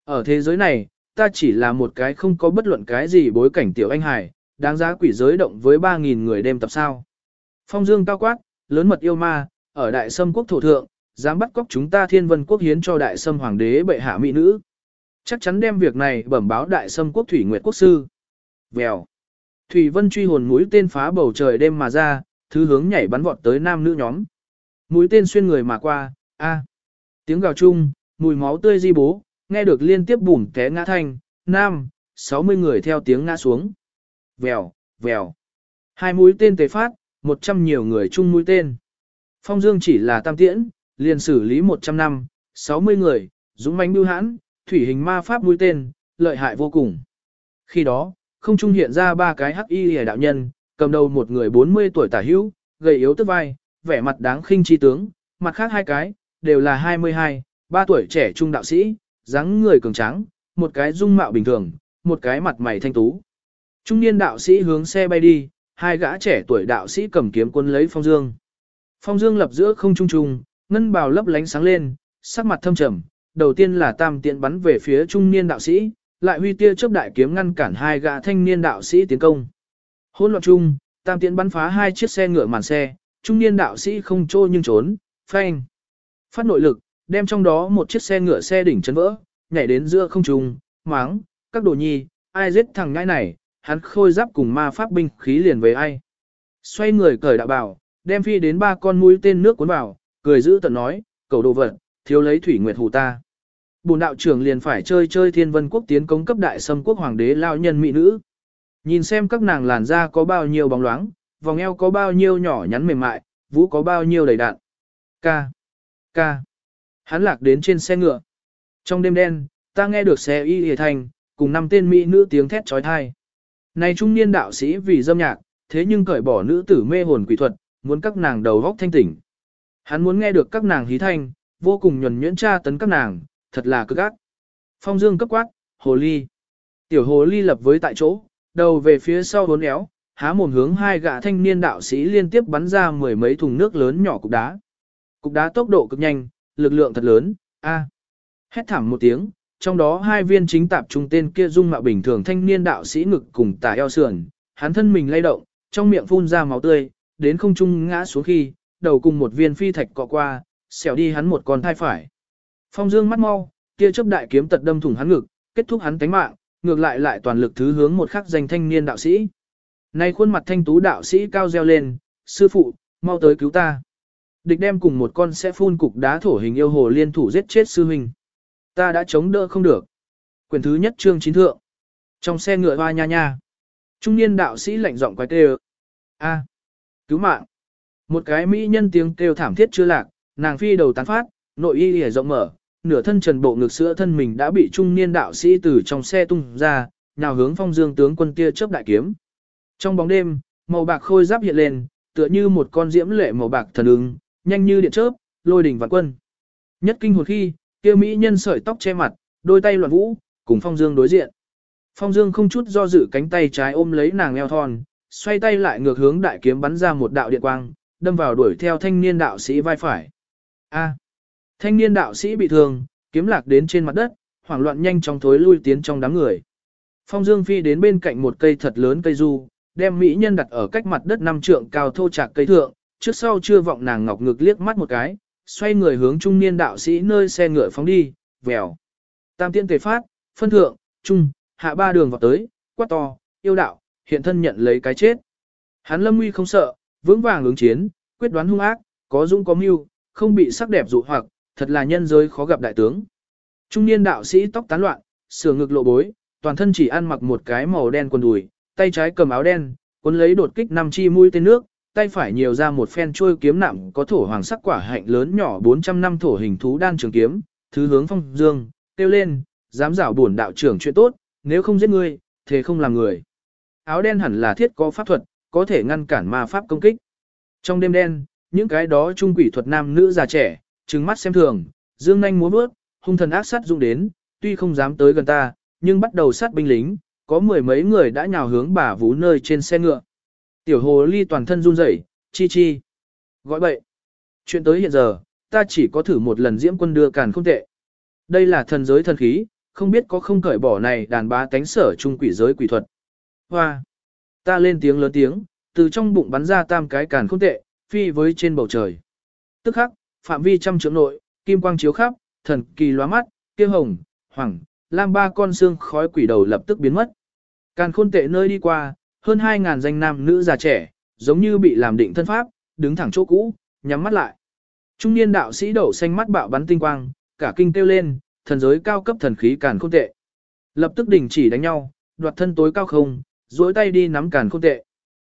[SPEAKER 1] Ở thế giới này, ta chỉ là một cái không có bất luận cái gì bối cảnh tiểu anh hải, đáng giá quỷ giới động với 3.000 người đêm tập sao. Phong dương cao quát, lớn mật yêu ma, ở đại sâm quốc thổ thượng, dám bắt cóc chúng ta thiên vân quốc hiến cho đại sâm hoàng đế bệ hạ mỹ nữ. Chắc chắn đem việc này bẩm báo đại sâm quốc thủy nguyệt quốc sư. Vèo. Thủy vân truy hồn mũi tên phá bầu trời đêm mà ra, thứ hướng nhảy bắn vọt tới nam nữ nhóm. Mũi tên xuyên người mà qua, a. Tiếng gào chung, mùi máu tươi di bố, nghe được liên tiếp bùm té ngã thanh, nam, 60 người theo tiếng ngã xuống. Vèo, vèo. Hai mũi tên tề phát, 100 nhiều người chung mũi tên. Phong Dương chỉ là tam tiễn, liền xử lý 100 năm, 60 người, dũng mãnh bưu hãn, thủy hình ma pháp mũi tên, lợi hại vô cùng. Khi đó, không trung hiện ra ba cái hắc y hề đạo nhân, cầm đầu một người 40 tuổi tả hữu, gầy yếu tức vai, vẻ mặt đáng khinh chi tướng, mặt khác hai cái, đều là 22, ba tuổi trẻ trung đạo sĩ, dáng người cường tráng, một cái dung mạo bình thường, một cái mặt mày thanh tú. Trung niên đạo sĩ hướng xe bay đi, hai gã trẻ tuổi đạo sĩ cầm kiếm quân lấy phong dương. Phong dương lập giữa không trung trung, ngân bào lấp lánh sáng lên, sắc mặt thâm trầm, đầu tiên là tam tiện bắn về phía trung niên đạo sĩ, lại huy tia chớp đại kiếm ngăn cản hai gã thanh niên đạo sĩ tiến công. Hỗn loạn chung, tam tiện bắn phá hai chiếc xe ngựa màn xe, trung niên đạo sĩ không trôi nhưng trốn, phanh. Phát nội lực, đem trong đó một chiếc xe ngựa xe đỉnh chấn vỡ, nhảy đến giữa không trung, máng, các đồ nhi, ai giết thằng ngãi này, hắn khôi giáp cùng ma pháp binh khí liền với ai. Xoay người cởi đạo bảo, đem phi đến ba con mũi tên nước cuốn vào, cười giữ tận nói, cầu đồ vật, thiếu lấy thủy nguyệt hù ta. Bùn đạo trưởng liền phải chơi chơi thiên vân quốc tiến công cấp đại sâm quốc hoàng đế lao nhân mỹ nữ. Nhìn xem các nàng làn da có bao nhiêu bóng loáng, vòng eo có bao nhiêu nhỏ nhắn mềm mại, vũ có bao nhiêu đầy đạn. Ca. Ca. Hắn lạc đến trên xe ngựa. Trong đêm đen, ta nghe được xe y hề thành, cùng năm tên mỹ nữ tiếng thét trói thai. Này trung niên đạo sĩ vì dâm nhạc, thế nhưng cởi bỏ nữ tử mê hồn quỷ thuật, muốn các nàng đầu góc thanh tỉnh. Hắn muốn nghe được các nàng hí thanh, vô cùng nhuần nhuyễn tra tấn các nàng, thật là cực ác. Phong dương cấp quát, hồ ly. Tiểu hồ ly lập với tại chỗ, đầu về phía sau hốn éo, há mồm hướng hai gã thanh niên đạo sĩ liên tiếp bắn ra mười mấy thùng nước lớn nhỏ cục đá. Cục đá tốc độ cực nhanh, lực lượng thật lớn, a. À. Hét thảm một tiếng, trong đó hai viên chính tạp trung tên kia dung mạo bình thường thanh niên đạo sĩ ngực cùng tả eo sườn, hắn thân mình lay động, trong miệng phun ra máu tươi, đến không trung ngã xuống khi, đầu cùng một viên phi thạch cọ qua, xẻo đi hắn một con thai phải. Phong Dương mắt mau, tia chớp đại kiếm tật đâm thủng hắn ngực, kết thúc hắn tánh mạng, ngược lại lại toàn lực thứ hướng một khắc danh thanh niên đạo sĩ. Nay khuôn mặt thanh tú đạo sĩ cao reo lên, sư phụ, mau tới cứu ta. Địch đem cùng một con sẽ phun cục đá thổ hình yêu hồ liên thủ giết chết sư huynh. Ta đã chống đỡ không được. Quyền thứ nhất chương chín thượng. Trong xe ngựa hoa nha nha. Trung niên đạo sĩ lạnh giọng quái tê A. Cứu mạng. Một cái mỹ nhân tiếng kêu thảm thiết chưa lạc, nàng phi đầu tán phát, nội y hề rộng mở, nửa thân trần bộ ngực sữa thân mình đã bị trung niên đạo sĩ từ trong xe tung ra, nhào hướng phong dương tướng quân tia chớp đại kiếm. Trong bóng đêm, màu bạc khôi giáp hiện lên, tựa như một con diễm lệ màu bạc thần ứng, nhanh như điện chớp, lôi đỉnh vạn quân. Nhất kinh hồn khi, kia mỹ nhân sợi tóc che mặt, đôi tay loạn vũ, cùng Phong Dương đối diện. Phong Dương không chút do dự cánh tay trái ôm lấy nàng eo thon, xoay tay lại ngược hướng đại kiếm bắn ra một đạo điện quang, đâm vào đuổi theo thanh niên đạo sĩ vai phải. A. thanh niên đạo sĩ bị thương, kiếm lạc đến trên mặt đất, hoảng loạn nhanh chóng thối lui tiến trong đám người. Phong Dương phi đến bên cạnh một cây thật lớn cây du, đem mỹ nhân đặt ở cách mặt đất năm trượng cao thô chạc cây thượng, trước sau chưa vọng nàng ngọc ngực liếc mắt một cái, xoay người hướng trung niên đạo sĩ nơi xe ngựa phóng đi, vèo. Tam tiên tề phát, phân thượng, trung, hạ ba đường vào tới, quát to, yêu đạo, hiện thân nhận lấy cái chết. Hắn lâm nguy không sợ, vững vàng ứng chiến, quyết đoán hung ác, có dũng có mưu, không bị sắc đẹp dụ hoặc, thật là nhân giới khó gặp đại tướng. Trung niên đạo sĩ tóc tán loạn, sườn ngực lộ bối, toàn thân chỉ ăn mặc một cái màu đen quần đùi, tay trái cầm áo đen, cuốn lấy đột kích năm chi mũi tên nước, tay phải nhiều ra một phen trôi kiếm nặng có thổ hoàng sắc quả hạnh lớn nhỏ 400 năm thổ hình thú đan trường kiếm, thứ hướng phong dương, kêu lên, dám giảo bổn đạo trưởng chuyện tốt, nếu không giết ngươi, thế không làm người. Áo đen hẳn là thiết có pháp thuật, có thể ngăn cản ma pháp công kích. Trong đêm đen, những cái đó trung quỷ thuật nam nữ già trẻ, trừng mắt xem thường, dương nhanh múa bước, hung thần ác sát dụng đến, tuy không dám tới gần ta, nhưng bắt đầu sát binh lính, có mười mấy người đã nhào hướng bà vú nơi trên xe ngựa. Tiểu hồ ly toàn thân run rẩy, chi chi. Gọi bậy. Chuyện tới hiện giờ, ta chỉ có thử một lần diễm quân đưa càn không tệ. Đây là thần giới thần khí, không biết có không cởi bỏ này đàn bá tánh sở trung quỷ giới quỷ thuật. Hoa! Ta lên tiếng lớn tiếng, từ trong bụng bắn ra tam cái càn không tệ, phi với trên bầu trời. Tức khắc, phạm vi trăm trượng nội, kim quang chiếu khắp, thần kỳ lóa mắt, kia hồng, hoàng, lam ba con xương khói quỷ đầu lập tức biến mất. Càn khôn tệ nơi đi qua, hơn 2.000 danh nam nữ già trẻ, giống như bị làm định thân pháp, đứng thẳng chỗ cũ, nhắm mắt lại. Trung niên đạo sĩ đậu xanh mắt bạo bắn tinh quang, cả kinh kêu lên, thần giới cao cấp thần khí càn khôn tệ. Lập tức đình chỉ đánh nhau, đoạt thân tối cao không, duỗi tay đi nắm càn khôn tệ.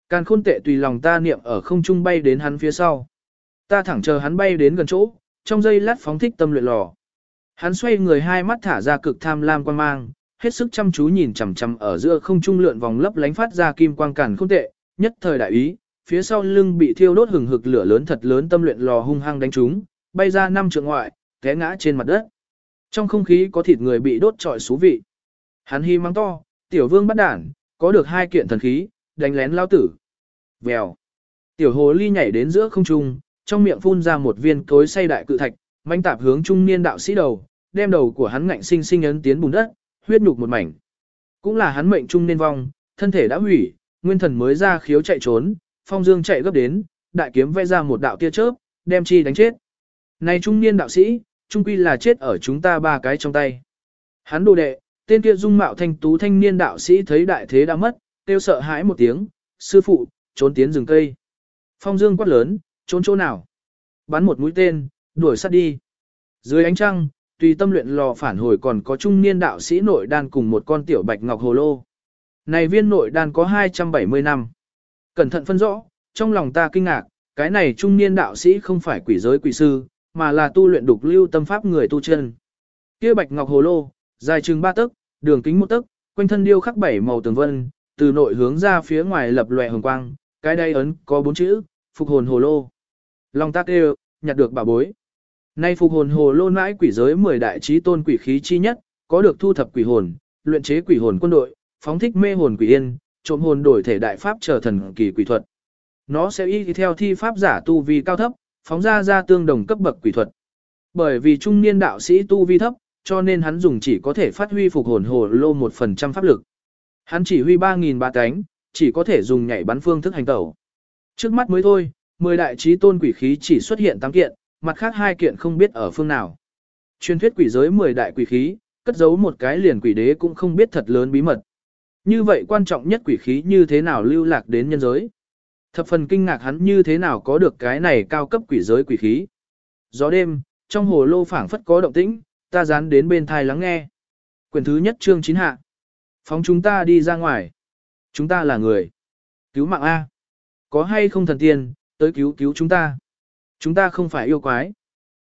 [SPEAKER 1] Càn khôn tệ tùy lòng ta niệm ở không trung bay đến hắn phía sau. Ta thẳng chờ hắn bay đến gần chỗ, trong giây lát phóng thích tâm luyện lò. Hắn xoay người hai mắt thả ra cực tham lam quan mang, hết sức chăm chú nhìn chằm chằm ở giữa không trung lượn vòng lấp lánh phát ra kim quang càn khôn tệ, nhất thời đại ý, phía sau lưng bị thiêu đốt hừng hực lửa lớn thật lớn tâm luyện lò hung hăng đánh trúng, bay ra năm trượng ngoại, té ngã trên mặt đất. Trong không khí có thịt người bị đốt trọi xú vị. Hắn hi mắng to, tiểu vương bắt đản, có được hai kiện thần khí, đánh lén lao tử. Vèo. Tiểu hồ ly nhảy đến giữa không trung, trong miệng phun ra một viên cối say đại cự thạch, manh tạp hướng trung niên đạo sĩ đầu, đem đầu của hắn ngạnh sinh sinh ấn tiến bùn đất, huyết nhục một mảnh. Cũng là hắn mệnh trung niên vong, thân thể đã hủy, nguyên thần mới ra khiếu chạy trốn, phong dương chạy gấp đến, đại kiếm vẽ ra một đạo tia chớp, đem chi đánh chết. Này trung niên đạo sĩ, trung quy là chết ở chúng ta ba cái trong tay. Hắn đồ đệ, tên kia dung mạo thanh tú thanh niên đạo sĩ thấy đại thế đã mất, kêu sợ hãi một tiếng, sư phụ, trốn tiến rừng cây. Phong dương quát lớn, trốn chỗ nào? Bắn một mũi tên, đuổi sát đi. Dưới ánh trăng, tùy tâm luyện lò phản hồi còn có trung niên đạo sĩ nội đan cùng một con tiểu bạch ngọc hồ lô. Này viên nội đan có 270 năm. Cẩn thận phân rõ, trong lòng ta kinh ngạc, cái này trung niên đạo sĩ không phải quỷ giới quỷ sư, mà là tu luyện đục lưu tâm pháp người tu chân. Kia bạch ngọc hồ lô, dài chừng 3 tấc, đường kính 1 tấc, quanh thân điêu khắc bảy màu tường vân, từ nội hướng ra phía ngoài lập lòe hồng quang, cái đây ấn có bốn chữ, phục hồn hồ lô. Long tác đều, nhặt được bảo bối. Nay phục hồn hồ lô nãi quỷ giới 10 đại trí tôn quỷ khí chi nhất, có được thu thập quỷ hồn, luyện chế quỷ hồn quân đội, phóng thích mê hồn quỷ yên, trộm hồn đổi thể đại pháp trở thần kỳ quỷ thuật. Nó sẽ y theo thi pháp giả tu vi cao thấp, phóng ra ra tương đồng cấp bậc quỷ thuật. Bởi vì trung niên đạo sĩ tu vi thấp, cho nên hắn dùng chỉ có thể phát huy phục hồn hồ lô 1% pháp lực. Hắn chỉ huy 3.000 ba cánh, chỉ có thể dùng nhảy bắn phương thức hành tẩu. Trước mắt mới thôi, 10 đại trí tôn quỷ khí chỉ xuất hiện 8 kiện, mặt khác hai kiện không biết ở phương nào. Truyền thuyết quỷ giới 10 đại quỷ khí, cất giấu một cái liền quỷ đế cũng không biết thật lớn bí mật. Như vậy quan trọng nhất quỷ khí như thế nào lưu lạc đến nhân giới. Thập phần kinh ngạc hắn như thế nào có được cái này cao cấp quỷ giới quỷ khí. Gió đêm, trong hồ lô phảng phất có động tĩnh, ta dán đến bên thai lắng nghe. Quyển thứ nhất chương chín hạ. Phóng chúng ta đi ra ngoài. Chúng ta là người. Cứu mạng A. Có hay không thần tiên, tới cứu cứu chúng ta. Chúng ta không phải yêu quái.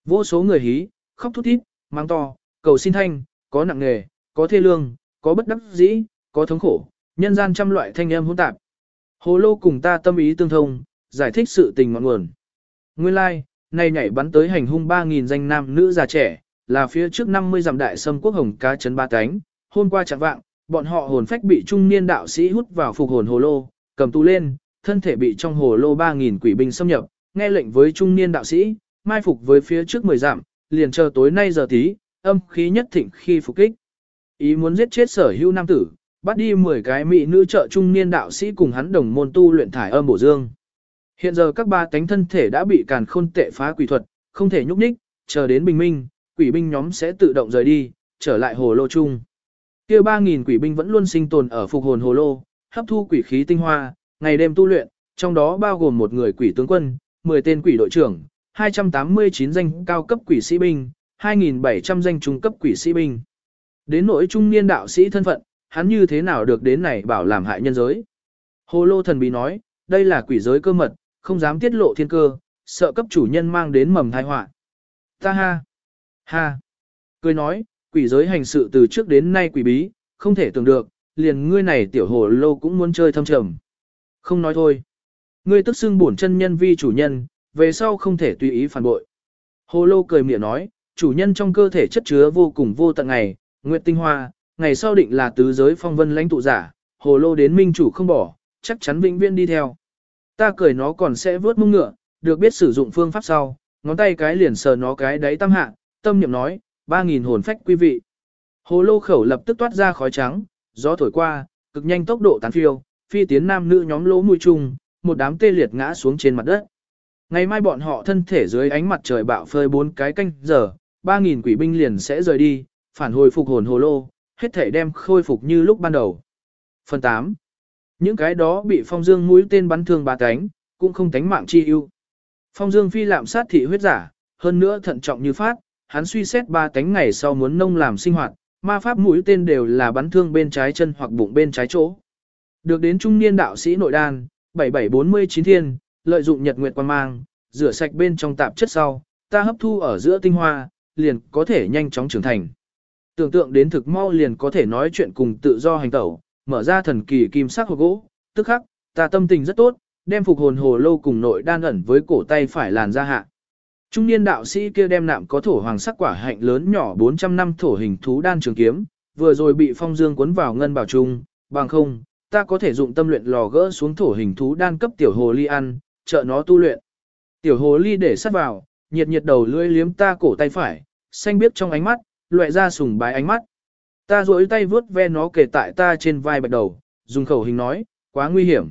[SPEAKER 1] Vô số người hí, khóc thút thít, mang to, cầu xin thanh, có nặng nghề, có thê lương, có bất đắc dĩ, có thống khổ, nhân gian trăm loại thanh âm hỗn tạp. Hồ lô cùng ta tâm ý tương thông, giải thích sự tình ngọn nguồn. Nguyên lai, like, nay nhảy bắn tới hành hung 3.000 danh nam nữ già trẻ, là phía trước 50 dặm đại sâm quốc hồng cá chấn ba cánh. Hôm qua chẳng vạng, bọn họ hồn phách bị trung niên đạo sĩ hút vào phục hồn hồ lô, cầm tù lên, thân thể bị trong hồ lô 3.000 quỷ binh xâm nhập, nghe lệnh với trung niên đạo sĩ, mai phục với phía trước 10 dặm, liền chờ tối nay giờ tí, âm khí nhất thịnh khi phục kích. Ý muốn giết chết sở hữu nam tử, bắt đi 10 cái mỹ nữ trợ trung niên đạo sĩ cùng hắn đồng môn tu luyện thải âm bổ dương. Hiện giờ các ba cánh thân thể đã bị càn khôn tệ phá quỷ thuật, không thể nhúc nhích, chờ đến bình minh, quỷ binh nhóm sẽ tự động rời đi, trở lại hồ lô chung. Kia 3000 quỷ binh vẫn luôn sinh tồn ở phục hồn hồ lô, hấp thu quỷ khí tinh hoa, ngày đêm tu luyện, trong đó bao gồm một người quỷ tướng quân, 10 tên quỷ đội trưởng, 289 danh cao cấp quỷ sĩ binh, 2.700 danh trung cấp quỷ sĩ binh. Đến nỗi trung niên đạo sĩ thân phận, hắn như thế nào được đến này bảo làm hại nhân giới. Hồ lô thần bí nói, đây là quỷ giới cơ mật, không dám tiết lộ thiên cơ, sợ cấp chủ nhân mang đến mầm tai họa. Ta ha, ha, cười nói, quỷ giới hành sự từ trước đến nay quỷ bí, không thể tưởng được, liền ngươi này tiểu hồ lô cũng muốn chơi thâm trầm. Không nói thôi. Ngươi tức xưng bổn chân nhân vi chủ nhân, về sau không thể tùy ý phản bội. Hồ lô cười miệng nói, chủ nhân trong cơ thể chất chứa vô cùng vô tận ngày, nguyệt tinh hoa, ngày sau định là tứ giới phong vân lãnh tụ giả, hồ lô đến minh chủ không bỏ, chắc chắn vĩnh viễn đi theo. Ta cười nó còn sẽ vớt mông ngựa, được biết sử dụng phương pháp sau, ngón tay cái liền sờ nó cái đáy tam hạ, tâm niệm nói, ba nghìn hồn phách quý vị. Hồ lô khẩu lập tức toát ra khói trắng, gió thổi qua, cực nhanh tốc độ tán phiêu, phi tiến nam nữ nhóm lỗ mũi chung, một đám tê liệt ngã xuống trên mặt đất. Ngày mai bọn họ thân thể dưới ánh mặt trời bạo phơi bốn cái canh giờ, ba nghìn quỷ binh liền sẽ rời đi, phản hồi phục hồn hồ lô, hết thể đem khôi phục như lúc ban đầu. Phần 8. Những cái đó bị phong dương mũi tên bắn thương ba cánh, cũng không tánh mạng chi ưu. Phong dương phi lạm sát thị huyết giả, hơn nữa thận trọng như phát, hắn suy xét ba cánh ngày sau muốn nông làm sinh hoạt, ma pháp mũi tên đều là bắn thương bên trái chân hoặc bụng bên trái chỗ. Được đến trung niên đạo sĩ nội đan, 7749 thiên, lợi dụng nhật nguyệt quan mang, rửa sạch bên trong tạp chất sau, ta hấp thu ở giữa tinh hoa, liền có thể nhanh chóng trưởng thành. Tưởng tượng đến thực mau liền có thể nói chuyện cùng tự do hành tẩu, mở ra thần kỳ kim sắc hộp gỗ, tức khắc, ta tâm tình rất tốt, đem phục hồn hồ lâu cùng nội đan ẩn với cổ tay phải làn ra hạ. Trung niên đạo sĩ kia đem nạm có thổ hoàng sắc quả hạnh lớn nhỏ 400 năm thổ hình thú đan trường kiếm, vừa rồi bị phong dương cuốn vào ngân bảo trung, bằng không, ta có thể dụng tâm luyện lò gỡ xuống thổ hình thú đan cấp tiểu hồ ly ăn, trợ nó tu luyện. Tiểu hồ ly để sát vào, nhiệt nhiệt đầu lưỡi liếm ta cổ tay phải, xanh biếc trong ánh mắt, loại ra sùng bái ánh mắt. Ta duỗi tay vướt ve nó kề tại ta trên vai bạch đầu, dùng khẩu hình nói, quá nguy hiểm.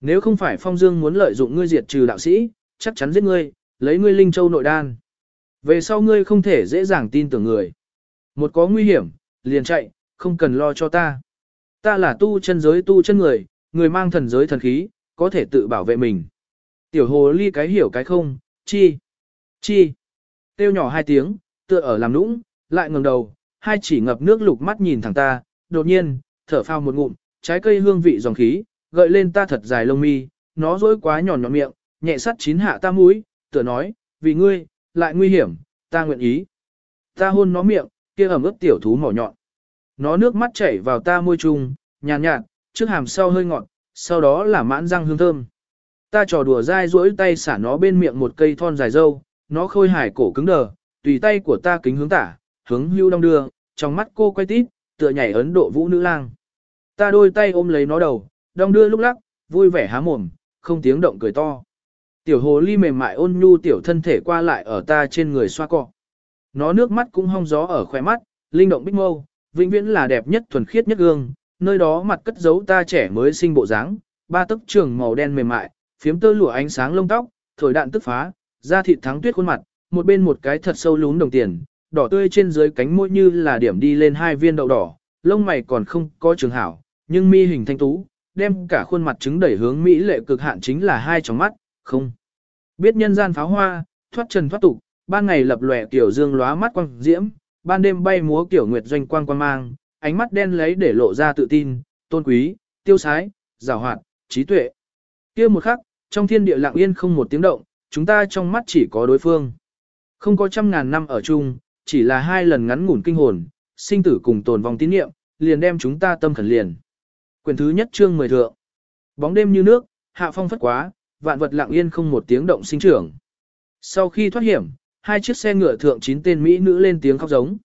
[SPEAKER 1] Nếu không phải Phong Dương muốn lợi dụng ngươi diệt trừ đạo sĩ, chắc chắn giết ngươi, lấy ngươi linh châu nội đan. Về sau ngươi không thể dễ dàng tin tưởng người. Một có nguy hiểm, liền chạy, không cần lo cho ta. Ta là tu chân giới tu chân người, người mang thần giới thần khí, có thể tự bảo vệ mình. Tiểu hồ ly cái hiểu cái không, chi, chi. Tiêu nhỏ hai tiếng, tựa ở làm nũng, lại ngẩng đầu, hai chỉ ngập nước lục mắt nhìn thẳng ta, đột nhiên, thở phào một ngụm, trái cây hương vị dòng khí, gợi lên ta thật dài lông mi, nó dối quá nhỏ nhọn miệng, nhẹ sắt chín hạ ta mũi, tựa nói, vì ngươi, lại nguy hiểm, ta nguyện ý. Ta hôn nó miệng, kia ẩm ướt tiểu thú mỏ nhọn. Nó nước mắt chảy vào ta môi trùng, nhàn nhạt, nhạt, trước hàm sau hơi ngọt, sau đó là mãn răng hương thơm. Ta trò đùa dai duỗi tay xả nó bên miệng một cây thon dài dâu, nó khôi hải cổ cứng đờ, tùy tay của ta kính hướng tả, hướng hưu đong đưa, trong mắt cô quay tít, tựa nhảy ấn độ vũ nữ lang. Ta đôi tay ôm lấy nó đầu, đong đưa lúc lắc, vui vẻ há mồm, không tiếng động cười to. Tiểu hồ ly mềm mại ôn nhu tiểu thân thể qua lại ở ta trên người xoa cọ. Nó nước mắt cũng hong gió ở khóe mắt, linh động bích mâu, vĩnh viễn là đẹp nhất thuần khiết nhất gương, nơi đó mặt cất giấu ta trẻ mới sinh bộ dáng, ba tấc trường màu đen mềm mại, phiếm tơ lụa ánh sáng lông tóc, thổi đạn tức phá, da thịt thắng tuyết khuôn mặt, một bên một cái thật sâu lún đồng tiền, đỏ tươi trên dưới cánh môi như là điểm đi lên hai viên đậu đỏ, lông mày còn không có trường hảo, nhưng mi hình thanh tú, đem cả khuôn mặt trứng đẩy hướng mỹ lệ cực hạn chính là hai tròng mắt, không. Biết nhân gian pháo hoa, thoát trần thoát tục, ban ngày lập lòe kiểu dương lóa mắt quang diễm, ban đêm bay múa kiểu nguyệt doanh quang quang mang, ánh mắt đen lấy để lộ ra tự tin, tôn quý, tiêu sái, giàu hoạt, trí tuệ. Kia một khắc, trong thiên địa lặng yên không một tiếng động, chúng ta trong mắt chỉ có đối phương. Không có trăm ngàn năm ở chung, chỉ là hai lần ngắn ngủn kinh hồn, sinh tử cùng tồn vong tín niệm, liền đem chúng ta tâm khẩn liền. Quyền thứ nhất chương mười thượng. Bóng đêm như nước, hạ phong phất quá, vạn vật lặng yên không một tiếng động sinh trưởng. Sau khi thoát hiểm, hai chiếc xe ngựa thượng chín tên mỹ nữ lên tiếng khóc giống.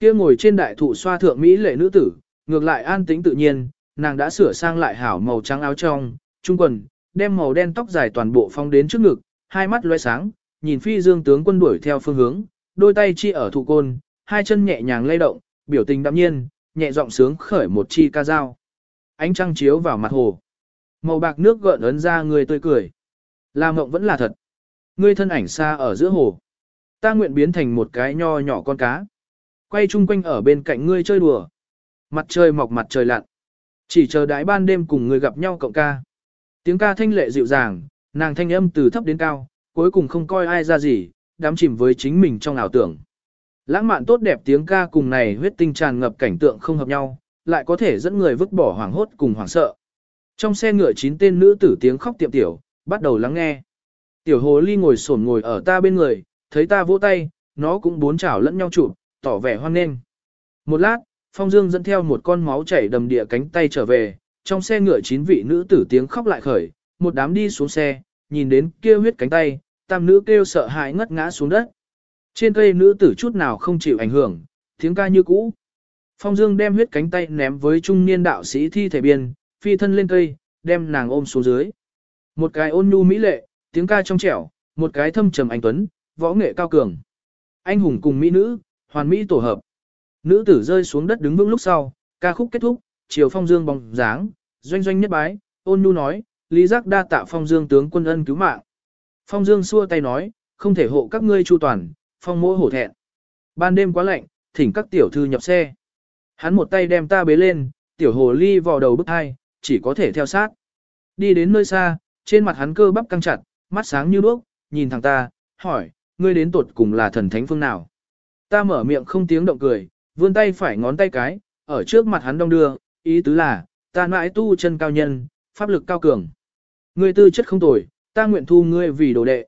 [SPEAKER 1] Kia ngồi trên đại thụ xoa thượng mỹ lệ nữ tử, ngược lại an tĩnh tự nhiên, nàng đã sửa sang lại hảo màu trắng áo trong, trung quần, đem màu đen tóc dài toàn bộ phong đến trước ngực, hai mắt lóe sáng, nhìn phi dương tướng quân đuổi theo phương hướng, đôi tay chi ở thụ côn, hai chân nhẹ nhàng lay động, biểu tình đạm nhiên, nhẹ giọng sướng khởi một chi ca dao. Ánh trăng chiếu vào mặt hồ. Màu bạc nước gợn ấn ra người tươi cười. Là mộng vẫn là thật. Ngươi thân ảnh xa ở giữa hồ. Ta nguyện biến thành một cái nho nhỏ con cá. Quay chung quanh ở bên cạnh ngươi chơi đùa. Mặt trời mọc mặt trời lặn. Chỉ chờ đái ban đêm cùng ngươi gặp nhau cộng ca. Tiếng ca thanh lệ dịu dàng, nàng thanh âm từ thấp đến cao, cuối cùng không coi ai ra gì, đắm chìm với chính mình trong ảo tưởng. Lãng mạn tốt đẹp tiếng ca cùng này huyết tinh tràn ngập cảnh tượng không hợp nhau, lại có thể dẫn người vứt bỏ hoảng hốt cùng hoảng sợ. Trong xe ngựa chín tên nữ tử tiếng khóc tiệm tiểu, bắt đầu lắng nghe. Tiểu hồ ly ngồi sổn ngồi ở ta bên người, thấy ta vỗ tay, nó cũng bốn chảo lẫn nhau chụp, tỏ vẻ hoan nghênh. Một lát, Phong Dương dẫn theo một con máu chảy đầm địa cánh tay trở về, trong xe ngựa chín vị nữ tử tiếng khóc lại khởi, một đám đi xuống xe, nhìn đến kia huyết cánh tay, tam nữ kêu sợ hãi ngất ngã xuống đất. Trên cây nữ tử chút nào không chịu ảnh hưởng, tiếng ca như cũ. Phong Dương đem huyết cánh tay ném với trung niên đạo sĩ thi thể biên, phi thân lên cây, đem nàng ôm xuống dưới. Một cái ôn nhu mỹ lệ, tiếng ca trong trẻo, một cái thâm trầm anh tuấn, võ nghệ cao cường. Anh hùng cùng mỹ nữ, hoàn mỹ tổ hợp. Nữ tử rơi xuống đất đứng vững lúc sau, ca khúc kết thúc, chiều phong dương bóng dáng, doanh doanh nhất bái, ôn nhu nói, lý giác đa tạ phong dương tướng quân ân cứu mạng. Phong dương xua tay nói, không thể hộ các ngươi chu toàn, phong mỗi hổ thẹn. Ban đêm quá lạnh, thỉnh các tiểu thư nhập xe. Hắn một tay đem ta bế lên, tiểu hồ ly vào đầu bức hai, chỉ có thể theo sát. Đi đến nơi xa, trên mặt hắn cơ bắp căng chặt, mắt sáng như đuốc, nhìn thằng ta, hỏi, ngươi đến tuột cùng là thần thánh phương nào? Ta mở miệng không tiếng động cười, vươn tay phải ngón tay cái, ở trước mặt hắn đông đưa, ý tứ là, ta mãi tu chân cao nhân, pháp lực cao cường. Ngươi tư chất không tồi, ta nguyện thu ngươi vì đồ đệ.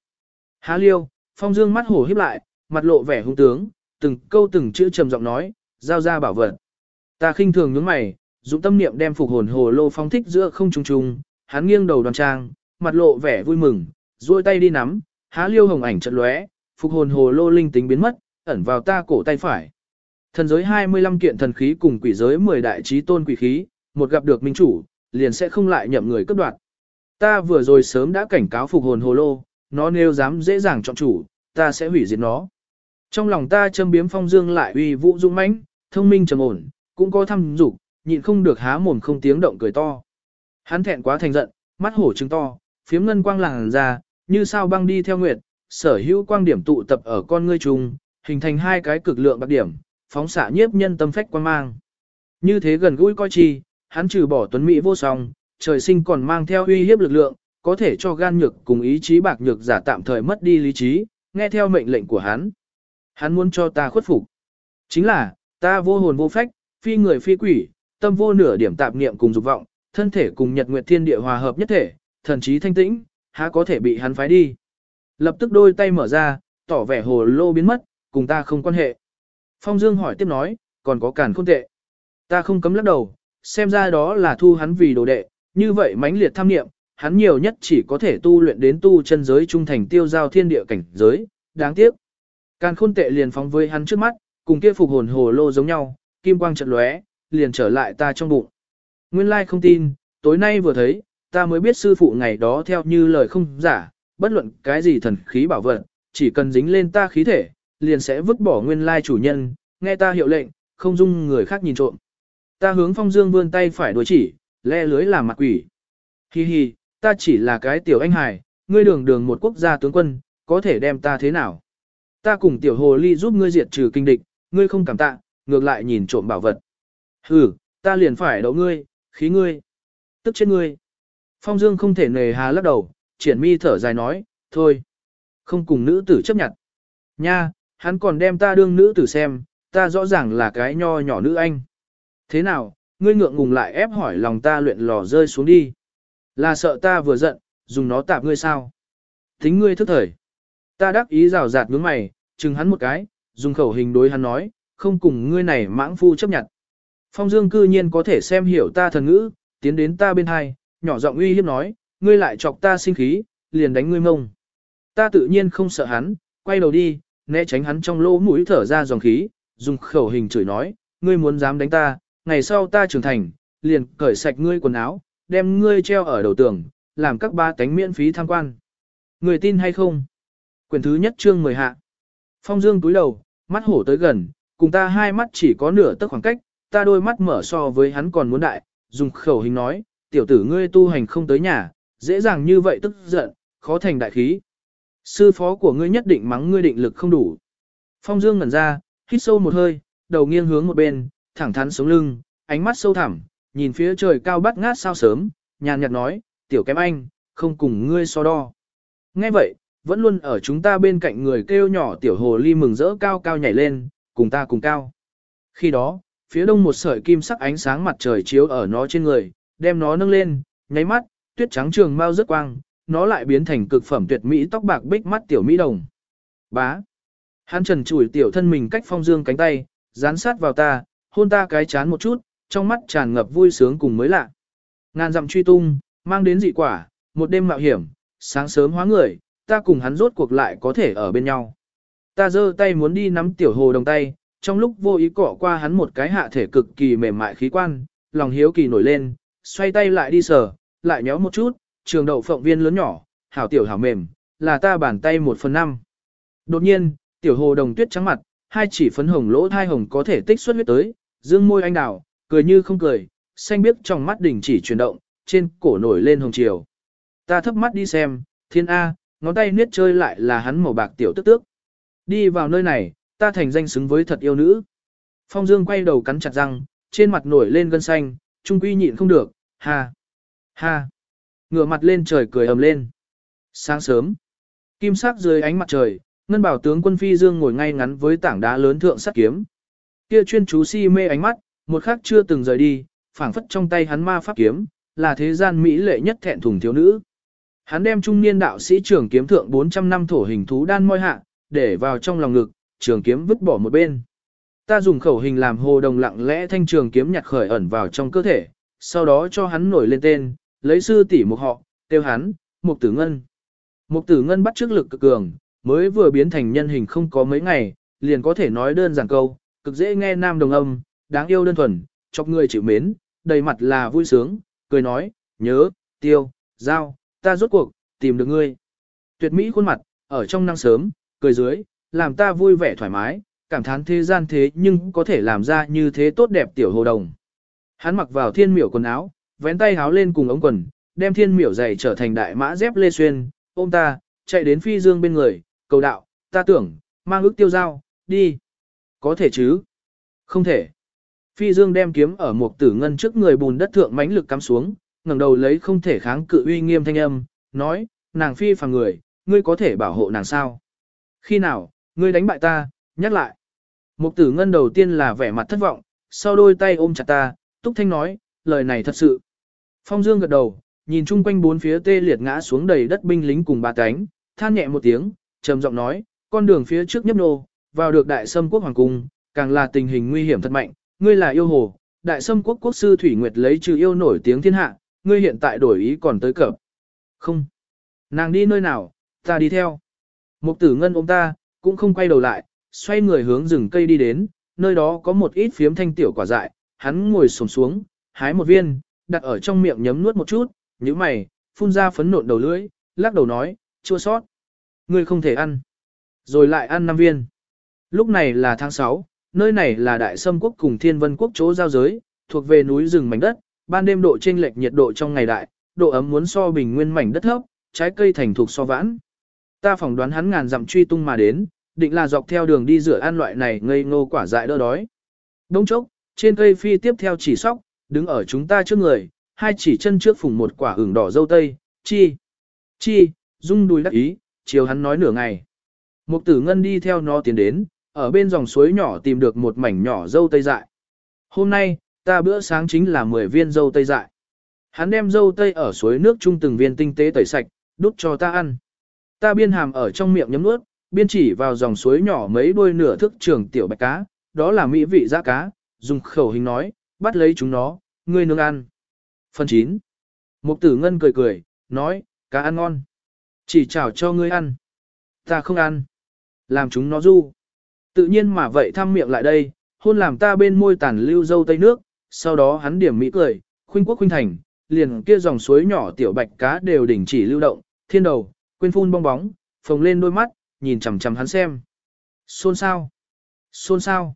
[SPEAKER 1] Há liêu, phong dương mắt hổ híp lại, mặt lộ vẻ hung tướng, từng câu từng chữ trầm giọng nói, giao ra bảo vật. Ta khinh thường nhướng mày, dụng tâm niệm đem phục hồn hồ lô phong thích giữa không trung trung, hắn nghiêng đầu đoan trang, mặt lộ vẻ vui mừng, duỗi tay đi nắm, há liêu hồng ảnh chợt lóe, phục hồn hồ lô linh tính biến mất, ẩn vào ta cổ tay phải. Thần giới 25 kiện thần khí cùng quỷ giới 10 đại chí tôn quỷ khí, một gặp được minh chủ, liền sẽ không lại nhậm người cấp đoạt. Ta vừa rồi sớm đã cảnh cáo phục hồn hồ lô, nó nếu dám dễ dàng chọn chủ, ta sẽ hủy diệt nó. Trong lòng ta châm biếm phong dương lại uy vũ dũng mãnh, thông minh trầm ổn, cũng có thăm dục, nhịn không được há mồm không tiếng động cười to. Hắn thẹn quá thành giận, mắt hổ trừng to, phiếm ngân quang làng ra, như sao băng đi theo nguyệt, sở hữu quang điểm tụ tập ở con ngươi trùng, hình thành hai cái cực lượng bạc điểm, phóng xạ nhiếp nhân tâm phách quang mang. Như thế gần gũi coi chi, hắn trừ bỏ tuấn mỹ vô song, trời sinh còn mang theo uy hiếp lực lượng, có thể cho gan nhược cùng ý chí bạc nhược giả tạm thời mất đi lý trí, nghe theo mệnh lệnh của hắn. Hắn muốn cho ta khuất phục. Chính là, ta vô hồn vô phách, phi người phi quỷ, tâm vô nửa điểm tạp niệm cùng dục vọng, thân thể cùng nhật nguyệt thiên địa hòa hợp nhất thể, thần trí thanh tĩnh, há có thể bị hắn phái đi. Lập tức đôi tay mở ra, tỏ vẻ hồ lô biến mất, cùng ta không quan hệ. Phong Dương hỏi tiếp nói, còn có cản khôn tệ. Ta không cấm lắc đầu, xem ra đó là thu hắn vì đồ đệ, như vậy mãnh liệt tham niệm, hắn nhiều nhất chỉ có thể tu luyện đến tu chân giới trung thành tiêu giao thiên địa cảnh giới, đáng tiếc. Càn khôn tệ liền phóng với hắn trước mắt, cùng kia phục hồn hồ lô giống nhau, kim quang trận lóe, liền trở lại ta trong bụng. Nguyên lai không tin, tối nay vừa thấy, ta mới biết sư phụ ngày đó theo như lời không giả, bất luận cái gì thần khí bảo vật, chỉ cần dính lên ta khí thể, liền sẽ vứt bỏ nguyên lai chủ nhân, nghe ta hiệu lệnh, không dung người khác nhìn trộm. Ta hướng phong dương vươn tay phải đuổi chỉ, le lưới làm mặt quỷ. Hi hi, ta chỉ là cái tiểu anh hài, ngươi đường đường một quốc gia tướng quân, có thể đem ta thế nào? Ta cùng tiểu hồ ly giúp ngươi diệt trừ kinh địch, ngươi không cảm tạ, ngược lại nhìn trộm bảo vật. Hừ, ta liền phải đậu ngươi, khí ngươi, tức chết ngươi. Phong Dương không thể nề hà lắc đầu, triển mi thở dài nói, thôi, không cùng nữ tử chấp nhận. Nha, hắn còn đem ta đương nữ tử xem, ta rõ ràng là cái nho nhỏ nữ anh. Thế nào, ngươi ngượng ngùng lại ép hỏi lòng ta luyện lò rơi xuống đi. Là sợ ta vừa giận, dùng nó tạp ngươi sao? Tính ngươi thức thời. Ta đắc ý rào rạt ngưỡng mày, chừng hắn một cái, dùng khẩu hình đối hắn nói, không cùng ngươi này mãng phu chấp nhận. Phong Dương cư nhiên có thể xem hiểu ta thần ngữ, tiến đến ta bên hai, nhỏ giọng uy hiếp nói, ngươi lại chọc ta sinh khí, liền đánh ngươi mông. Ta tự nhiên không sợ hắn, quay đầu đi, né tránh hắn trong lỗ mũi thở ra dòng khí, dùng khẩu hình chửi nói, ngươi muốn dám đánh ta, ngày sau ta trưởng thành, liền cởi sạch ngươi quần áo, đem ngươi treo ở đầu tường, làm các ba tánh miễn phí tham quan. Người tin hay không? Quyển thứ nhất chương mười hạ. Phong Dương túi đầu, mắt hổ tới gần, cùng ta hai mắt chỉ có nửa tấc khoảng cách, ta đôi mắt mở so với hắn còn muốn đại, dùng khẩu hình nói, tiểu tử ngươi tu hành không tới nhà, dễ dàng như vậy tức giận, khó thành đại khí. Sư phó của ngươi nhất định mắng ngươi định lực không đủ. Phong Dương ngẩn ra, hít sâu một hơi, đầu nghiêng hướng một bên, thẳng thắn sống lưng, ánh mắt sâu thẳm, nhìn phía trời cao bắt ngát sao sớm, nhàn nhạt nói, tiểu kém anh, không cùng ngươi so đo. Nghe vậy, vẫn luôn ở chúng ta bên cạnh người kêu nhỏ tiểu hồ ly mừng rỡ cao cao nhảy lên, cùng ta cùng cao. Khi đó, phía đông một sợi kim sắc ánh sáng mặt trời chiếu ở nó trên người, đem nó nâng lên, nháy mắt, tuyết trắng trường mau rất quang, nó lại biến thành cực phẩm tuyệt mỹ tóc bạc bích mắt tiểu mỹ đồng. Bá. Hắn trần chủi tiểu thân mình cách phong dương cánh tay, dán sát vào ta, hôn ta cái chán một chút, trong mắt tràn ngập vui sướng cùng mới lạ. Ngàn dặm truy tung, mang đến dị quả, một đêm mạo hiểm, sáng sớm hóa người, ta cùng hắn rốt cuộc lại có thể ở bên nhau. Ta giơ tay muốn đi nắm tiểu hồ đồng tay, trong lúc vô ý cọ qua hắn một cái hạ thể cực kỳ mềm mại khí quan, lòng hiếu kỳ nổi lên, xoay tay lại đi sờ, lại nhéo một chút, trường đậu phộng viên lớn nhỏ, hảo tiểu hảo mềm, là ta bàn tay một phần năm. Đột nhiên, tiểu hồ đồng tuyết trắng mặt, hai chỉ phấn hồng lỗ thai hồng có thể tích xuất huyết tới, dương môi anh đào, cười như không cười, xanh biếc trong mắt đỉnh chỉ chuyển động, trên cổ nổi lên hồng chiều. Ta thấp mắt đi xem, thiên A, ngón tay niết chơi lại là hắn màu bạc tiểu tức tước. Đi vào nơi này, ta thành danh xứng với thật yêu nữ. Phong Dương quay đầu cắn chặt răng, trên mặt nổi lên gân xanh, trung quy nhịn không được, ha, ha, ngửa mặt lên trời cười ầm lên. Sáng sớm, kim sắc dưới ánh mặt trời, ngân bảo tướng quân phi dương ngồi ngay ngắn với tảng đá lớn thượng sắt kiếm. Kia chuyên chú si mê ánh mắt, một khắc chưa từng rời đi, phảng phất trong tay hắn ma pháp kiếm, là thế gian mỹ lệ nhất thẹn thùng thiếu nữ. Hắn đem trung niên đạo sĩ trưởng kiếm thượng 400 năm thổ hình thú đan môi hạ, để vào trong lòng ngực, trường kiếm vứt bỏ một bên. Ta dùng khẩu hình làm hồ đồng lặng lẽ thanh trường kiếm nhặt khởi ẩn vào trong cơ thể, sau đó cho hắn nổi lên tên, lấy sư tỷ một họ, tiêu hắn, Mục Tử Ngân. Mục Tử Ngân bắt trước lực cực cường, mới vừa biến thành nhân hình không có mấy ngày, liền có thể nói đơn giản câu, cực dễ nghe nam đồng âm, đáng yêu đơn thuần, chọc người chịu mến, đầy mặt là vui sướng, cười nói, nhớ, tiêu, giao, ta rốt cuộc, tìm được ngươi. Tuyệt mỹ khuôn mặt, ở trong năng sớm, cười dưới, làm ta vui vẻ thoải mái, cảm thán thế gian thế nhưng có thể làm ra như thế tốt đẹp tiểu hồ đồng. Hắn mặc vào thiên miểu quần áo, vén tay háo lên cùng ống quần, đem thiên miểu giày trở thành đại mã dép lê xuyên, ôm ta, chạy đến phi dương bên người, cầu đạo, ta tưởng, mang ước tiêu giao, đi. Có thể chứ? Không thể. Phi dương đem kiếm ở một tử ngân trước người bùn đất thượng mãnh lực cắm xuống, ngẩng đầu lấy không thể kháng cự uy nghiêm thanh âm, nói, nàng phi phàm người, ngươi có thể bảo hộ nàng sao? Khi nào, ngươi đánh bại ta, nhắc lại. Mục tử ngân đầu tiên là vẻ mặt thất vọng, sau đôi tay ôm chặt ta, túc thanh nói, lời này thật sự. Phong Dương gật đầu, nhìn chung quanh bốn phía tê liệt ngã xuống đầy đất binh lính cùng ba cánh, than nhẹ một tiếng, trầm giọng nói, con đường phía trước nhấp nô, vào được đại sâm quốc hoàng cung, càng là tình hình nguy hiểm thật mạnh, ngươi là yêu hồ, đại sâm quốc quốc sư Thủy Nguyệt lấy trừ yêu nổi tiếng thiên hạ, ngươi hiện tại đổi ý còn tới cập. Không. Nàng đi nơi nào, ta đi theo. Mục tử ngân ôm ta, cũng không quay đầu lại, xoay người hướng rừng cây đi đến, nơi đó có một ít phiếm thanh tiểu quả dại, hắn ngồi xổm xuống, hái một viên, đặt ở trong miệng nhấm nuốt một chút, nhíu mày, phun ra phấn nộn đầu lưỡi, lắc đầu nói, chua sót. Ngươi không thể ăn. Rồi lại ăn năm viên. Lúc này là tháng 6, nơi này là đại sâm quốc cùng thiên vân quốc chỗ giao giới, thuộc về núi rừng mảnh đất, ban đêm độ chênh lệch nhiệt độ trong ngày đại, độ ấm muốn so bình nguyên mảnh đất thấp, trái cây thành thuộc so vãn. Ta phỏng đoán hắn ngàn dặm truy tung mà đến, định là dọc theo đường đi rửa ăn loại này ngây ngô quả dại đỡ đói. Đông chốc, trên cây phi tiếp theo chỉ sóc, đứng ở chúng ta trước người, hai chỉ chân trước phùng một quả ửng đỏ dâu tây, chi, chi, rung đùi đắc ý, chiều hắn nói nửa ngày. Mục tử ngân đi theo nó tiến đến, ở bên dòng suối nhỏ tìm được một mảnh nhỏ dâu tây dại. Hôm nay, ta bữa sáng chính là 10 viên dâu tây dại. Hắn đem dâu tây ở suối nước chung từng viên tinh tế tẩy sạch, đút cho ta ăn. Ta biên hàm ở trong miệng nhấm nuốt, biên chỉ vào dòng suối nhỏ mấy đuôi nửa thước trường tiểu bạch cá, đó là mỹ vị giã cá, dùng khẩu hình nói, bắt lấy chúng nó, ngươi nướng ăn. Phần 9. Mục tử ngân cười cười, nói, cá ăn ngon. Chỉ chào cho ngươi ăn. Ta không ăn. Làm chúng nó du. Tự nhiên mà vậy thăm miệng lại đây, hôn làm ta bên môi tàn lưu dâu tây nước, sau đó hắn điểm mỹ cười, khuynh quốc khuynh thành, liền kia dòng suối nhỏ tiểu bạch cá đều đình chỉ lưu động, thiên đầu, quên phun bong bóng, phồng lên đôi mắt, nhìn chằm chằm hắn xem. Xôn sao? Xôn sao?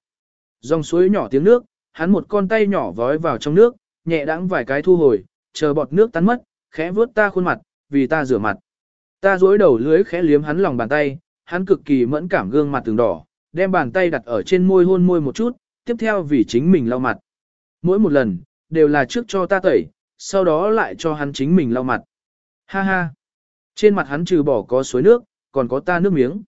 [SPEAKER 1] Dòng suối nhỏ tiếng nước, hắn một con tay nhỏ vói vào trong nước, nhẹ đãng vài cái thu hồi, chờ bọt nước tán mất, khẽ vuốt ta khuôn mặt, vì ta rửa mặt. Ta dối đầu lưới khẽ liếm hắn lòng bàn tay, hắn cực kỳ mẫn cảm gương mặt từng đỏ, đem bàn tay đặt ở trên môi hôn môi một chút, tiếp theo vì chính mình lau mặt. Mỗi một lần, đều là trước cho ta tẩy, sau đó lại cho hắn chính mình lau mặt. Ha ha! Trên mặt hắn trừ bỏ có suối nước, còn có ta nước miếng.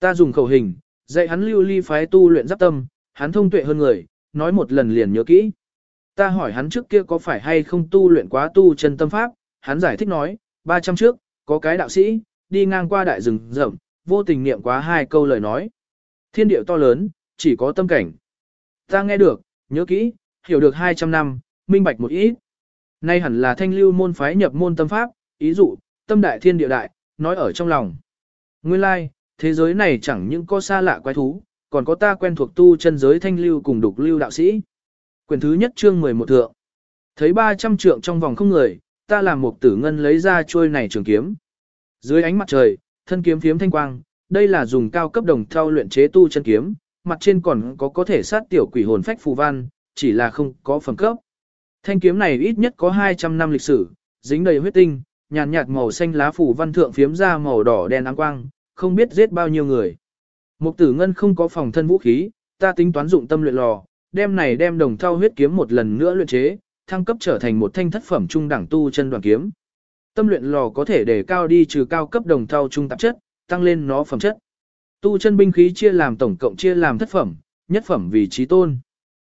[SPEAKER 1] Ta dùng khẩu hình, dạy hắn lưu ly phái tu luyện giáp tâm, hắn thông tuệ hơn người, nói một lần liền nhớ kỹ. Ta hỏi hắn trước kia có phải hay không tu luyện quá tu chân tâm pháp, hắn giải thích nói, 300 trước, có cái đạo sĩ, đi ngang qua đại rừng rậm, vô tình niệm quá hai câu lời nói. Thiên điệu to lớn, chỉ có tâm cảnh. Ta nghe được, nhớ kỹ, hiểu được 200 năm, minh bạch một ít. Nay hẳn là thanh lưu môn phái nhập môn tâm pháp, ý dụ, tâm đại thiên địa đại, nói ở trong lòng. Nguyên lai, like, thế giới này chẳng những có xa lạ quái thú, còn có ta quen thuộc tu chân giới thanh lưu cùng đục lưu đạo sĩ. Quyền thứ nhất chương 11 thượng. Thấy 300 trượng trong vòng không người, ta làm một tử ngân lấy ra chuôi này trường kiếm. Dưới ánh mặt trời, thân kiếm phiếm thanh quang, đây là dùng cao cấp đồng thau luyện chế tu chân kiếm, mặt trên còn có có thể sát tiểu quỷ hồn phách phù văn, chỉ là không có phẩm cấp. Thanh kiếm này ít nhất có 200 năm lịch sử, dính đầy huyết tinh, nhàn nhạt màu xanh lá phủ văn thượng phiếm ra màu đỏ đen áng quang, không biết giết bao nhiêu người. Mục tử ngân không có phòng thân vũ khí, ta tính toán dụng tâm luyện lò, đem này đem đồng thau huyết kiếm một lần nữa luyện chế, thăng cấp trở thành một thanh thất phẩm trung đẳng tu chân đoàn kiếm. Tâm luyện lò có thể để cao đi trừ cao cấp đồng thau trung tạp chất, tăng lên nó phẩm chất. Tu chân binh khí chia làm tổng cộng chia làm thất phẩm, nhất phẩm vì trí tôn.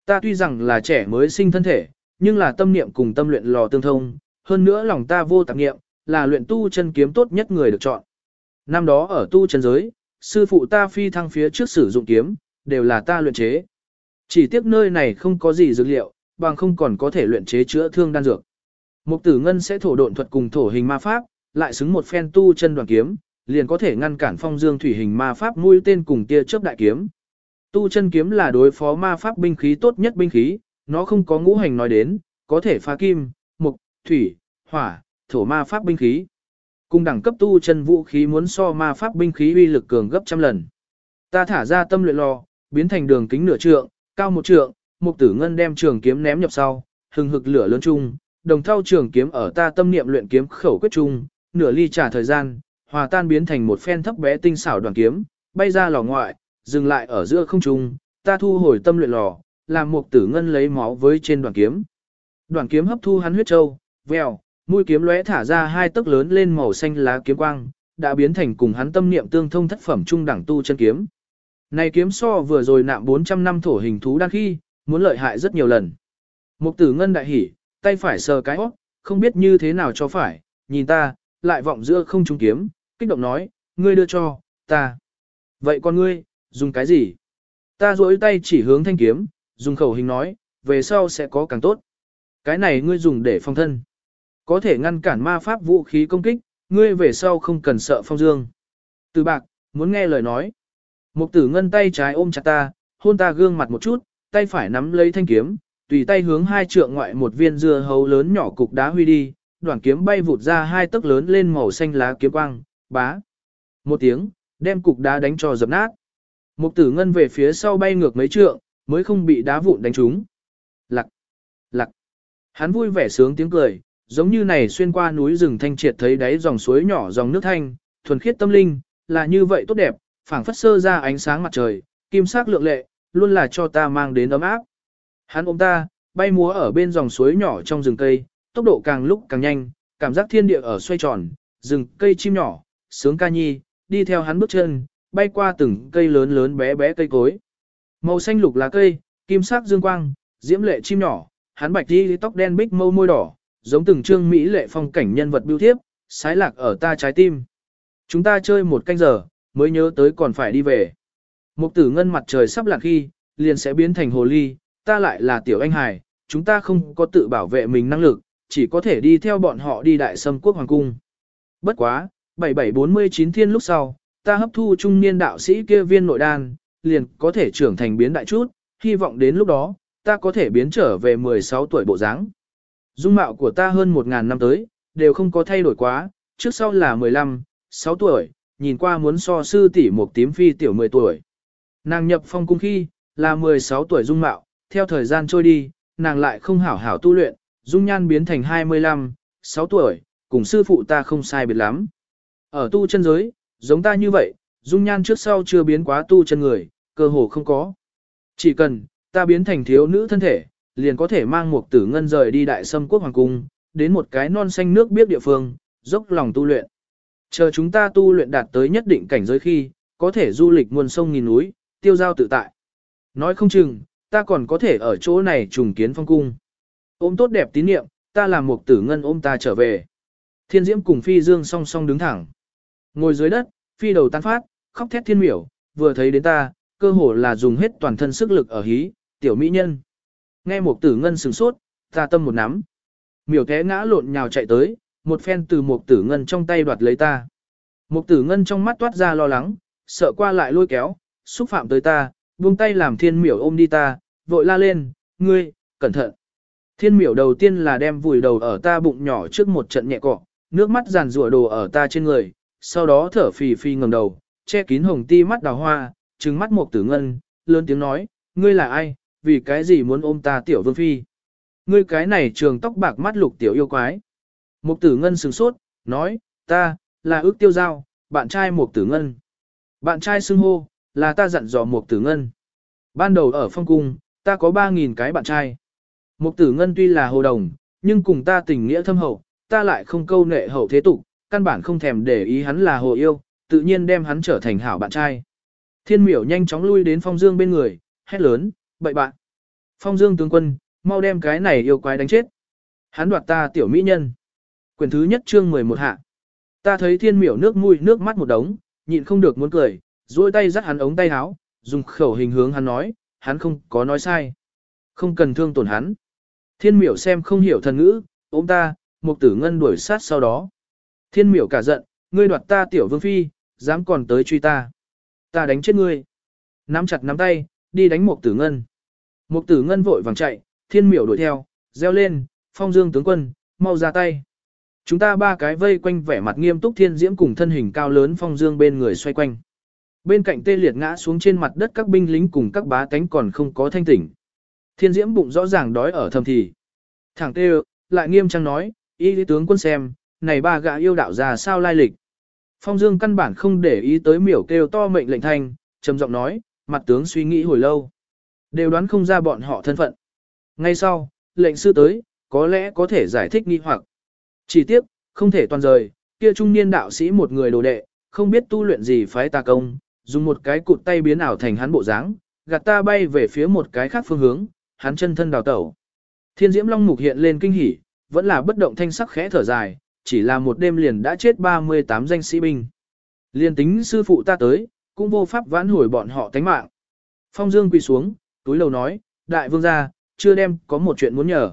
[SPEAKER 1] Ta tuy rằng là trẻ mới sinh thân thể, nhưng là tâm niệm cùng tâm luyện lò tương thông, hơn nữa lòng ta vô tạp niệm, là luyện tu chân kiếm tốt nhất người được chọn. Năm đó ở tu chân giới, sư phụ ta phi thăng phía trước sử dụng kiếm, đều là ta luyện chế. Chỉ tiếc nơi này không có gì dược liệu, bằng không còn có thể luyện chế chữa thương đan dược. Mục tử ngân sẽ thổ độn thuật cùng thổ hình ma pháp, lại xứng một phen tu chân đoàn kiếm, liền có thể ngăn cản phong dương thủy hình ma pháp mũi tên cùng tia chớp đại kiếm. Tu chân kiếm là đối phó ma pháp binh khí tốt nhất binh khí, nó không có ngũ hành nói đến, có thể phá kim, mục, thủy, hỏa, thổ ma pháp binh khí. Cùng đẳng cấp tu chân vũ khí muốn so ma pháp binh khí uy lực cường gấp trăm lần. Ta thả ra tâm luyện lò, biến thành đường kính nửa trượng, cao một trượng, mục tử ngân đem trường kiếm ném nhập sau, hừng hực lửa lớn chung, đồng thau trường kiếm ở ta tâm niệm luyện kiếm khẩu quyết chung, nửa ly trả thời gian, hòa tan biến thành một phen thấp bé tinh xảo đoàn kiếm, bay ra lò ngoại, dừng lại ở giữa không trung, ta thu hồi tâm luyện lò, làm mục tử ngân lấy máu với trên đoàn kiếm. Đoàn kiếm hấp thu hắn huyết châu, vèo, mũi kiếm lóe thả ra hai tấc lớn lên màu xanh lá kiếm quang, đã biến thành cùng hắn tâm niệm tương thông thất phẩm trung đẳng tu chân kiếm. Này kiếm so vừa rồi nạm 400 năm thổ hình thú đan khi, muốn lợi hại rất nhiều lần. Mục tử ngân đại hỉ, tay phải sờ cái óc, không biết như thế nào cho phải, nhìn ta, lại vọng giữa không trung kiếm, kích động nói, ngươi đưa cho, ta. Vậy con ngươi, dùng cái gì? Ta duỗi tay chỉ hướng thanh kiếm, dùng khẩu hình nói, về sau sẽ có càng tốt. Cái này ngươi dùng để phong thân. Có thể ngăn cản ma pháp vũ khí công kích, ngươi về sau không cần sợ phong dương. Từ bạc, muốn nghe lời nói. Mục tử ngân tay trái ôm chặt ta, hôn ta gương mặt một chút, tay phải nắm lấy thanh kiếm, tùy tay hướng hai trượng ngoại một viên dưa hấu lớn nhỏ cục đá huy đi, đoạn kiếm bay vụt ra hai tấc lớn lên màu xanh lá kiếm quang, bá. Một tiếng, đem cục đá đánh cho dập nát. Mục tử ngân về phía sau bay ngược mấy trượng, mới không bị đá vụn đánh trúng. Lặc, lặc. Hắn vui vẻ sướng tiếng cười, giống như này xuyên qua núi rừng thanh triệt thấy đáy dòng suối nhỏ dòng nước thanh, thuần khiết tâm linh, là như vậy tốt đẹp, phảng phất sơ ra ánh sáng mặt trời, kim sắc lượng lệ, luôn là cho ta mang đến ấm áp. Hắn ôm ta, bay múa ở bên dòng suối nhỏ trong rừng cây, tốc độ càng lúc càng nhanh, cảm giác thiên địa ở xoay tròn, rừng cây chim nhỏ, sướng ca nhi, đi theo hắn bước chân, bay qua từng cây lớn lớn bé bé cây cối. Màu xanh lục lá cây, kim sắc dương quang, diễm lệ chim nhỏ, hắn bạch đi tóc đen bích mâu môi đỏ, giống từng trương mỹ lệ phong cảnh nhân vật biêu thiếp, sái lạc ở ta trái tim. Chúng ta chơi một canh giờ, mới nhớ tới còn phải đi về. Mục tử ngân mặt trời sắp lạc khi, liền sẽ biến thành hồ ly, ta lại là tiểu anh hài, chúng ta không có tự bảo vệ mình năng lực, chỉ có thể đi theo bọn họ đi đại sâm quốc hoàng cung. Bất quá, 7749 thiên lúc sau, ta hấp thu trung niên đạo sĩ kia viên nội đan, liền có thể trưởng thành biến đại chút, hy vọng đến lúc đó, ta có thể biến trở về 16 tuổi bộ dáng. Dung mạo của ta hơn 1.000 năm tới, đều không có thay đổi quá, trước sau là 15, 6 tuổi, nhìn qua muốn so sư tỷ một tím phi tiểu 10 tuổi. Nàng nhập phong cung khi, là 16 tuổi dung mạo, theo thời gian trôi đi, nàng lại không hảo hảo tu luyện, dung nhan biến thành 25, 6 tuổi, cùng sư phụ ta không sai biệt lắm. Ở tu chân giới, giống ta như vậy, dung nhan trước sau chưa biến quá tu chân người, cơ hồ không có. Chỉ cần, ta biến thành thiếu nữ thân thể, liền có thể mang một tử ngân rời đi đại sâm quốc hoàng cung, đến một cái non xanh nước biết địa phương, dốc lòng tu luyện. Chờ chúng ta tu luyện đạt tới nhất định cảnh giới khi, có thể du lịch nguồn sông nghìn núi, tiêu giao tự tại. Nói không chừng, ta còn có thể ở chỗ này trùng kiến phong cung. Ôm tốt đẹp tín niệm, ta làm một tử ngân ôm ta trở về. Thiên diễm cùng phi dương song song đứng thẳng. Ngồi dưới đất, phi đầu tan phát, khóc thét thiên miểu, vừa thấy đến ta, cơ hồ là dùng hết toàn thân sức lực ở hí, tiểu mỹ nhân. Nghe một tử ngân sừng sốt, ta tâm một nắm. Miểu té ngã lộn nhào chạy tới, một phen từ một tử ngân trong tay đoạt lấy ta. Một tử ngân trong mắt toát ra lo lắng, sợ qua lại lôi kéo, xúc phạm tới ta, buông tay làm thiên miểu ôm đi ta, vội la lên, ngươi, cẩn thận. Thiên miểu đầu tiên là đem vùi đầu ở ta bụng nhỏ trước một trận nhẹ cọ, nước mắt giàn rủa đồ ở ta trên người, sau đó thở phì phì ngầm đầu, che kín hồng ti mắt đào hoa, trừng mắt một tử ngân, lớn tiếng nói, ngươi là ai, vì cái gì muốn ôm ta tiểu vương phi. Ngươi cái này trường tóc bạc mắt lục tiểu yêu quái. Một tử ngân sừng sốt, nói, ta, là ước tiêu giao, bạn trai một tử ngân. Bạn trai xưng hô, là ta dặn dò một tử ngân. Ban đầu ở phong cung, ta có 3.000 cái bạn trai. Một tử ngân tuy là hồ đồng, nhưng cùng ta tình nghĩa thâm hậu, ta lại không câu nệ hậu thế tục, căn bản không thèm để ý hắn là hồ yêu, tự nhiên đem hắn trở thành hảo bạn trai. Thiên miểu nhanh chóng lui đến phong dương bên người, hét lớn, bậy bạn. Phong dương tướng quân, mau đem cái này yêu quái đánh chết. Hắn đoạt ta tiểu mỹ nhân. Quyền thứ nhất chương 11 hạ. Ta thấy thiên miểu nước mũi nước mắt một đống, nhịn không được muốn cười, duỗi tay dắt hắn ống tay áo, dùng khẩu hình hướng hắn nói, hắn không có nói sai. Không cần thương tổn hắn. Thiên miểu xem không hiểu thần ngữ, ôm ta, một tử ngân đuổi sát sau đó. Thiên miểu cả giận, ngươi đoạt ta tiểu vương phi, dám còn tới truy ta. Ta đánh chết ngươi. Nắm chặt nắm tay, đi đánh một tử ngân. Một tử ngân vội vàng chạy, thiên miểu đuổi theo, reo lên, phong dương tướng quân, mau ra tay. Chúng ta ba cái vây quanh vẻ mặt nghiêm túc thiên diễm cùng thân hình cao lớn phong dương bên người xoay quanh. Bên cạnh tê liệt ngã xuống trên mặt đất các binh lính cùng các bá cánh còn không có thanh tỉnh. Thiên diễm bụng rõ ràng đói ở thầm thì. Thẳng tê lại nghiêm trang nói, y lý tướng quân xem, này ba gã yêu đạo già sao lai lịch. Phong Dương căn bản không để ý tới miểu kêu to mệnh lệnh thanh, trầm giọng nói, mặt tướng suy nghĩ hồi lâu. Đều đoán không ra bọn họ thân phận. Ngay sau, lệnh sư tới, có lẽ có thể giải thích nghi hoặc. Chỉ tiếc, không thể toàn rời, kia trung niên đạo sĩ một người đồ đệ, không biết tu luyện gì phái ta công, dùng một cái cụt tay biến ảo thành hắn bộ dáng, gạt ta bay về phía một cái khác phương hướng, hắn chân thân đào tẩu. Thiên diễm long mục hiện lên kinh hỉ, vẫn là bất động thanh sắc khẽ thở dài, chỉ là một đêm liền đã chết 38 danh sĩ binh. Liên tính sư phụ ta tới, cũng vô pháp vãn hồi bọn họ tánh mạng. Phong Dương quỳ xuống, túi lầu nói, đại vương gia, chưa đem có một chuyện muốn nhờ.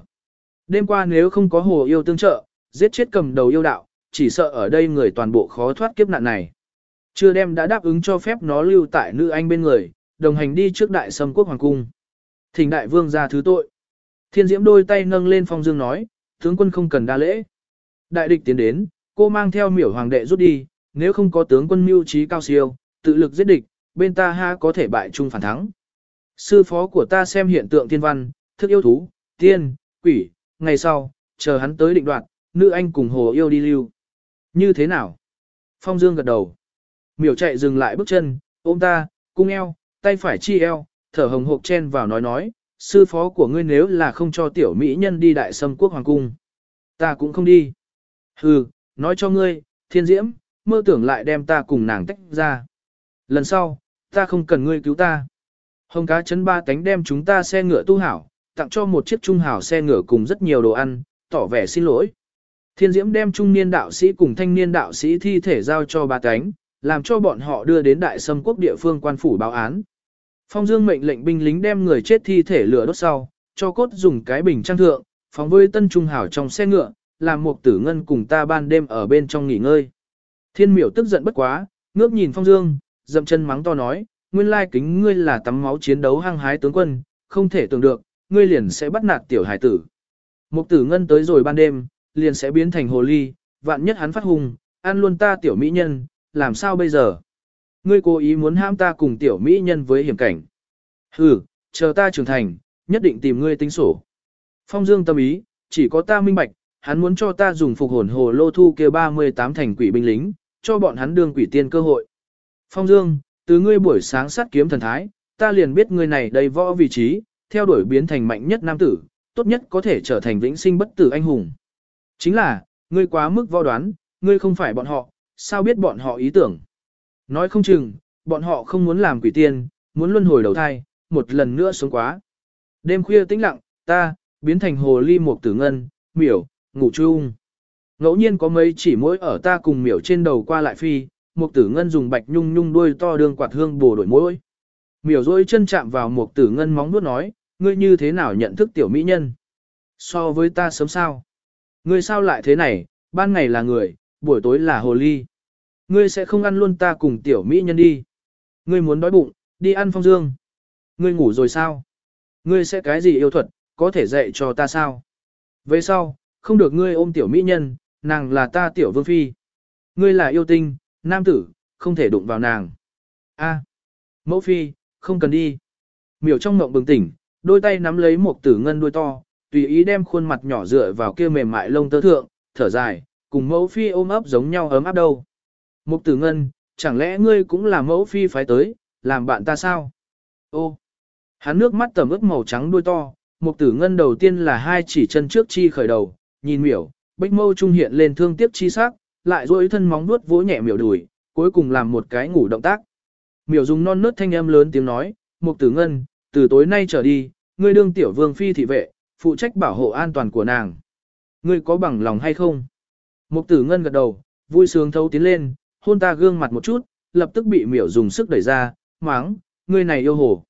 [SPEAKER 1] Đêm qua nếu không có hồ yêu tương trợ, giết chết cầm đầu yêu đạo, chỉ sợ ở đây người toàn bộ khó thoát kiếp nạn này. Chưa đem đã đáp ứng cho phép nó lưu tại nữ anh bên người, đồng hành đi trước đại sâm quốc hoàng cung. Thỉnh đại vương ra thứ tội. Thiên diễm đôi tay nâng lên phong dương nói, tướng quân không cần đa lễ. Đại địch tiến đến, cô mang theo miểu hoàng đệ rút đi, nếu không có tướng quân mưu trí cao siêu, tự lực giết địch, bên ta ha có thể bại chung phản thắng. Sư phó của ta xem hiện tượng thiên văn, thức yêu thú, tiên, quỷ, ngày sau, chờ hắn tới định đoạt, nữ anh cùng hồ yêu đi lưu. Như thế nào? Phong Dương gật đầu. Miểu chạy dừng lại bước chân, ôm ta, cung eo, tay phải chi eo, thở hồng hộc chen vào nói nói, sư phó của ngươi nếu là không cho tiểu mỹ nhân đi đại sâm quốc hoàng cung. Ta cũng không đi. Hừ, nói cho ngươi, thiên diễm, mơ tưởng lại đem ta cùng nàng tách ra. Lần sau, ta không cần ngươi cứu ta. Hồng cá chấn ba tánh đem chúng ta xe ngựa tu hảo, tặng cho một chiếc trung hảo xe ngựa cùng rất nhiều đồ ăn, tỏ vẻ xin lỗi. Thiên diễm đem trung niên đạo sĩ cùng thanh niên đạo sĩ thi thể giao cho ba tánh, làm cho bọn họ đưa đến đại sâm quốc địa phương quan phủ báo án. Phong Dương mệnh lệnh binh lính đem người chết thi thể lửa đốt sau, cho cốt dùng cái bình trang thượng, phóng với tân trung hảo trong xe ngựa, làm một tử ngân cùng ta ban đêm ở bên trong nghỉ ngơi. Thiên miểu tức giận bất quá, ngước nhìn Phong Dương, dậm chân mắng to nói, nguyên lai kính ngươi là tắm máu chiến đấu hăng hái tướng quân, không thể tưởng được, ngươi liền sẽ bắt nạt tiểu hải tử. mục tử ngân tới rồi ban đêm, liền sẽ biến thành hồ ly, vạn nhất hắn phát hùng, ăn luôn ta tiểu mỹ nhân, làm sao bây giờ? Ngươi cố ý muốn ham ta cùng tiểu mỹ nhân với hiểm cảnh. Hừ, chờ ta trưởng thành, nhất định tìm ngươi tính sổ. Phong Dương tâm ý, chỉ có ta minh bạch, hắn muốn cho ta dùng phục hồn hồ lô thu kêu 38 thành quỷ binh lính, cho bọn hắn đương quỷ tiên cơ hội. Phong Dương, từ ngươi buổi sáng sát kiếm thần thái, ta liền biết ngươi này đầy võ vị trí, theo đuổi biến thành mạnh nhất nam tử, tốt nhất có thể trở thành vĩnh sinh bất tử anh hùng. Chính là, ngươi quá mức võ đoán, ngươi không phải bọn họ, sao biết bọn họ ý tưởng. Nói không chừng, bọn họ không muốn làm quỷ tiên, muốn luân hồi đầu thai, một lần nữa xuống quá. Đêm khuya tĩnh lặng, ta, biến thành hồ ly một tử ngân, miểu, ngủ chung. Ngẫu nhiên có mấy chỉ mỗi ở ta cùng miểu trên đầu qua lại phi, một tử ngân dùng bạch nhung nhung đuôi to đường quạt hương bổ đổi mũi, Miểu rôi chân chạm vào một tử ngân móng nuốt nói, ngươi như thế nào nhận thức tiểu mỹ nhân? So với ta sớm sao? Ngươi sao lại thế này, ban ngày là người, buổi tối là hồ ly. Ngươi sẽ không ăn luôn ta cùng tiểu mỹ nhân đi. Ngươi muốn đói bụng, đi ăn phong dương. Ngươi ngủ rồi sao? Ngươi sẽ cái gì yêu thuật, có thể dạy cho ta sao? Về sau, không được ngươi ôm tiểu mỹ nhân, nàng là ta tiểu vương phi. Ngươi là yêu tinh, nam tử, không thể đụng vào nàng. A, mẫu phi, không cần đi. Miểu trong ngộng bừng tỉnh, đôi tay nắm lấy một tử ngân đuôi to, tùy ý đem khuôn mặt nhỏ dựa vào kia mềm mại lông tơ thượng, thở dài, cùng mẫu phi ôm ấp giống nhau ấm áp đâu. Mục tử ngân, chẳng lẽ ngươi cũng là mẫu phi phái tới, làm bạn ta sao? Ô, hắn nước mắt tầm ướt màu trắng đuôi to, mục tử ngân đầu tiên là hai chỉ chân trước chi khởi đầu, nhìn miểu, bích mâu trung hiện lên thương tiếc chi sắc, lại duỗi thân móng nuốt vỗ nhẹ miểu đùi, cuối cùng làm một cái ngủ động tác. Miểu dùng non nớt thanh âm lớn tiếng nói, mục tử ngân, từ tối nay trở đi, ngươi đương tiểu vương phi thị vệ, phụ trách bảo hộ an toàn của nàng. Ngươi có bằng lòng hay không? Mục tử ngân gật đầu, vui sướng thấu tiến lên, hôn ta gương mặt một chút, lập tức bị miểu dùng sức đẩy ra, máng, ngươi này yêu hồ.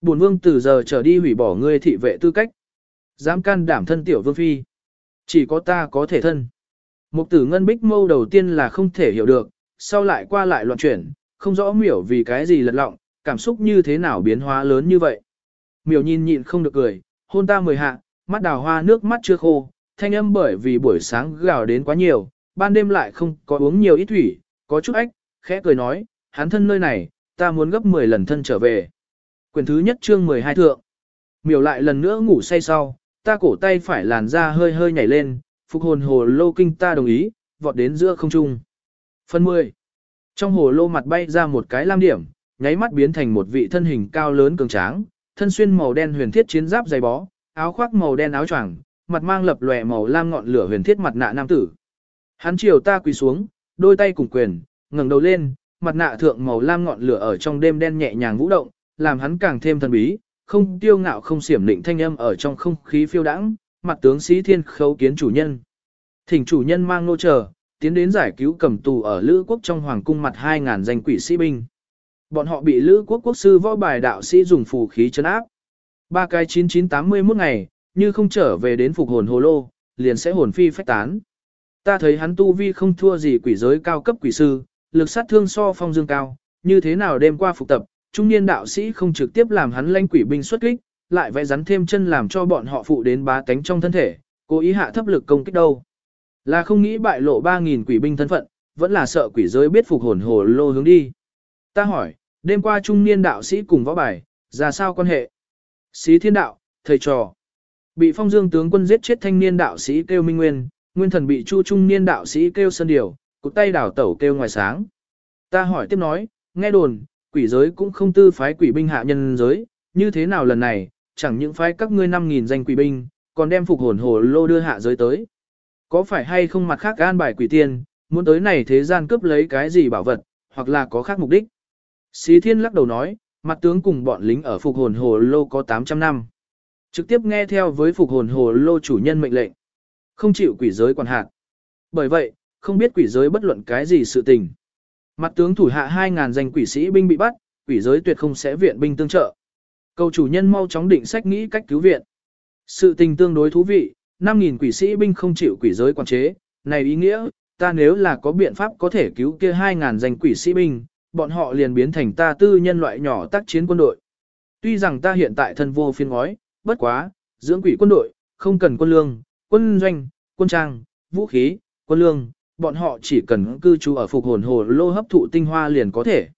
[SPEAKER 1] Bổn vương từ giờ trở đi hủy bỏ ngươi thị vệ tư cách. Dám can đảm thân tiểu vương phi. Chỉ có ta có thể thân. Mục tử ngân bích mâu đầu tiên là không thể hiểu được, sau lại qua lại loạn chuyển, không rõ miểu vì cái gì lật lọng, cảm xúc như thế nào biến hóa lớn như vậy. Miểu nhìn nhịn không được cười, hôn ta mười hạ, mắt đào hoa nước mắt chưa khô, thanh âm bởi vì buổi sáng gào đến quá nhiều, ban đêm lại không có uống nhiều ít thủy, có chút ách, khẽ cười nói, hắn thân nơi này, ta muốn gấp 10 lần thân trở về. Quyền thứ nhất chương 12 thượng. Miểu lại lần nữa ngủ say sau, ta cổ tay phải làn ra hơi hơi nhảy lên, phục hồn hồ lô kinh ta đồng ý, vọt đến giữa không trung. Phần 10. Trong hồ lô mặt bay ra một cái lam điểm, nháy mắt biến thành một vị thân hình cao lớn cường tráng, thân xuyên màu đen huyền thiết chiến giáp dày bó, áo khoác màu đen áo choàng, mặt mang lập lòe màu lam ngọn lửa huyền thiết mặt nạ nam tử. Hắn chiều ta quỳ xuống, đôi tay cùng quyền, ngẩng đầu lên, mặt nạ thượng màu lam ngọn lửa ở trong đêm đen nhẹ nhàng vũ động, làm hắn càng thêm thần bí, không tiêu ngạo không xiểm định thanh âm ở trong không khí phiêu đãng, mặt tướng sĩ thiên khấu kiến chủ nhân. Thỉnh chủ nhân mang nô chờ, tiến đến giải cứu cầm tù ở Lữ quốc trong hoàng cung mặt 2.000 danh quỷ sĩ binh. Bọn họ bị Lữ quốc quốc sư võ bài đạo sĩ dùng phù khí chấn áp. Ba cái 9981 ngày, như không trở về đến phục hồn hồ lô, liền sẽ hồn phi phách tán. Ta thấy hắn tu vi không thua gì quỷ giới cao cấp quỷ sư, lực sát thương so phong dương cao, như thế nào đêm qua phục tập, trung niên đạo sĩ không trực tiếp làm hắn lanh quỷ binh xuất kích, lại vẽ rắn thêm chân làm cho bọn họ phụ đến bá tánh trong thân thể, cố ý hạ thấp lực công kích đâu. Là không nghĩ bại lộ 3.000 quỷ binh thân phận, vẫn là sợ quỷ giới biết phục hồn hồ lô hướng đi. Ta hỏi, đêm qua trung niên đạo sĩ cùng võ bài, ra sao quan hệ? Xí thiên đạo, thầy trò. Bị phong dương tướng quân giết chết thanh niên đạo sĩ kêu minh nguyên, nguyên thần bị chu trung niên đạo sĩ kêu sơn điều, cụ tay đảo tẩu kêu ngoài sáng. Ta hỏi tiếp nói, nghe đồn, quỷ giới cũng không tư phái quỷ binh hạ nhân giới, như thế nào lần này, chẳng những phái các ngươi 5.000 danh quỷ binh, còn đem phục hồn hồ lô đưa hạ giới tới. Có phải hay không mặt khác an bài quỷ tiên, muốn tới này thế gian cướp lấy cái gì bảo vật, hoặc là có khác mục đích. Xí thiên lắc đầu nói, mặt tướng cùng bọn lính ở phục hồn hồ lô có 800 năm. Trực tiếp nghe theo với phục hồn hồ lô chủ nhân mệnh lệnh. Không chịu quỷ giới quản hạt. Bởi vậy, không biết quỷ giới bất luận cái gì sự tình. Mặt tướng thủ hạ 2.000 danh quỷ sĩ binh bị bắt, quỷ giới tuyệt không sẽ viện binh tương trợ. Cầu chủ nhân mau chóng định sách nghĩ cách cứu viện. Sự tình tương đối thú vị, 5.000 quỷ sĩ binh không chịu quỷ giới quản chế, này ý nghĩa, ta nếu là có biện pháp có thể cứu kia 2.000 danh quỷ sĩ binh, bọn họ liền biến thành ta tư nhân loại nhỏ tác chiến quân đội. Tuy rằng ta hiện tại thân vô phiên ngói, bất quá, dưỡng quỷ quân đội, không cần quân lương, quân doanh, quân trang, vũ khí, quân lương, bọn họ chỉ cần cư trú ở phục hồn hồ lô hấp thụ tinh hoa liền có thể.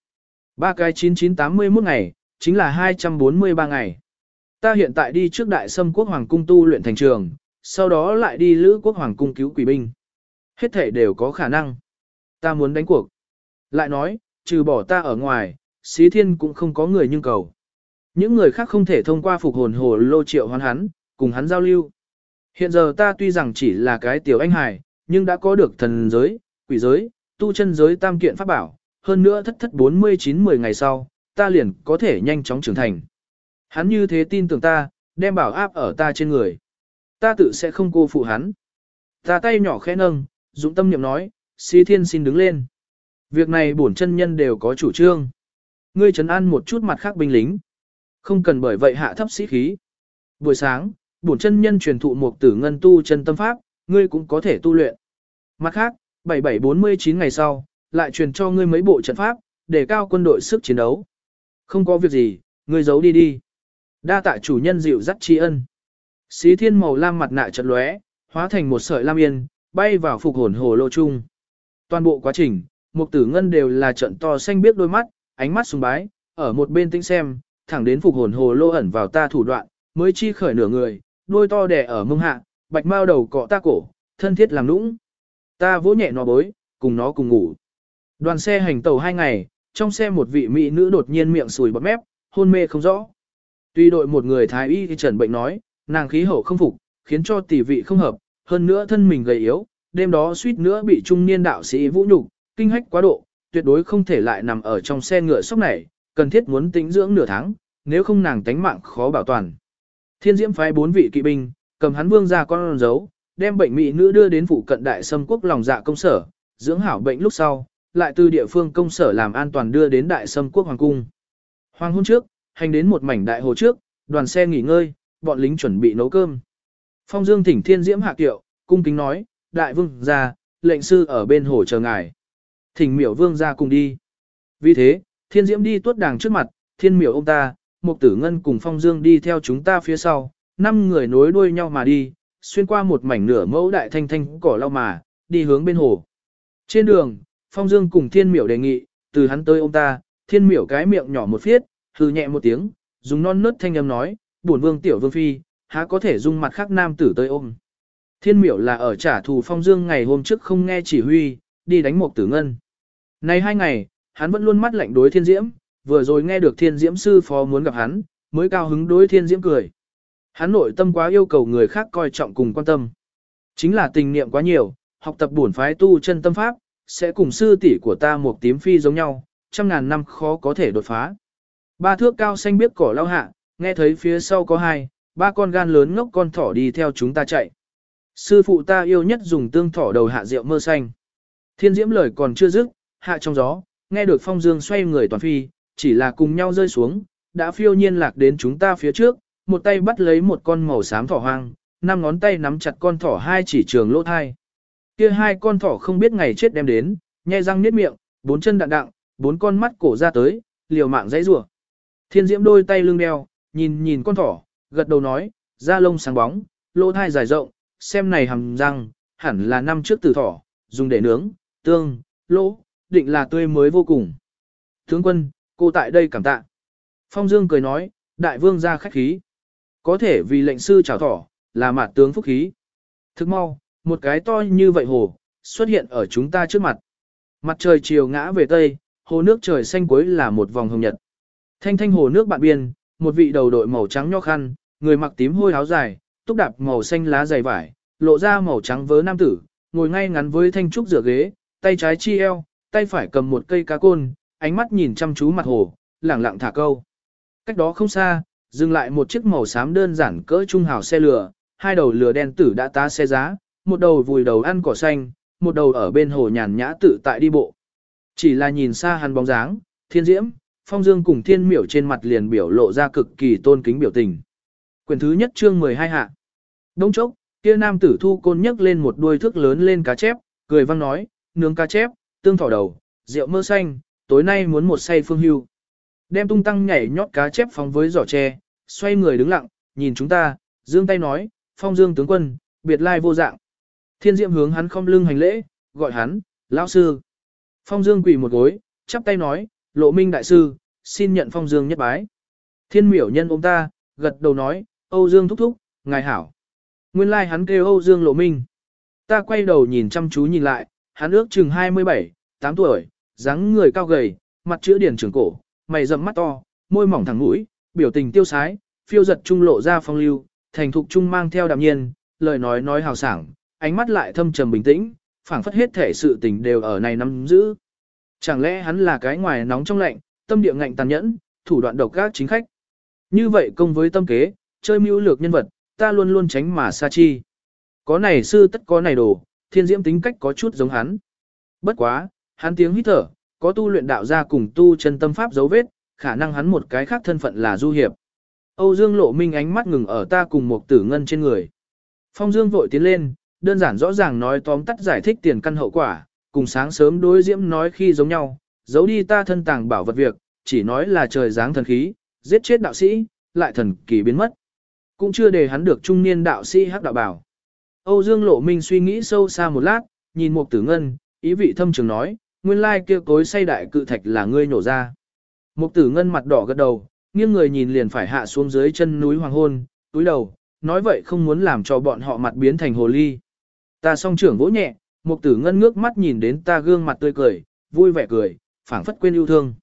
[SPEAKER 1] Ba cái 9981 ngày, chính là 243 ngày. Ta hiện tại đi trước đại sâm quốc hoàng cung tu luyện thành trường, sau đó lại đi lữ quốc hoàng cung cứu quỷ binh. Hết thể đều có khả năng. Ta muốn đánh cuộc. Lại nói, trừ bỏ ta ở ngoài, xí thiên cũng không có người nhưng cầu. Những người khác không thể thông qua phục hồn hồ lô triệu hoán hắn, cùng hắn giao lưu. Hiện giờ ta tuy rằng chỉ là cái tiểu anh hài, nhưng đã có được thần giới, quỷ giới, tu chân giới tam kiện pháp bảo, hơn nữa thất thất 49-10 ngày sau, ta liền có thể nhanh chóng trưởng thành. Hắn như thế tin tưởng ta, đem bảo áp ở ta trên người. Ta tự sẽ không cô phụ hắn. Ta tay nhỏ khẽ nâng, dũng tâm niệm nói, Sĩ thiên xin đứng lên. Việc này bổn chân nhân đều có chủ trương. Ngươi trấn an một chút mặt khác binh lính. Không cần bởi vậy hạ thấp sĩ khí. Buổi sáng, bổn chân nhân truyền thụ một tử ngân tu chân tâm pháp, ngươi cũng có thể tu luyện. Mặt khác, 7749 ngày sau, lại truyền cho ngươi mấy bộ trận pháp, để cao quân đội sức chiến đấu. Không có việc gì, ngươi giấu đi đi. Đa tạ chủ nhân dịu dắt tri ân. Xí thiên màu lam mặt nạ chật lóe, hóa thành một sợi lam yên, bay vào phục hồn hồ lô chung. Toàn bộ quá trình, mục tử ngân đều là trận to xanh biết đôi mắt, ánh mắt sùng bái, ở một bên tĩnh xem, thẳng đến phục hồn hồ lô ẩn vào ta thủ đoạn, mới chi khởi nửa người, đôi to đẻ ở mông hạ, bạch mao đầu cọ ta cổ, thân thiết làm nũng. Ta vỗ nhẹ nó bối, cùng nó cùng ngủ. Đoàn xe hành tàu hai ngày, trong xe một vị mỹ nữ đột nhiên miệng sùi bọt mép, hôn mê không rõ. Tuy đội một người thái y thì trần bệnh nói, nàng khí hậu không phục, khiến cho tỷ vị không hợp, hơn nữa thân mình gầy yếu, đêm đó suýt nữa bị trung niên đạo sĩ vũ nhục, kinh hách quá độ, tuyệt đối không thể lại nằm ở trong xe ngựa sốc này, cần thiết muốn tĩnh dưỡng nửa tháng, nếu không nàng tánh mạng khó bảo toàn. Thiên Diễm phái bốn vị kỵ binh, cầm hắn vương ra con dấu, đem bệnh mỹ nữ đưa đến phụ cận đại sâm quốc lòng dạ công sở, dưỡng hảo bệnh lúc sau, lại từ địa phương công sở làm an toàn đưa đến đại sâm quốc hoàng cung. Hoàng hôn trước, hành đến một mảnh đại hồ trước, đoàn xe nghỉ ngơi, bọn lính chuẩn bị nấu cơm. Phong Dương thỉnh Thiên Diễm hạ kiệu, cung kính nói, đại vương ra, lệnh sư ở bên hồ chờ ngài. Thỉnh miểu vương ra cùng đi. Vì thế, Thiên Diễm đi tuốt đàng trước mặt, Thiên miểu ông ta, Mục Tử Ngân cùng Phong Dương đi theo chúng ta phía sau, năm người nối đuôi nhau mà đi, xuyên qua một mảnh nửa mẫu đại thanh thanh cỏ lau mà, đi hướng bên hồ. Trên đường, Phong Dương cùng Thiên Miểu đề nghị, từ hắn tới ông ta, Thiên Miểu cái miệng nhỏ một phiết, hừ nhẹ một tiếng, dùng non nớt thanh âm nói, buồn vương tiểu vương phi, há có thể dung mặt khác nam tử tới ôm. Thiên Miểu là ở trả thù Phong Dương ngày hôm trước không nghe chỉ huy, đi đánh một tử ngân. Nay hai ngày, hắn vẫn luôn mắt lạnh đối Thiên Diễm, vừa rồi nghe được Thiên Diễm sư phó muốn gặp hắn, mới cao hứng đối Thiên Diễm cười. Hắn nội tâm quá yêu cầu người khác coi trọng cùng quan tâm. Chính là tình niệm quá nhiều, học tập bổn phái tu chân tâm pháp, sẽ cùng sư tỷ của ta một tím phi giống nhau, trăm ngàn năm khó có thể đột phá. Ba thước cao xanh biết cỏ lao hạ, nghe thấy phía sau có hai, ba con gan lớn ngốc con thỏ đi theo chúng ta chạy. Sư phụ ta yêu nhất dùng tương thỏ đầu hạ rượu mơ xanh. Thiên diễm lời còn chưa dứt, hạ trong gió, nghe được phong dương xoay người toàn phi, chỉ là cùng nhau rơi xuống, đã phiêu nhiên lạc đến chúng ta phía trước, một tay bắt lấy một con màu xám thỏ hoang, năm ngón tay nắm chặt con thỏ hai chỉ trường lỗ thai. Kia hai con thỏ không biết ngày chết đem đến, nhe răng niết miệng, bốn chân đạn đặng, bốn con mắt cổ ra tới, liều mạng dãy rủa. Thiên Diễm đôi tay lưng đeo, nhìn nhìn con thỏ, gật đầu nói, da lông sáng bóng, lỗ thai dài rộng, xem này hàm răng, hẳn là năm trước từ thỏ, dùng để nướng, tương, lỗ, định là tươi mới vô cùng. Tướng quân, cô tại đây cảm tạ. Phong Dương cười nói, đại vương ra khách khí. Có thể vì lệnh sư chào thỏ, là mạt tướng phúc khí. Thức mau, một cái to như vậy hồ, xuất hiện ở chúng ta trước mặt. Mặt trời chiều ngã về tây, hồ nước trời xanh cuối là một vòng hồng nhật. Thanh thanh hồ nước bạn biên, một vị đầu đội màu trắng nho khăn, người mặc tím hôi áo dài, túc đạp màu xanh lá dày vải, lộ ra màu trắng vớ nam tử, ngồi ngay ngắn với thanh trúc rửa ghế, tay trái chi eo, tay phải cầm một cây cá côn, ánh mắt nhìn chăm chú mặt hồ, lẳng lặng thả câu. Cách đó không xa, dừng lại một chiếc màu xám đơn giản cỡ trung hào xe lửa, hai đầu lửa đen tử đã tá xe giá, một đầu vùi đầu ăn cỏ xanh, một đầu ở bên hồ nhàn nhã tự tại đi bộ. Chỉ là nhìn xa hắn bóng dáng, thiên diễm, phong dương cùng thiên miểu trên mặt liền biểu lộ ra cực kỳ tôn kính biểu tình. Quyền thứ nhất chương 12 hạ. Đông chốc, kia nam tử thu côn nhấc lên một đuôi thước lớn lên cá chép, cười vang nói, nướng cá chép, tương thỏ đầu, rượu mơ xanh, tối nay muốn một say phương hưu. Đem tung tăng nhảy nhót cá chép phóng với giỏ tre, xoay người đứng lặng, nhìn chúng ta, dương tay nói, phong dương tướng quân, biệt lai vô dạng. Thiên diệm hướng hắn không lưng hành lễ, gọi hắn, lão sư. Phong dương quỳ một gối, chắp tay nói, lộ minh đại sư, xin nhận phong dương nhất bái. Thiên miểu nhân ôm ta, gật đầu nói, Âu Dương thúc thúc, ngài hảo. Nguyên lai like hắn kêu Âu Dương lộ minh. Ta quay đầu nhìn chăm chú nhìn lại, hắn ước chừng 27, 8 tuổi, dáng người cao gầy, mặt chữ điển trưởng cổ, mày rậm mắt to, môi mỏng thẳng mũi, biểu tình tiêu sái, phiêu giật trung lộ ra phong lưu, thành thục trung mang theo đạm nhiên, lời nói nói hào sảng, ánh mắt lại thâm trầm bình tĩnh, phảng phất hết thể sự tình đều ở này nắm giữ. Chẳng lẽ hắn là cái ngoài nóng trong lạnh, tâm địa ngạnh tàn nhẫn, thủ đoạn độc ác chính khách. Như vậy công với tâm kế, chơi mưu lược nhân vật, ta luôn luôn tránh mà xa chi. Có này sư tất có này đồ, thiên diễm tính cách có chút giống hắn. Bất quá, hắn tiếng hít thở, có tu luyện đạo gia cùng tu chân tâm pháp dấu vết, khả năng hắn một cái khác thân phận là du hiệp. Âu Dương Lộ Minh ánh mắt ngừng ở ta cùng một tử ngân trên người. Phong Dương vội tiến lên, đơn giản rõ ràng nói tóm tắt giải thích tiền căn hậu quả, cùng sáng sớm đối diễm nói khi giống nhau, giấu đi ta thân tàng bảo vật việc, chỉ nói là trời giáng thần khí, giết chết đạo sĩ, lại thần kỳ biến mất. Cũng chưa để hắn được trung niên đạo sĩ hắc đạo bảo. Âu Dương Lộ Minh suy nghĩ sâu xa một lát, nhìn Mục Tử Ngân, ý vị thâm trường nói, nguyên lai kia cối say đại cự thạch là ngươi nổ ra. Mục Tử Ngân mặt đỏ gật đầu, nghiêng người nhìn liền phải hạ xuống dưới chân núi hoàng hôn, túi đầu, nói vậy không muốn làm cho bọn họ mặt biến thành hồ ly. Ta song trưởng vỗ nhẹ, Mục Tử Ngân ngước mắt nhìn đến ta gương mặt tươi cười, vui vẻ cười, phảng phất quên yêu thương.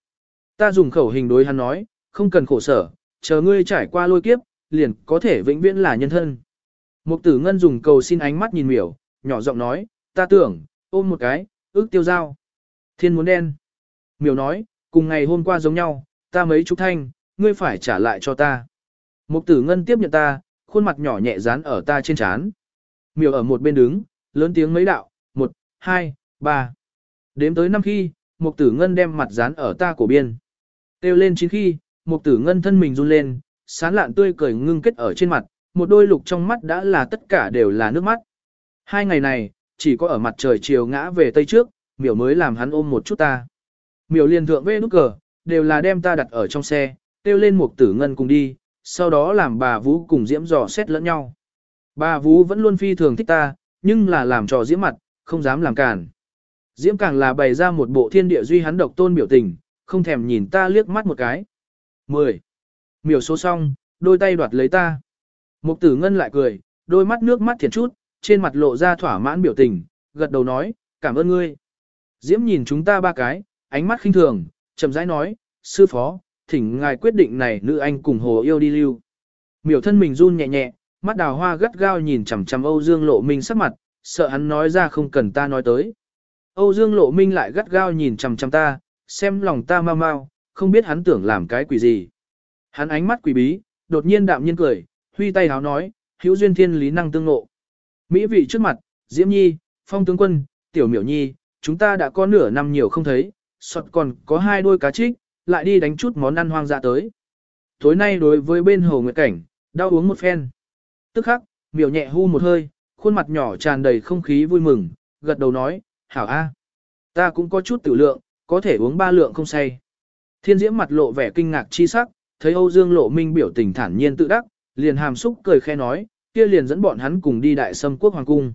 [SPEAKER 1] Ta dùng khẩu hình đối hắn nói, không cần khổ sở, chờ ngươi trải qua lôi kiếp, liền có thể vĩnh viễn là nhân thân. Mục tử ngân dùng cầu xin ánh mắt nhìn miểu, nhỏ giọng nói, ta tưởng, ôm một cái, ước tiêu giao. Thiên muốn đen. Miểu nói, cùng ngày hôm qua giống nhau, ta mấy chục thanh, ngươi phải trả lại cho ta. Mục tử ngân tiếp nhận ta, khuôn mặt nhỏ nhẹ dán ở ta trên trán miều ở một bên đứng, lớn tiếng mấy đạo, một, hai, ba. Đếm tới năm khi, mục tử ngân đem mặt dán ở ta cổ biên. Têu lên chín khi, mục tử ngân thân mình run lên, sán lạn tươi cười ngưng kết ở trên mặt, một đôi lục trong mắt đã là tất cả đều là nước mắt. Hai ngày này, chỉ có ở mặt trời chiều ngã về tây trước, miểu mới làm hắn ôm một chút ta. Miểu liền thượng vê nút cờ, đều là đem ta đặt ở trong xe, tiêu lên một tử ngân cùng đi, sau đó làm bà Vũ cùng Diễm dò xét lẫn nhau. Bà Vũ vẫn luôn phi thường thích ta, nhưng là làm trò Diễm mặt, không dám làm cản. Diễm càng là bày ra một bộ thiên địa duy hắn độc tôn biểu tình, không thèm nhìn ta liếc mắt một cái. 10. Miểu số xong, đôi tay đoạt lấy ta. Mục tử ngân lại cười, đôi mắt nước mắt thiệt chút, trên mặt lộ ra thỏa mãn biểu tình, gật đầu nói, cảm ơn ngươi. Diễm nhìn chúng ta ba cái, ánh mắt khinh thường, chậm rãi nói, sư phó, thỉnh ngài quyết định này nữ anh cùng hồ yêu đi lưu. Miểu thân mình run nhẹ nhẹ, mắt đào hoa gắt gao nhìn chằm chằm Âu Dương Lộ Minh sắc mặt, sợ hắn nói ra không cần ta nói tới. Âu Dương Lộ Minh lại gắt gao nhìn chằm chằm ta, xem lòng ta mau mau, không biết hắn tưởng làm cái quỷ gì. Hắn ánh mắt quỷ bí, đột nhiên đạm nhiên cười, huy tay háo nói, hữu duyên thiên lý năng tương ngộ. Mỹ vị trước mặt, Diễm Nhi, Phong tướng quân, Tiểu Miểu Nhi, chúng ta đã có nửa năm nhiều không thấy, sọt còn có hai đôi cá trích, lại đi đánh chút món ăn hoang dã tới. Tối nay đối với bên hồ nguyệt cảnh, đau uống một phen. Tức khắc, miểu nhẹ hu một hơi, khuôn mặt nhỏ tràn đầy không khí vui mừng, gật đầu nói, hảo a, ta cũng có chút tiểu lượng, có thể uống ba lượng không say. Thiên diễm mặt lộ vẻ kinh ngạc chi sắc, thấy Âu Dương Lộ Minh biểu tình thản nhiên tự đắc, liền hàm xúc cười khe nói, kia liền dẫn bọn hắn cùng đi đại sâm quốc hoàng cung.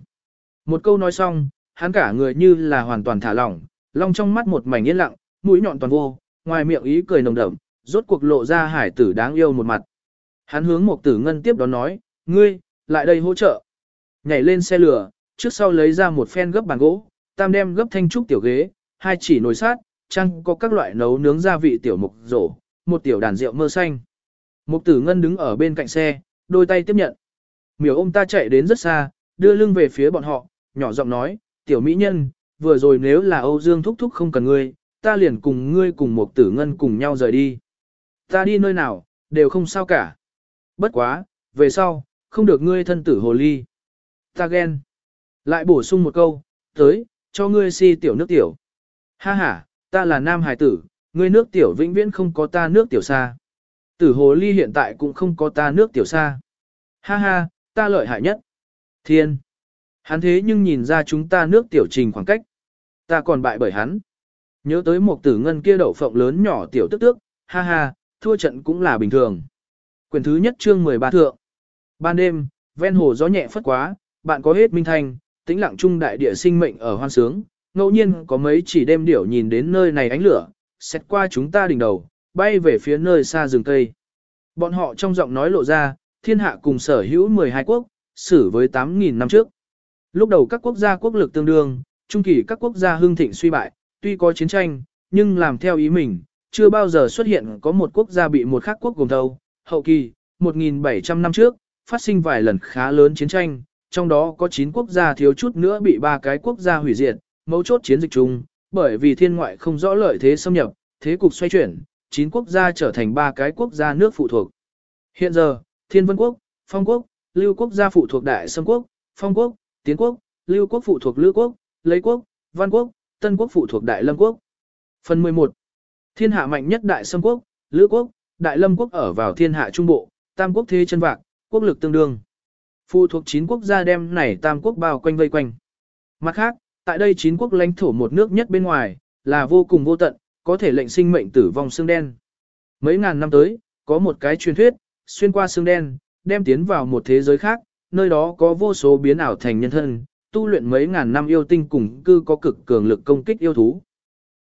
[SPEAKER 1] Một câu nói xong, hắn cả người như là hoàn toàn thả lỏng, long trong mắt một mảnh yên lặng, mũi nhọn toàn vô, ngoài miệng ý cười nồng đậm, rốt cuộc lộ ra hải tử đáng yêu một mặt. Hắn hướng một tử ngân tiếp đó nói, ngươi, lại đây hỗ trợ. Nhảy lên xe lửa, trước sau lấy ra một phen gấp bàn gỗ, tam đem gấp thanh trúc tiểu ghế, hai chỉ nồi sát, chăng có các loại nấu nướng gia vị tiểu mục rổ, một tiểu đàn rượu mơ xanh. Mục tử ngân đứng ở bên cạnh xe, đôi tay tiếp nhận. Miểu ôm ta chạy đến rất xa, đưa lưng về phía bọn họ, nhỏ giọng nói, tiểu mỹ nhân, vừa rồi nếu là Âu Dương thúc thúc không cần ngươi, ta liền cùng ngươi cùng Mục tử ngân cùng nhau rời đi. Ta đi nơi nào, đều không sao cả. Bất quá, về sau, không được ngươi thân tử hồ ly. Ta ghen. Lại bổ sung một câu, tới, cho ngươi si tiểu nước tiểu. Ha ha, ta là nam hải tử, ngươi nước tiểu vĩnh viễn không có ta nước tiểu xa. Tử hồ ly hiện tại cũng không có ta nước tiểu xa. Ha ha, ta lợi hại nhất. Thiên. Hắn thế nhưng nhìn ra chúng ta nước tiểu trình khoảng cách. Ta còn bại bởi hắn. Nhớ tới một tử ngân kia đậu phộng lớn nhỏ tiểu tức tước, ha ha, thua trận cũng là bình thường. Quyền thứ nhất chương 13 thượng. Ban đêm, ven hồ gió nhẹ phất quá, bạn có hết minh thanh, tĩnh lặng trung đại địa sinh mệnh ở hoan sướng, ngẫu nhiên có mấy chỉ đêm điểu nhìn đến nơi này ánh lửa, xét qua chúng ta đỉnh đầu, bay về phía nơi xa rừng cây. Bọn họ trong giọng nói lộ ra, thiên hạ cùng sở hữu 12 quốc, xử với 8.000 năm trước. Lúc đầu các quốc gia quốc lực tương đương, trung kỳ các quốc gia hưng thịnh suy bại, tuy có chiến tranh, nhưng làm theo ý mình, chưa bao giờ xuất hiện có một quốc gia bị một khác quốc gồm thâu. Hậu kỳ, 1.700 năm trước, phát sinh vài lần khá lớn chiến tranh, trong đó có 9 quốc gia thiếu chút nữa bị ba cái quốc gia hủy diệt, mấu chốt chiến dịch chung, bởi vì thiên ngoại không rõ lợi thế xâm nhập, thế cục xoay chuyển, 9 quốc gia trở thành ba cái quốc gia nước phụ thuộc. Hiện giờ, Thiên Vân Quốc, Phong Quốc, Lưu Quốc gia phụ thuộc Đại Sâm Quốc, Phong Quốc, Tiến Quốc, Lưu Quốc phụ thuộc Lữ Quốc, Lấy Quốc, Văn Quốc, Tân Quốc phụ thuộc Đại Lâm Quốc. Phần 11. Thiên hạ mạnh nhất Đại Sâm Quốc, Lữ Quốc, Đại Lâm Quốc ở vào thiên hạ trung bộ, Tam Quốc thế chân vạc, quốc lực tương đương. Phụ thuộc 9 quốc gia đem này Tam Quốc bao quanh vây quanh. Mặt khác, tại đây 9 quốc lãnh thổ một nước nhất bên ngoài, là vô cùng vô tận, có thể lệnh sinh mệnh tử vong xương đen. Mấy ngàn năm tới, có một cái truyền thuyết, xuyên qua xương đen, đem tiến vào một thế giới khác, nơi đó có vô số biến ảo thành nhân thân, tu luyện mấy ngàn năm yêu tinh cùng cư có cực cường lực công kích yêu thú.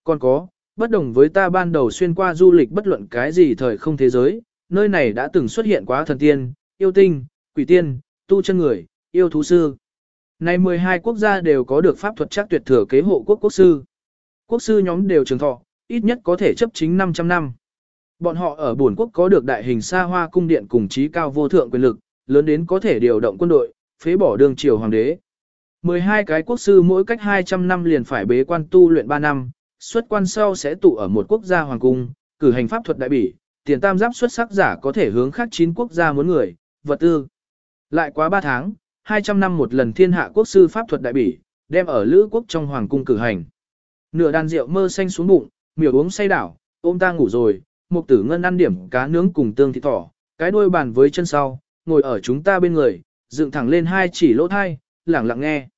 [SPEAKER 1] Còn có, bất đồng với ta ban đầu xuyên qua du lịch bất luận cái gì thời không thế giới, nơi này đã từng xuất hiện quá thần tiên, yêu tinh, quỷ tiên, tu chân người, yêu thú sư. Này 12 quốc gia đều có được pháp thuật chắc tuyệt thừa kế hộ quốc quốc sư. Quốc sư nhóm đều trường thọ, ít nhất có thể chấp chính 500 năm. Bọn họ ở buồn quốc có được đại hình xa hoa cung điện cùng trí cao vô thượng quyền lực, lớn đến có thể điều động quân đội, phế bỏ đường triều hoàng đế. 12 cái quốc sư mỗi cách 200 năm liền phải bế quan tu luyện 3 năm, xuất quan sau sẽ tụ ở một quốc gia hoàng cung, cử hành pháp thuật đại bỉ, tiền tam giáp xuất sắc giả có thể hướng khác 9 quốc gia muốn người, vật tư. Lại quá 3 tháng, 200 năm một lần thiên hạ quốc sư pháp thuật đại bỉ, đem ở lữ quốc trong hoàng cung cử hành. Nửa đàn rượu mơ xanh xuống bụng, miểu uống say đảo, ôm ta ngủ rồi, mục tử ngân ăn điểm cá nướng cùng tương thịt thỏ, cái đuôi bàn với chân sau, ngồi ở chúng ta bên người, dựng thẳng lên hai chỉ lỗ thai, lẳng lặng nghe.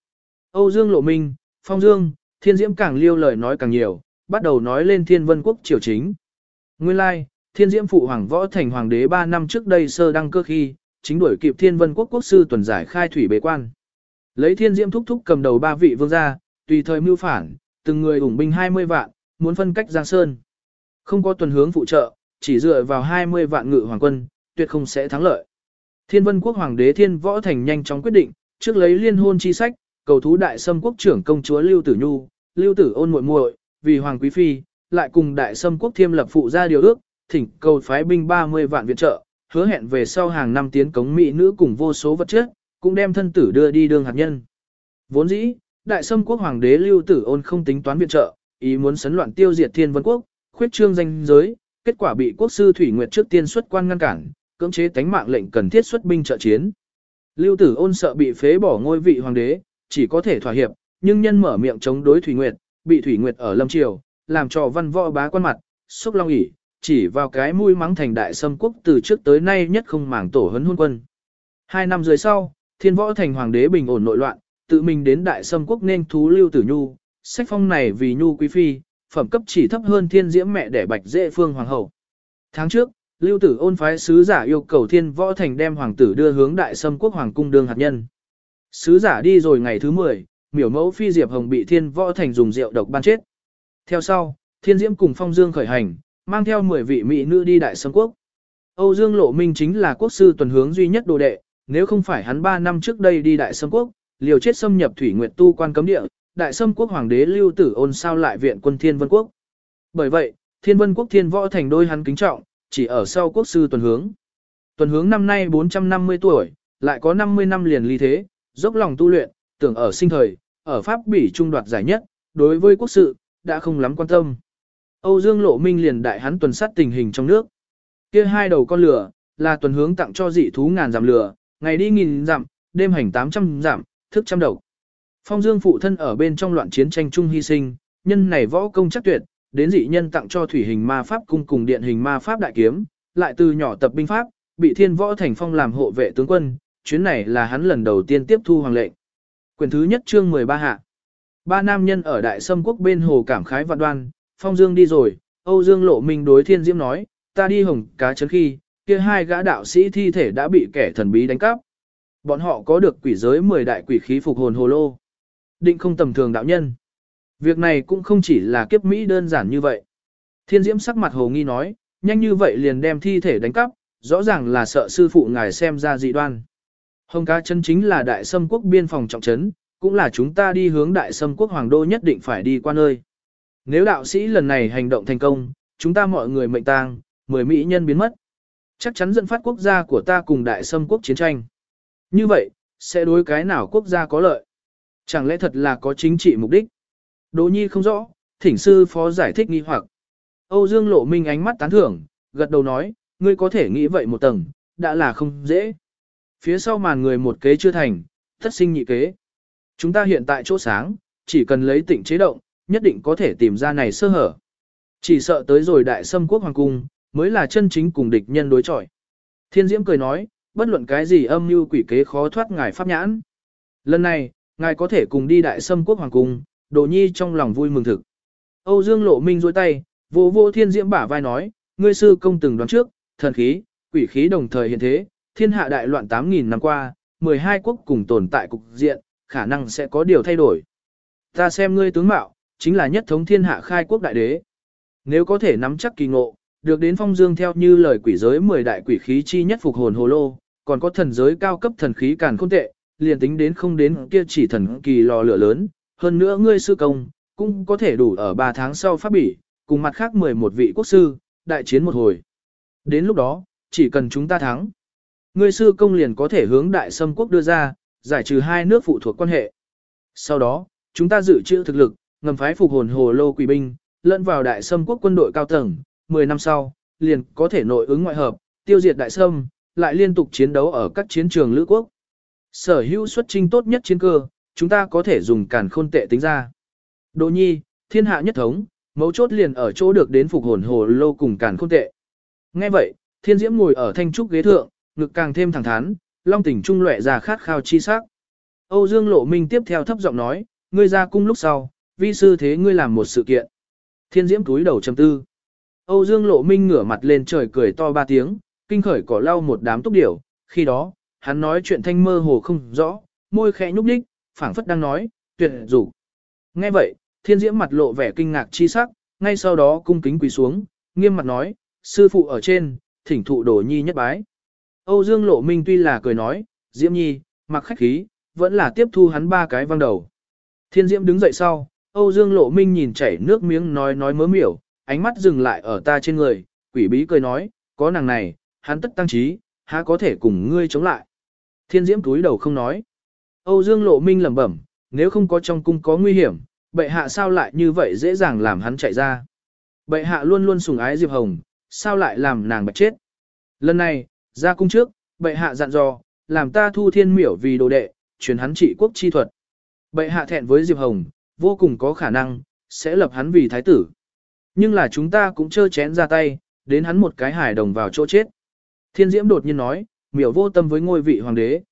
[SPEAKER 1] Âu Dương Lộ Minh, Phong Dương, Thiên Diễm càng liêu lời nói càng nhiều, bắt đầu nói lên Thiên Vân Quốc triều chính. Nguyên lai, like, Thiên Diễm phụ hoàng võ thành hoàng đế 3 năm trước đây sơ đăng cơ khi, chính đuổi kịp Thiên Vân Quốc quốc sư tuần giải khai thủy bế quan. Lấy Thiên Diễm thúc thúc cầm đầu ba vị vương gia, tùy thời mưu phản, từng người ủng binh 20 vạn, muốn phân cách Giang Sơn. Không có tuần hướng phụ trợ, chỉ dựa vào 20 vạn ngự hoàng quân, tuyệt không sẽ thắng lợi. Thiên Vân Quốc hoàng đế Thiên Võ Thành nhanh chóng quyết định, trước lấy liên hôn chi sách, cầu thú đại sâm quốc trưởng công chúa Lưu Tử Nhu, Lưu Tử ôn muội muội, vì hoàng quý phi, lại cùng đại sâm quốc thiêm lập phụ ra điều ước, thỉnh cầu phái binh 30 vạn viện trợ, hứa hẹn về sau hàng năm tiến cống mỹ nữ cùng vô số vật chất, cũng đem thân tử đưa đi đường hạt nhân. Vốn dĩ, đại sâm quốc hoàng đế Lưu Tử ôn không tính toán viện trợ, ý muốn sấn loạn tiêu diệt Thiên Vân Quốc, khuyết trương danh giới, kết quả bị quốc sư Thủy Nguyệt trước tiên xuất quan ngăn cản, cưỡng chế tánh mạng lệnh cần thiết xuất binh trợ chiến. Lưu Tử ôn sợ bị phế bỏ ngôi vị hoàng đế, chỉ có thể thỏa hiệp, nhưng nhân mở miệng chống đối Thủy Nguyệt, bị Thủy Nguyệt ở Lâm Triều, làm cho văn võ bá quan mặt, xúc long ỉ, chỉ vào cái mũi mắng thành đại sâm quốc từ trước tới nay nhất không màng tổ hấn hôn quân. Hai năm dưới sau, thiên võ thành hoàng đế bình ổn nội loạn, tự mình đến đại sâm quốc nên thú Lưu Tử Nhu, sách phong này vì Nhu quý phi, phẩm cấp chỉ thấp hơn thiên diễm mẹ đẻ bạch dễ phương hoàng hậu. Tháng trước, Lưu Tử ôn phái sứ giả yêu cầu thiên võ thành đem hoàng tử đưa hướng đại sâm quốc hoàng cung đương hạt nhân. Sứ giả đi rồi ngày thứ 10, miểu mẫu phi Diệp Hồng bị thiên võ thành dùng rượu độc ban chết. Theo sau, thiên diễm cùng phong dương khởi hành, mang theo 10 vị mỹ nữ đi đại sâm quốc. Âu Dương Lộ Minh chính là quốc sư tuần hướng duy nhất đồ đệ, nếu không phải hắn 3 năm trước đây đi đại sâm quốc, liều chết xâm nhập thủy nguyệt tu quan cấm địa, đại sâm quốc hoàng đế lưu tử ôn sao lại viện quân thiên vân quốc. Bởi vậy, thiên vân quốc thiên võ thành đôi hắn kính trọng, chỉ ở sau quốc sư tuần hướng. Tuần hướng năm nay 450 tuổi, lại có 50 năm liền ly thế, dốc lòng tu luyện, tưởng ở sinh thời, ở Pháp bỉ trung đoạt giải nhất, đối với quốc sự, đã không lắm quan tâm. Âu Dương Lộ Minh liền đại hắn tuần sát tình hình trong nước. Kia hai đầu con lửa, là tuần hướng tặng cho dị thú ngàn giảm lửa, ngày đi nghìn giảm, đêm hành 800 giảm, thức trăm đầu. Phong Dương phụ thân ở bên trong loạn chiến tranh chung hy sinh, nhân này võ công chắc tuyệt, đến dị nhân tặng cho thủy hình ma pháp cung cùng điện hình ma pháp đại kiếm, lại từ nhỏ tập binh pháp, bị thiên võ thành phong làm hộ vệ tướng quân, chuyến này là hắn lần đầu tiên tiếp thu hoàng lệnh. Quyền thứ nhất chương 13 hạ. Ba nam nhân ở đại sâm quốc bên hồ cảm khái vạn đoan, phong dương đi rồi, Âu Dương lộ minh đối thiên diễm nói, ta đi hồng cá chấn khi, kia hai gã đạo sĩ thi thể đã bị kẻ thần bí đánh cắp. Bọn họ có được quỷ giới 10 đại quỷ khí phục hồn hồ lô. Định không tầm thường đạo nhân. Việc này cũng không chỉ là kiếp Mỹ đơn giản như vậy. Thiên diễm sắc mặt hồ nghi nói, nhanh như vậy liền đem thi thể đánh cắp, rõ ràng là sợ sư phụ ngài xem ra dị đoan. Hồng cá chân chính là đại sâm quốc biên phòng trọng trấn, cũng là chúng ta đi hướng đại sâm quốc hoàng đô nhất định phải đi qua nơi. Nếu đạo sĩ lần này hành động thành công, chúng ta mọi người mệnh tang, mười mỹ nhân biến mất. Chắc chắn dẫn phát quốc gia của ta cùng đại sâm quốc chiến tranh. Như vậy, sẽ đối cái nào quốc gia có lợi. Chẳng lẽ thật là có chính trị mục đích? Đỗ Nhi không rõ, thỉnh sư phó giải thích nghi hoặc. Âu Dương Lộ Minh ánh mắt tán thưởng, gật đầu nói, ngươi có thể nghĩ vậy một tầng, đã là không dễ. Phía sau màn người một kế chưa thành, thất sinh nhị kế. Chúng ta hiện tại chỗ sáng, chỉ cần lấy tịnh chế động, nhất định có thể tìm ra này sơ hở. Chỉ sợ tới rồi đại xâm quốc hoàng cung, mới là chân chính cùng địch nhân đối chọi. Thiên Diễm cười nói, bất luận cái gì âm mưu quỷ kế khó thoát ngài pháp nhãn. Lần này, ngài có thể cùng đi đại xâm quốc hoàng cung, đồ nhi trong lòng vui mừng thực. Âu Dương lộ minh dôi tay, vô vô thiên diễm bả vai nói, ngươi sư công từng đoán trước, thần khí, quỷ khí đồng thời hiện thế, thiên hạ đại loạn 8.000 năm qua, 12 quốc cùng tồn tại cục diện, khả năng sẽ có điều thay đổi. Ta xem ngươi tướng mạo, chính là nhất thống thiên hạ khai quốc đại đế. Nếu có thể nắm chắc kỳ ngộ, được đến phong dương theo như lời quỷ giới 10 đại quỷ khí chi nhất phục hồn hồ lô, còn có thần giới cao cấp thần khí càn khôn tệ, liền tính đến không đến kia chỉ thần kỳ lò lửa lớn, hơn nữa ngươi sư công, cũng có thể đủ ở 3 tháng sau phát bỉ, cùng mặt khác 11 vị quốc sư, đại chiến một hồi. Đến lúc đó, chỉ cần chúng ta thắng, ngươi sư công liền có thể hướng đại xâm quốc đưa ra, giải trừ hai nước phụ thuộc quan hệ. Sau đó, chúng ta dự trữ thực lực, ngầm phái phục hồn hồ lô quỷ binh, lẫn vào đại sâm quốc quân đội cao tầng, 10 năm sau, liền có thể nội ứng ngoại hợp, tiêu diệt đại sâm lại liên tục chiến đấu ở các chiến trường lữ quốc. Sở hữu xuất trinh tốt nhất chiến cơ, chúng ta có thể dùng càn khôn tệ tính ra. Đỗ nhi, thiên hạ nhất thống, mấu chốt liền ở chỗ được đến phục hồn hồ lô cùng càn khôn tệ. Nghe vậy, thiên diễm ngồi ở thanh trúc ghế thượng, ngực càng thêm thẳng thắn, long tỉnh trung lệ ra khát khao chi sắc. Âu Dương Lộ Minh tiếp theo thấp giọng nói, ngươi ra cung lúc sau, vi sư thế ngươi làm một sự kiện. Thiên diễm túi đầu trầm tư. Âu Dương Lộ Minh ngửa mặt lên trời cười to ba tiếng, kinh khởi cỏ lau một đám túc điểu, khi đó, hắn nói chuyện thanh mơ hồ không rõ, môi khẽ nhúc nhích, phảng phất đang nói, tuyệt rủ. Nghe vậy, thiên diễm mặt lộ vẻ kinh ngạc chi sắc, ngay sau đó cung kính quỳ xuống, nghiêm mặt nói, sư phụ ở trên, thỉnh thụ đồ nhi nhất bái. Âu Dương Lộ Minh tuy là cười nói, diễm nhi, mặc khách khí, vẫn là tiếp thu hắn ba cái văng đầu. Thiên diễm đứng dậy sau, Âu Dương Lộ Minh nhìn chảy nước miếng nói nói mớ miểu, ánh mắt dừng lại ở ta trên người, quỷ bí cười nói, có nàng này, hắn tất tăng trí, há có thể cùng ngươi chống lại. Thiên diễm túi đầu không nói. Âu Dương Lộ Minh lẩm bẩm, nếu không có trong cung có nguy hiểm, bệ hạ sao lại như vậy dễ dàng làm hắn chạy ra. Bệ hạ luôn luôn sủng ái Diệp Hồng, sao lại làm nàng bạch chết. Lần này, ra cung trước, bệ hạ dặn dò, làm ta thu thiên miểu vì đồ đệ, truyền hắn trị quốc chi thuật. Bệ hạ thẹn với Diệp Hồng, vô cùng có khả năng, sẽ lập hắn vì thái tử. Nhưng là chúng ta cũng chơ chén ra tay, đến hắn một cái hải đồng vào chỗ chết. Thiên Diễm đột nhiên nói, miểu vô tâm với ngôi vị hoàng đế.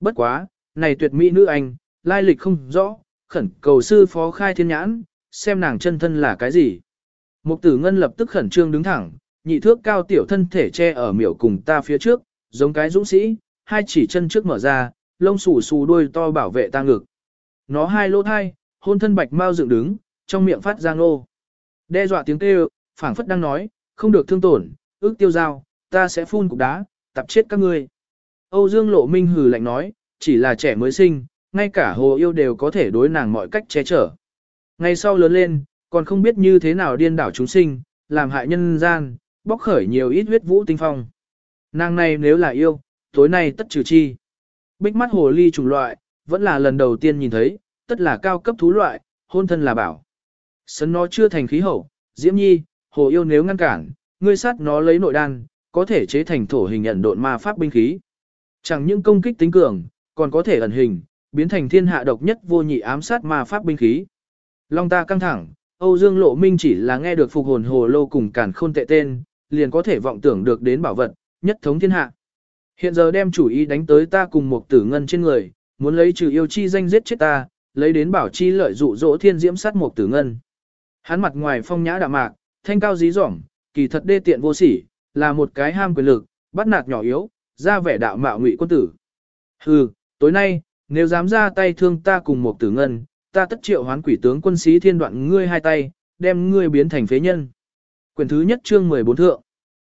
[SPEAKER 1] Bất quá, này tuyệt mỹ nữ anh, lai lịch không rõ, khẩn cầu sư phó khai thiên nhãn, xem nàng chân thân là cái gì. Mục tử ngân lập tức khẩn trương đứng thẳng, nhị thước cao tiểu thân thể che ở miểu cùng ta phía trước, giống cái dũng sĩ, hai chỉ chân trước mở ra, lông xù xù đuôi to bảo vệ ta ngực. Nó hai lỗ thai, hôn thân bạch mau dựng đứng, trong miệng phát ra ngô. Đe dọa tiếng kêu, phảng phất đang nói, không được thương tổn, ước tiêu giao, ta sẽ phun cục đá, tập chết các ngươi. Âu Dương Lộ Minh hừ lạnh nói, chỉ là trẻ mới sinh, ngay cả hồ yêu đều có thể đối nàng mọi cách che chở. Ngày sau lớn lên, còn không biết như thế nào điên đảo chúng sinh, làm hại nhân gian, bóc khởi nhiều ít huyết vũ tinh phong. Nàng này nếu là yêu, tối nay tất trừ chi. Bích mắt hồ ly trùng loại, vẫn là lần đầu tiên nhìn thấy, tất là cao cấp thú loại, hôn thân là bảo. Sấn nó chưa thành khí hậu, diễm nhi, hồ yêu nếu ngăn cản, ngươi sát nó lấy nội đan, có thể chế thành thổ hình nhận độn ma pháp binh khí. Chẳng những công kích tính cường, còn có thể ẩn hình, biến thành thiên hạ độc nhất vô nhị ám sát ma pháp binh khí. Long ta căng thẳng, Âu Dương Lộ Minh chỉ là nghe được phục hồn hồ lô cùng cản khôn tệ tên, liền có thể vọng tưởng được đến bảo vật, nhất thống thiên hạ. Hiện giờ đem chủ ý đánh tới ta cùng một tử ngân trên người, muốn lấy trừ yêu chi danh giết chết ta, lấy đến bảo chi lợi dụ dỗ thiên diễm sát một tử ngân. Hắn mặt ngoài phong nhã đạm mạc, thanh cao dí dỏm, kỳ thật đê tiện vô sỉ, là một cái ham quyền lực, bắt nạt nhỏ yếu, ra vẻ đạo mạo ngụy quân tử. Hừ, tối nay, nếu dám ra tay thương ta cùng một tử ngân, ta tất triệu hoán quỷ tướng quân sĩ thiên đoạn ngươi hai tay, đem ngươi biến thành phế nhân. Quyền thứ nhất chương 14 thượng.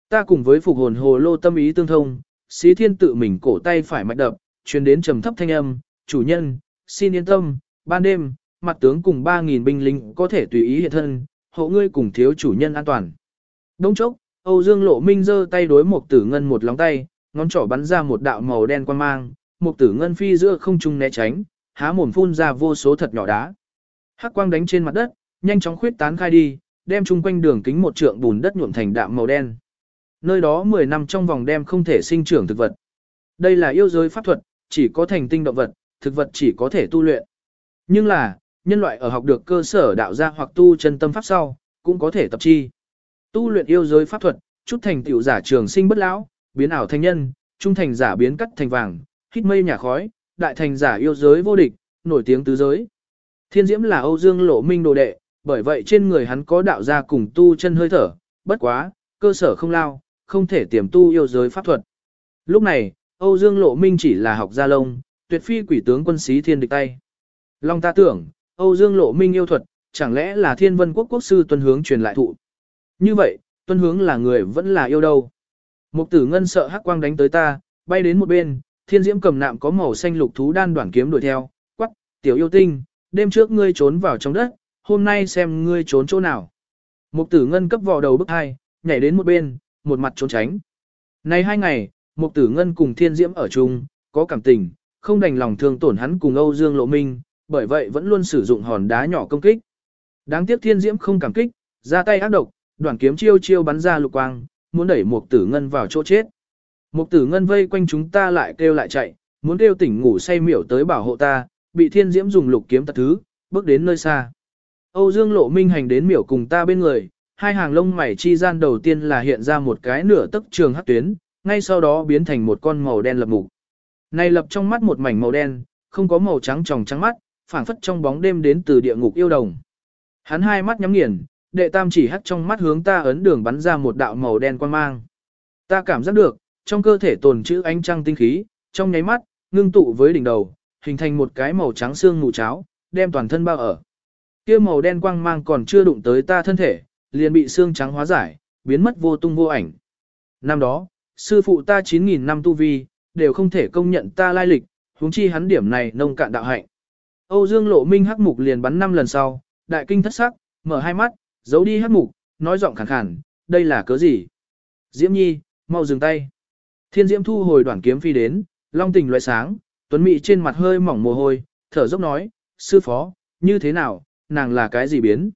[SPEAKER 1] Ta cùng với phục hồn hồ lô tâm ý tương thông, sĩ thiên tự mình cổ tay phải mạch đập, truyền đến trầm thấp thanh âm, chủ nhân, xin yên tâm, ban đêm, mặt tướng cùng 3.000 binh lính có thể tùy ý hiện thân, hộ ngươi cùng thiếu chủ nhân an toàn. Đông chốc, Âu Dương Lộ Minh giơ tay đối một tử ngân một lóng tay, ngón trỏ bắn ra một đạo màu đen quan mang, một tử ngân phi giữa không trung né tránh, há mồm phun ra vô số thật nhỏ đá. Hắc quang đánh trên mặt đất, nhanh chóng khuyết tán khai đi, đem chung quanh đường kính một trượng bùn đất nhuộm thành đạm màu đen. Nơi đó 10 năm trong vòng đem không thể sinh trưởng thực vật. Đây là yêu giới pháp thuật, chỉ có thành tinh động vật, thực vật chỉ có thể tu luyện. Nhưng là, nhân loại ở học được cơ sở đạo gia hoặc tu chân tâm pháp sau, cũng có thể tập chi. Tu luyện yêu giới pháp thuật, chút thành tiểu giả trường sinh bất lão, biến ảo thành nhân, trung thành giả biến cắt thành vàng, hít mây nhà khói, đại thành giả yêu giới vô địch, nổi tiếng tứ giới. Thiên Diễm là Âu Dương Lộ Minh đồ đệ, bởi vậy trên người hắn có đạo gia cùng tu chân hơi thở, bất quá, cơ sở không lao, không thể tiềm tu yêu giới pháp thuật. Lúc này, Âu Dương Lộ Minh chỉ là học gia lông, tuyệt phi quỷ tướng quân sĩ thiên địch tay. Long ta tưởng, Âu Dương Lộ Minh yêu thuật, chẳng lẽ là thiên vân quốc quốc sư tuân hướng truyền lại thụ. Như vậy, tuân hướng là người vẫn là yêu đâu. Mục tử ngân sợ hắc quang đánh tới ta, bay đến một bên, thiên diễm cầm nạm có màu xanh lục thú đan đoạn kiếm đuổi theo, quắc, tiểu yêu tinh, đêm trước ngươi trốn vào trong đất, hôm nay xem ngươi trốn chỗ nào. Mục tử ngân cấp vò đầu bức hai, nhảy đến một bên, một mặt trốn tránh. Này hai ngày, mục tử ngân cùng thiên diễm ở chung, có cảm tình, không đành lòng thương tổn hắn cùng Âu Dương Lộ Minh, bởi vậy vẫn luôn sử dụng hòn đá nhỏ công kích. Đáng tiếc thiên diễm không cảm kích, ra tay ác độc, đoạn kiếm chiêu chiêu bắn ra lục quang, muốn đẩy mục tử ngân vào chỗ chết. Mục tử ngân vây quanh chúng ta lại kêu lại chạy, muốn kêu tỉnh ngủ say miểu tới bảo hộ ta, bị thiên diễm dùng lục kiếm tật thứ, bước đến nơi xa. Âu Dương lộ minh hành đến miểu cùng ta bên người, hai hàng lông mày chi gian đầu tiên là hiện ra một cái nửa tấc trường hắc tuyến, ngay sau đó biến thành một con màu đen lập mục. Này lập trong mắt một mảnh màu đen, không có màu trắng tròng trắng mắt, phảng phất trong bóng đêm đến từ địa ngục yêu đồng. Hắn hai mắt nhắm nghiền, đệ tam chỉ hắt trong mắt hướng ta ấn đường bắn ra một đạo màu đen quang mang. Ta cảm giác được, trong cơ thể tồn trữ ánh trăng tinh khí, trong nháy mắt, ngưng tụ với đỉnh đầu, hình thành một cái màu trắng xương mù cháo, đem toàn thân bao ở. Kia màu đen quang mang còn chưa đụng tới ta thân thể, liền bị xương trắng hóa giải, biến mất vô tung vô ảnh. Năm đó, sư phụ ta 9.000 năm tu vi, đều không thể công nhận ta lai lịch, huống chi hắn điểm này nông cạn đạo hạnh. Âu Dương Lộ Minh hắc mục liền bắn năm lần sau, đại kinh thất sắc, mở hai mắt, giấu đi hắc mục, nói giọng khàn khàn, đây là cớ gì? Diễm Nhi, mau dừng tay. Thiên Diễm thu hồi đoạn kiếm phi đến, long tình loại sáng, tuấn mỹ trên mặt hơi mỏng mồ hôi, thở dốc nói, sư phó, như thế nào, nàng là cái gì biến?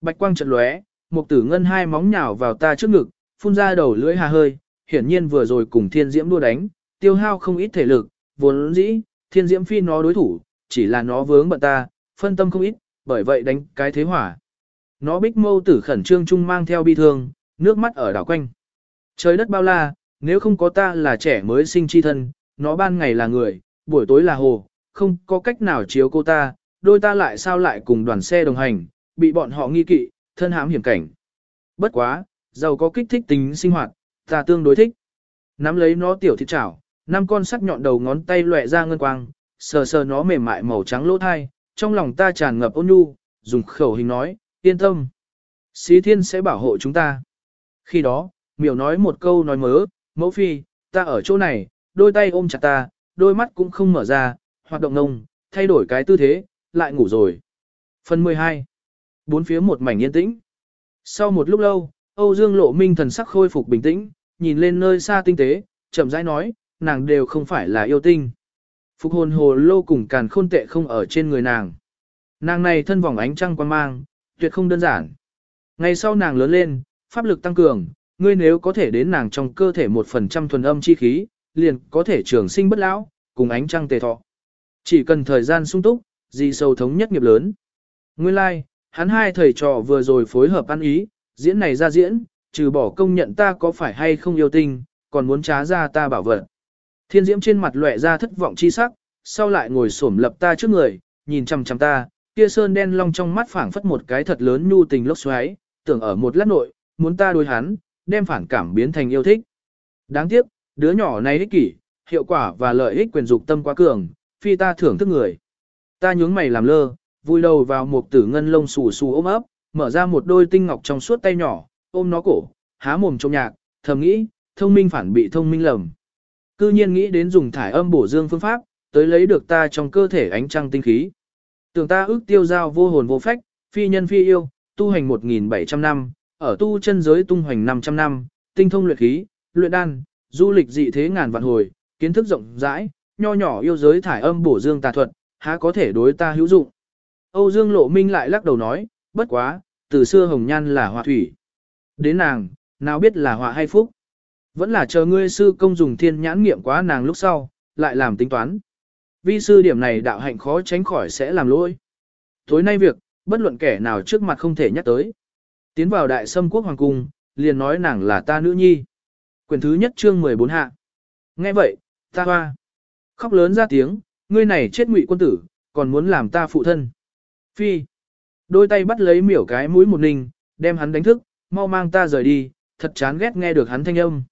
[SPEAKER 1] Bạch quang trận lóe, một tử ngân hai móng nhào vào ta trước ngực, phun ra đầu lưỡi hà hơi, hiển nhiên vừa rồi cùng thiên diễm đua đánh, tiêu hao không ít thể lực, vốn dĩ, thiên diễm phi nó đối thủ, chỉ là nó vướng bận ta, phân tâm không ít, bởi vậy đánh cái thế hỏa. Nó bích mâu tử khẩn trương chung mang theo bi thương, nước mắt ở đảo quanh. Trời đất bao la, nếu không có ta là trẻ mới sinh chi thân, nó ban ngày là người, buổi tối là hồ, không có cách nào chiếu cô ta, đôi ta lại sao lại cùng đoàn xe đồng hành, bị bọn họ nghi kỵ, thân hãm hiểm cảnh. Bất quá, giàu có kích thích tính sinh hoạt, ta tương đối thích. Nắm lấy nó tiểu thịt chảo, năm con sắc nhọn đầu ngón tay lòe ra ngân quang, sờ sờ nó mềm mại màu trắng lỗ thai, trong lòng ta tràn ngập ôn nhu, dùng khẩu hình nói, yên tâm. Xí thiên sẽ bảo hộ chúng ta. Khi đó, miểu nói một câu nói mớ, mẫu phi, ta ở chỗ này, đôi tay ôm chặt ta, đôi mắt cũng không mở ra, hoạt động ngông, thay đổi cái tư thế, lại ngủ rồi. Phần 12. Bốn phía một mảnh yên tĩnh. Sau một lúc lâu, Âu Dương Lộ Minh thần sắc khôi phục bình tĩnh, nhìn lên nơi xa tinh tế, chậm rãi nói, nàng đều không phải là yêu tinh. Phục hồn hồ lô cùng càn khôn tệ không ở trên người nàng. Nàng này thân vòng ánh trăng quan mang, tuyệt không đơn giản. Ngày sau nàng lớn lên, pháp lực tăng cường, ngươi nếu có thể đến nàng trong cơ thể một phần trăm thuần âm chi khí, liền có thể trường sinh bất lão, cùng ánh trăng tề thọ. Chỉ cần thời gian sung túc, gì sâu thống nhất nghiệp lớn. Nguyên lai, like, hắn hai thầy trò vừa rồi phối hợp ăn ý, diễn này ra diễn, trừ bỏ công nhận ta có phải hay không yêu tình, còn muốn trá ra ta bảo vật. Thiên diễm trên mặt lóe ra thất vọng chi sắc, sau lại ngồi xổm lập ta trước người, nhìn chằm chằm ta, kia sơn đen long trong mắt phảng phất một cái thật lớn nhu tình lốc xoáy, tưởng ở một lát nội, muốn ta đối hắn, đem phản cảm biến thành yêu thích. Đáng tiếc, đứa nhỏ này ích kỷ, hiệu quả và lợi ích quyền dục tâm quá cường, phi ta thưởng thức người. Ta nhướng mày làm lơ, vui đầu vào một tử ngân lông xù xù ôm ấp, mở ra một đôi tinh ngọc trong suốt tay nhỏ, ôm nó cổ, há mồm trong nhạc, thầm nghĩ, thông minh phản bị thông minh lầm. Cư nhiên nghĩ đến dùng thải âm bổ dương phương pháp, tới lấy được ta trong cơ thể ánh trăng tinh khí. Tưởng ta ước tiêu giao vô hồn vô phách, phi nhân phi yêu, tu hành 1.700 năm, ở tu chân giới tung hoành 500 năm, tinh thông luyện khí, luyện đan, du lịch dị thế ngàn vạn hồi, kiến thức rộng rãi, nho nhỏ yêu giới thải âm bổ dương tà thuật, há có thể đối ta hữu dụng. Âu Dương Lộ Minh lại lắc đầu nói, bất quá, từ xưa hồng nhan là họa thủy. Đến nàng, nào biết là họa hay phúc. Vẫn là chờ ngươi sư công dùng thiên nhãn nghiệm quá nàng lúc sau, lại làm tính toán. Vi sư điểm này đạo hạnh khó tránh khỏi sẽ làm lỗi. Tối nay việc, bất luận kẻ nào trước mặt không thể nhắc tới. Tiến vào đại sâm quốc hoàng cung, liền nói nàng là ta nữ nhi. Quyền thứ nhất chương 14 hạ. Nghe vậy, ta hoa. Khóc lớn ra tiếng, ngươi này chết ngụy quân tử, còn muốn làm ta phụ thân. Phi. Đôi tay bắt lấy miểu cái mũi một ninh, đem hắn đánh thức, mau mang ta rời đi, thật chán ghét nghe được hắn thanh âm.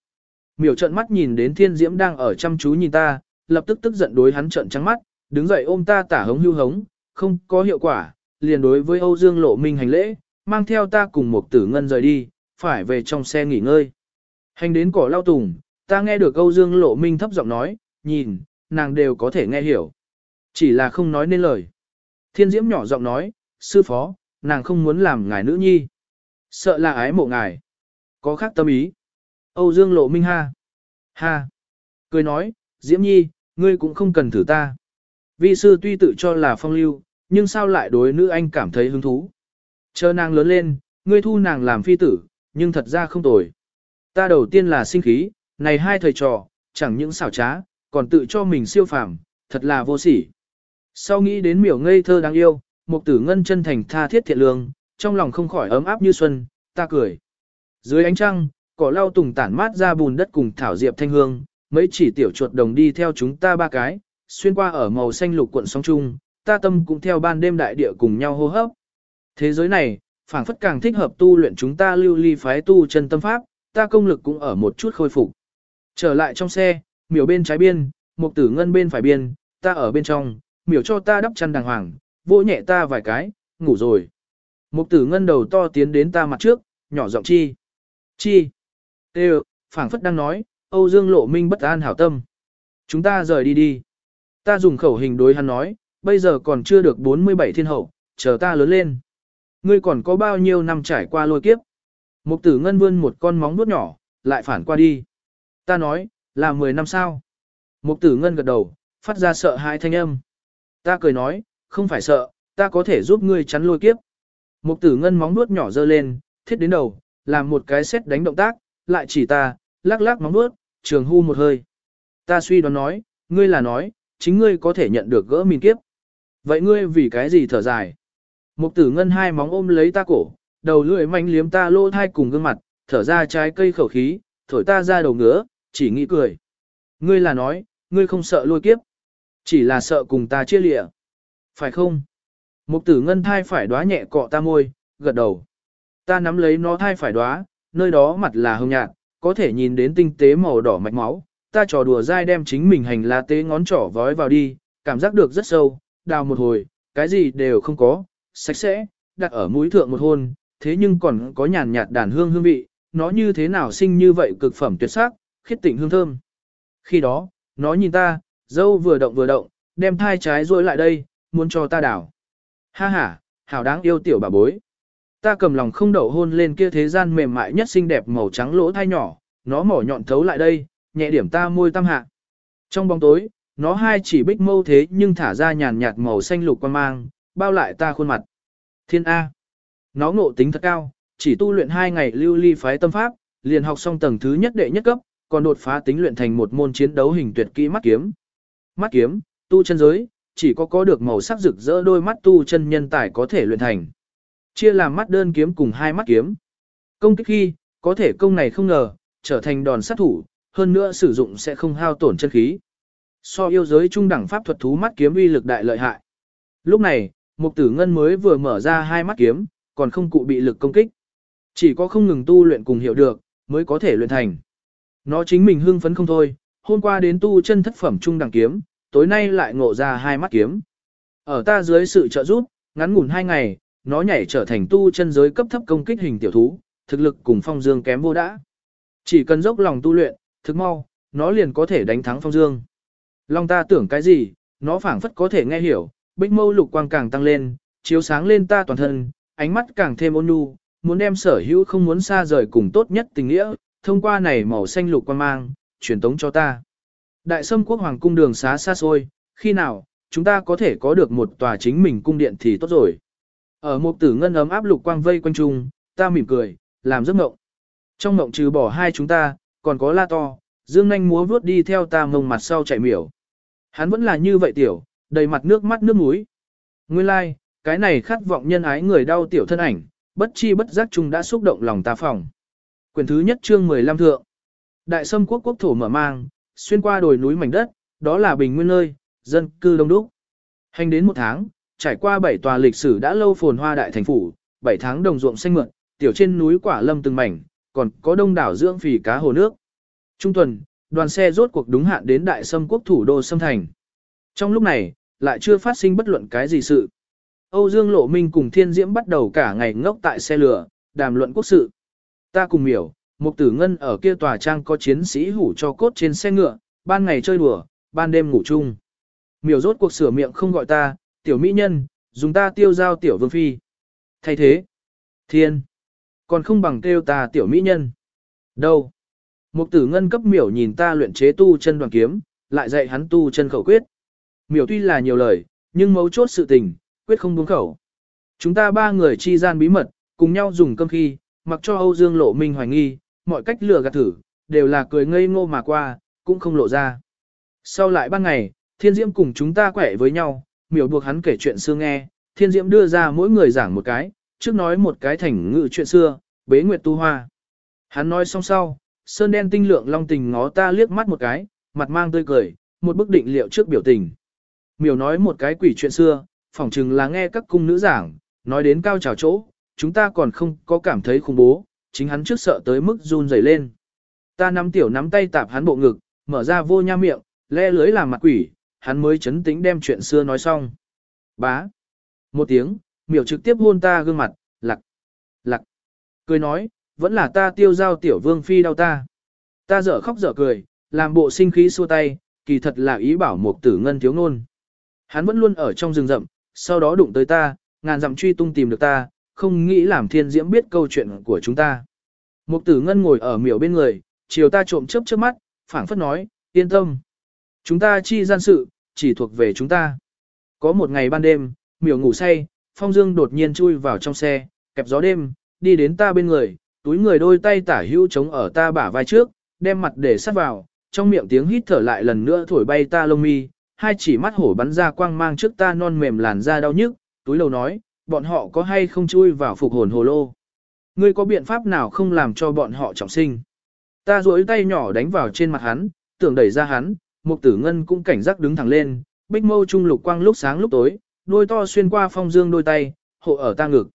[SPEAKER 1] Miểu trợn mắt nhìn đến thiên diễm đang ở chăm chú nhìn ta, lập tức tức giận đối hắn trợn trắng mắt, đứng dậy ôm ta tả hống hưu hống, không có hiệu quả, liền đối với Âu Dương Lộ Minh hành lễ, mang theo ta cùng một tử ngân rời đi, phải về trong xe nghỉ ngơi. Hành đến cỏ lao tùng, ta nghe được Âu Dương Lộ Minh thấp giọng nói, nhìn, nàng đều có thể nghe hiểu. Chỉ là không nói nên lời. Thiên Diễm nhỏ giọng nói, sư phó, nàng không muốn làm ngài nữ nhi. Sợ là ái mộ ngài. Có khác tâm ý. Âu Dương Lộ Minh ha. Ha. Cười nói, Diễm Nhi, ngươi cũng không cần thử ta. Vi sư tuy tự cho là phong lưu, nhưng sao lại đối nữ anh cảm thấy hứng thú. Chờ nàng lớn lên, ngươi thu nàng làm phi tử, nhưng thật ra không tồi. Ta đầu tiên là sinh khí, này hai thầy trò, chẳng những xảo trá, còn tự cho mình siêu phàm, thật là vô sỉ. Sau nghĩ đến miểu ngây thơ đáng yêu, một tử ngân chân thành tha thiết thiện lương, trong lòng không khỏi ấm áp như xuân, ta cười. Dưới ánh trăng, cỏ lau tùng tản mát ra bùn đất cùng thảo diệp thanh hương, mấy chỉ tiểu chuột đồng đi theo chúng ta ba cái, xuyên qua ở màu xanh lục cuộn sóng chung, ta tâm cũng theo ban đêm đại địa cùng nhau hô hấp. Thế giới này, phảng phất càng thích hợp tu luyện chúng ta lưu ly phái tu chân tâm pháp, ta công lực cũng ở một chút khôi phục. Trở lại trong xe, miểu bên trái biên, mục tử ngân bên phải biên, ta ở bên trong, miểu cho ta đắp chăn đàng hoàng, vỗ nhẹ ta vài cái, ngủ rồi. mục tử ngân đầu to tiến đến ta mặt trước, nhỏ giọng chi. Chi. Tê phảng phất đang nói, Âu Dương lộ minh bất an hảo tâm. Chúng ta rời đi đi. Ta dùng khẩu hình đối hắn nói, bây giờ còn chưa được 47 thiên hậu, chờ ta lớn lên. Ngươi còn có bao nhiêu năm trải qua lôi kiếp? Mục tử ngân vươn một con móng vuốt nhỏ, lại phản qua đi. Ta nói, là 10 năm sao? Mục tử ngân gật đầu, phát ra sợ hãi thanh âm. Ta cười nói, không phải sợ, ta có thể giúp ngươi chắn lôi kiếp. Mục tử ngân móng vuốt nhỏ dơ lên, thiết đến đầu, làm một cái xét đánh động tác, lại chỉ ta, lắc lắc móng nuốt, trường hưu một hơi. Ta suy đoán nói, ngươi là nói, chính ngươi có thể nhận được gỡ mìn kiếp. Vậy ngươi vì cái gì thở dài? Mục tử ngân hai móng ôm lấy ta cổ, đầu lưỡi manh liếm ta lỗ thai cùng gương mặt, thở ra trái cây khẩu khí, thổi ta ra đầu ngứa, chỉ nghĩ cười. Ngươi là nói, ngươi không sợ lôi kiếp. Chỉ là sợ cùng ta chia lịa. Phải không? Mục tử ngân thai phải đóa nhẹ cọ ta môi, gật đầu. Ta nắm lấy nó thai phải đóa, nơi đó mặt là hồng nhạt, có thể nhìn đến tinh tế màu đỏ mạch máu. Ta trò đùa dai đem chính mình hành lá tế ngón trỏ vói vào đi, cảm giác được rất sâu, đào một hồi, cái gì đều không có, sạch sẽ, đặt ở mũi thượng một hôn, thế nhưng còn có nhàn nhạt đàn hương hương vị, nó như thế nào sinh như vậy cực phẩm tuyệt sắc, khiết tịnh hương thơm. Khi đó, nó nhìn ta, dâu vừa động vừa động, đem thai trái rối lại đây, muốn cho ta đảo. Ha ha, hảo đáng yêu tiểu bà bối. Ta cầm lòng không đậu hôn lên kia thế gian mềm mại nhất xinh đẹp màu trắng lỗ thai nhỏ, nó mỏ nhọn thấu lại đây, nhẹ điểm ta môi tam hạ. Trong bóng tối, nó hai chỉ bích mâu thế nhưng thả ra nhàn nhạt màu xanh lục quan mang, bao lại ta khuôn mặt. Thiên A. Nó ngộ tính thật cao, chỉ tu luyện hai ngày lưu ly phái tâm pháp, liền học xong tầng thứ nhất đệ nhất cấp, còn đột phá tính luyện thành một môn chiến đấu hình tuyệt kỹ mắt kiếm. Mắt kiếm, tu chân giới, chỉ có có được màu sắc rực rỡ đôi mắt tu chân nhân tài có thể luyện thành. Chia làm mắt đơn kiếm cùng hai mắt kiếm. Công kích khi, có thể công này không ngờ, trở thành đòn sát thủ, hơn nữa sử dụng sẽ không hao tổn chân khí. So yêu giới trung đẳng pháp thuật thú mắt kiếm uy lực đại lợi hại. Lúc này, Mục Tử Ngân mới vừa mở ra hai mắt kiếm, còn không cụ bị lực công kích. Chỉ có không ngừng tu luyện cùng hiểu được, mới có thể luyện thành. Nó chính mình hưng phấn không thôi, hôm qua đến tu chân thất phẩm trung đẳng kiếm, tối nay lại ngộ ra hai mắt kiếm. Ở ta dưới sự trợ giúp, ngắn ngủn hai ngày, nó nhảy trở thành tu chân giới cấp thấp công kích hình tiểu thú, thực lực cùng phong dương kém vô đã. Chỉ cần dốc lòng tu luyện, thực mau, nó liền có thể đánh thắng phong dương. Long ta tưởng cái gì, nó phảng phất có thể nghe hiểu, bích mâu lục quang càng tăng lên, chiếu sáng lên ta toàn thân, ánh mắt càng thêm ôn nhu, muốn đem sở hữu không muốn xa rời cùng tốt nhất tình nghĩa, thông qua này màu xanh lục quang mang, truyền tống cho ta. Đại sâm quốc hoàng cung đường xá xa xôi, khi nào, chúng ta có thể có được một tòa chính mình cung điện thì tốt rồi. Ở một tử ngân ấm áp lục quang vây quanh trung, ta mỉm cười, làm giấc mộng. Trong mộng trừ bỏ hai chúng ta, còn có la to, dương nanh múa vuốt đi theo ta mông mặt sau chạy miểu. Hắn vẫn là như vậy tiểu, đầy mặt nước mắt nước mũi. Nguyên lai, like, cái này khát vọng nhân ái người đau tiểu thân ảnh, bất chi bất giác chung đã xúc động lòng ta phòng. Quyền thứ nhất chương 15 thượng. Đại sâm quốc quốc thổ mở mang, xuyên qua đồi núi mảnh đất, đó là bình nguyên nơi, dân cư đông đúc. Hành đến một tháng, trải qua bảy tòa lịch sử đã lâu phồn hoa đại thành phủ, bảy tháng đồng ruộng xanh mượn, tiểu trên núi quả lâm từng mảnh, còn có đông đảo dưỡng phì cá hồ nước. Trung tuần, đoàn xe rốt cuộc đúng hạn đến đại sâm quốc thủ đô sâm thành. Trong lúc này, lại chưa phát sinh bất luận cái gì sự. Âu Dương Lộ Minh cùng Thiên Diễm bắt đầu cả ngày ngốc tại xe lửa, đàm luận quốc sự. Ta cùng miểu, một tử ngân ở kia tòa trang có chiến sĩ hủ cho cốt trên xe ngựa, ban ngày chơi đùa, ban đêm ngủ chung. Miểu rốt cuộc sửa miệng không gọi ta, tiểu mỹ nhân, dùng ta tiêu giao tiểu vương phi. Thay thế, thiên, còn không bằng kêu ta tiểu mỹ nhân. Đâu? Một tử ngân cấp miểu nhìn ta luyện chế tu chân đoàn kiếm, lại dạy hắn tu chân khẩu quyết. Miểu tuy là nhiều lời, nhưng mấu chốt sự tình, quyết không buông khẩu. Chúng ta ba người chi gian bí mật, cùng nhau dùng cơm khi, mặc cho Âu Dương lộ minh hoài nghi, mọi cách lừa gạt thử, đều là cười ngây ngô mà qua, cũng không lộ ra. Sau lại ban ngày, thiên diễm cùng chúng ta quẻ với nhau, miểu buộc hắn kể chuyện xưa nghe, thiên diễm đưa ra mỗi người giảng một cái, trước nói một cái thành ngự chuyện xưa, bế nguyệt tu hoa. Hắn nói xong sau, sơn đen tinh lượng long tình ngó ta liếc mắt một cái, mặt mang tươi cười, một bức định liệu trước biểu tình. Miểu nói một cái quỷ chuyện xưa, phỏng chừng là nghe các cung nữ giảng, nói đến cao trào chỗ, chúng ta còn không có cảm thấy khủng bố, chính hắn trước sợ tới mức run rẩy lên. Ta nắm tiểu nắm tay tạp hắn bộ ngực, mở ra vô nha miệng, le lưới làm mặt quỷ, hắn mới chấn tĩnh đem chuyện xưa nói xong. Bá. Một tiếng, miểu trực tiếp hôn ta gương mặt, lặc, lặc. Cười nói, vẫn là ta tiêu giao tiểu vương phi đau ta. Ta dở khóc dở cười, làm bộ sinh khí xua tay, kỳ thật là ý bảo một tử ngân thiếu ngôn. Hắn vẫn luôn ở trong rừng rậm, sau đó đụng tới ta, ngàn dặm truy tung tìm được ta, không nghĩ làm thiên diễm biết câu chuyện của chúng ta. Mục tử ngân ngồi ở miểu bên người, chiều ta trộm chớp chớp mắt, phảng phất nói, yên tâm. Chúng ta chi gian sự, chỉ thuộc về chúng ta. Có một ngày ban đêm, miểu ngủ say, phong dương đột nhiên chui vào trong xe, kẹp gió đêm, đi đến ta bên người, túi người đôi tay tả hữu chống ở ta bả vai trước, đem mặt để sát vào, trong miệng tiếng hít thở lại lần nữa thổi bay ta lông mi, hai chỉ mắt hổ bắn ra quang mang trước ta non mềm làn da đau nhức, túi lầu nói, bọn họ có hay không chui vào phục hồn hồ lô. Ngươi có biện pháp nào không làm cho bọn họ trọng sinh? Ta duỗi tay nhỏ đánh vào trên mặt hắn, tưởng đẩy ra hắn, mục tử ngân cũng cảnh giác đứng thẳng lên, bích mâu trung lục quang lúc sáng lúc tối, đôi to xuyên qua phong dương đôi tay, hộ ở ta ngực.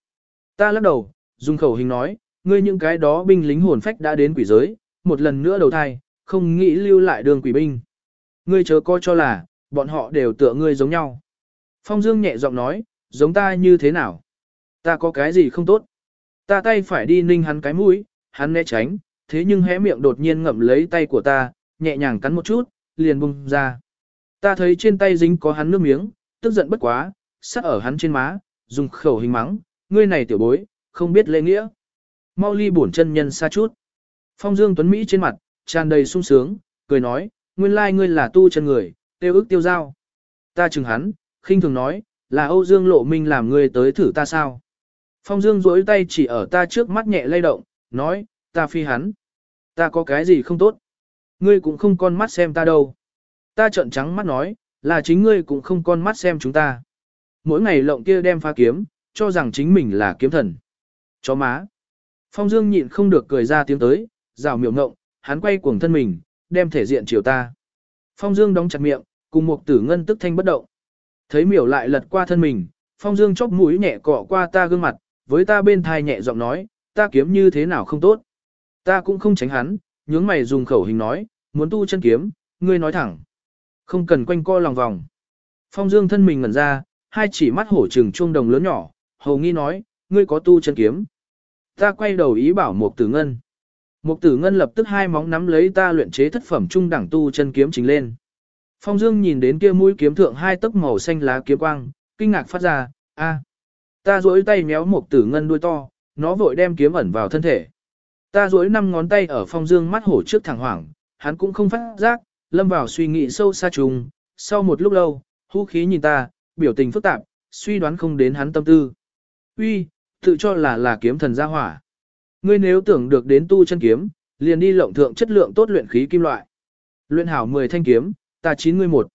[SPEAKER 1] Ta lắc đầu, dùng khẩu hình nói, ngươi những cái đó binh lính hồn phách đã đến quỷ giới, một lần nữa đầu thai, không nghĩ lưu lại đường quỷ binh. Ngươi chớ coi cho là, bọn họ đều tựa ngươi giống nhau. Phong Dương nhẹ giọng nói, giống ta như thế nào? Ta có cái gì không tốt? Ta tay phải đi ninh hắn cái mũi, hắn né tránh, thế nhưng hé miệng đột nhiên ngậm lấy tay của ta, nhẹ nhàng cắn một chút, liền bung ra. Ta thấy trên tay dính có hắn nước miếng, tức giận bất quá, sát ở hắn trên má, dùng khẩu hình mắng, ngươi này tiểu bối, không biết lễ nghĩa. Mau ly bổn chân nhân xa chút. Phong Dương Tuấn Mỹ trên mặt, tràn đầy sung sướng, cười nói, nguyên lai ngươi là tu chân người, tiêu ức tiêu giao. Ta chừng hắn, khinh thường nói, là Âu Dương Lộ Minh làm ngươi tới thử ta sao. Phong Dương duỗi tay chỉ ở ta trước mắt nhẹ lay động, nói, ta phi hắn. Ta có cái gì không tốt. Ngươi cũng không con mắt xem ta đâu. Ta trợn trắng mắt nói, là chính ngươi cũng không con mắt xem chúng ta. Mỗi ngày lộng kia đem pha kiếm, cho rằng chính mình là kiếm thần. Chó má. Phong Dương nhịn không được cười ra tiếng tới, rào miệng ngộng, hắn quay cuồng thân mình, đem thể diện chiều ta. Phong Dương đóng chặt miệng, cùng một tử ngân tức thanh bất động. Thấy miểu lại lật qua thân mình, phong dương chóp mũi nhẹ cọ qua ta gương mặt, với ta bên thai nhẹ giọng nói, ta kiếm như thế nào không tốt. Ta cũng không tránh hắn, nhướng mày dùng khẩu hình nói, muốn tu chân kiếm, ngươi nói thẳng. Không cần quanh co lòng vòng. Phong dương thân mình ngẩn ra, hai chỉ mắt hổ trừng chuông đồng lớn nhỏ, hầu nghi nói, ngươi có tu chân kiếm. Ta quay đầu ý bảo Mục tử ngân. Mục tử ngân lập tức hai móng nắm lấy ta luyện chế thất phẩm trung đẳng tu chân kiếm chính lên. Phong Dương nhìn đến kia mũi kiếm thượng hai tấc màu xanh lá kiếm quang, kinh ngạc phát ra, a, ta duỗi tay méo Mục tử ngân đuôi to, nó vội đem kiếm ẩn vào thân thể. Ta duỗi năm ngón tay ở Phong Dương mắt hổ trước thẳng hoảng, hắn cũng không phát giác, lâm vào suy nghĩ sâu xa trùng, sau một lúc lâu, hú khí nhìn ta, biểu tình phức tạp, suy đoán không đến hắn tâm tư. Uy, tự cho là là kiếm thần gia hỏa. Ngươi nếu tưởng được đến tu chân kiếm, liền đi lộng thượng chất lượng tốt luyện khí kim loại. Luyện hảo 10 thanh kiếm, ta chín ngươi một.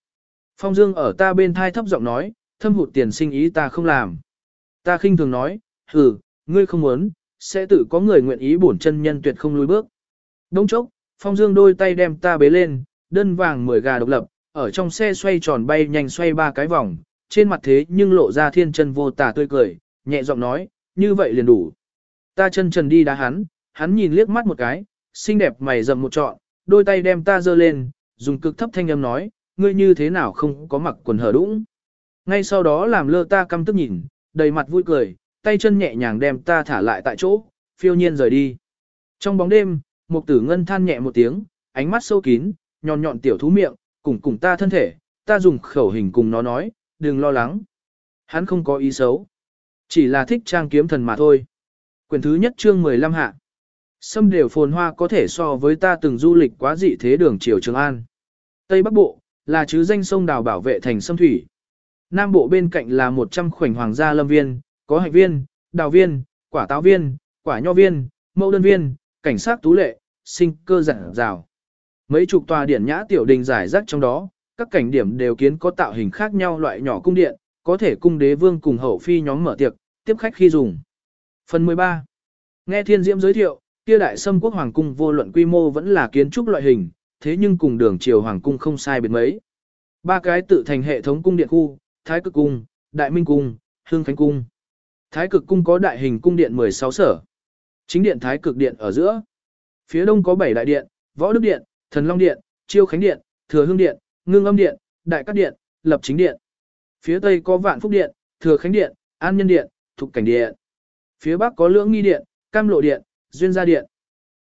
[SPEAKER 1] Phong Dương ở ta bên thai thấp giọng nói, thâm hụt tiền sinh ý ta không làm. Ta khinh thường nói, hừ, ngươi không muốn, sẽ tự có người nguyện ý bổn chân nhân tuyệt không lùi bước. Đông chốc, Phong Dương đôi tay đem ta bế lên, đơn vàng mười gà độc lập, ở trong xe xoay tròn bay nhanh xoay ba cái vòng, trên mặt thế nhưng lộ ra thiên chân vô tả tươi cười, nhẹ giọng nói, như vậy liền đủ. Ta chân trần đi đá hắn, hắn nhìn liếc mắt một cái, xinh đẹp mày rậm một trọn, đôi tay đem ta giơ lên, dùng cực thấp thanh âm nói, ngươi như thế nào không có mặc quần hở đũng. Ngay sau đó làm lơ ta căm tức nhìn, đầy mặt vui cười, tay chân nhẹ nhàng đem ta thả lại tại chỗ, phiêu nhiên rời đi. Trong bóng đêm, một tử ngân than nhẹ một tiếng, ánh mắt sâu kín, nhọn nhọn tiểu thú miệng, cùng cùng ta thân thể, ta dùng khẩu hình cùng nó nói, đừng lo lắng. Hắn không có ý xấu. Chỉ là thích trang kiếm thần mà thôi. Quyển thứ nhất chương 15 hạ. Sâm đều phồn hoa có thể so với ta từng du lịch quá dị thế đường triều Trường An. Tây Bắc Bộ, là chứ danh sông đào bảo vệ thành sâm thủy. Nam Bộ bên cạnh là 100 khoảnh hoàng gia lâm viên, có hạch viên, đào viên, quả táo viên, quả nho viên, mẫu đơn viên, cảnh sát tú lệ, sinh cơ giản rào. Mấy chục tòa điển nhã tiểu đình giải rác trong đó, các cảnh điểm đều kiến có tạo hình khác nhau loại nhỏ cung điện, có thể cung đế vương cùng hậu phi nhóm mở tiệc, tiếp khách khi dùng. Phần 13. Nghe Thiên Diễm giới thiệu, kia đại sâm quốc hoàng cung vô luận quy mô vẫn là kiến trúc loại hình, thế nhưng cùng đường triều hoàng cung không sai biệt mấy. Ba cái tự thành hệ thống cung điện khu, Thái Cực Cung, Đại Minh Cung, Hương Khánh Cung. Thái Cực Cung có đại hình cung điện 16 sở. Chính điện Thái Cực Điện ở giữa. Phía đông có 7 đại điện, Võ Đức Điện, Thần Long Điện, Chiêu Khánh Điện, Thừa Hương Điện, Ngưng Âm Điện, Đại Cát Điện, Lập Chính Điện. Phía tây có Vạn Phúc Điện, Thừa Khánh Điện, An Nhân Điện, Thục Cảnh Điện. Phía bắc có Lưỡng Nghi Điện, Cam Lộ Điện, Duyên Gia Điện.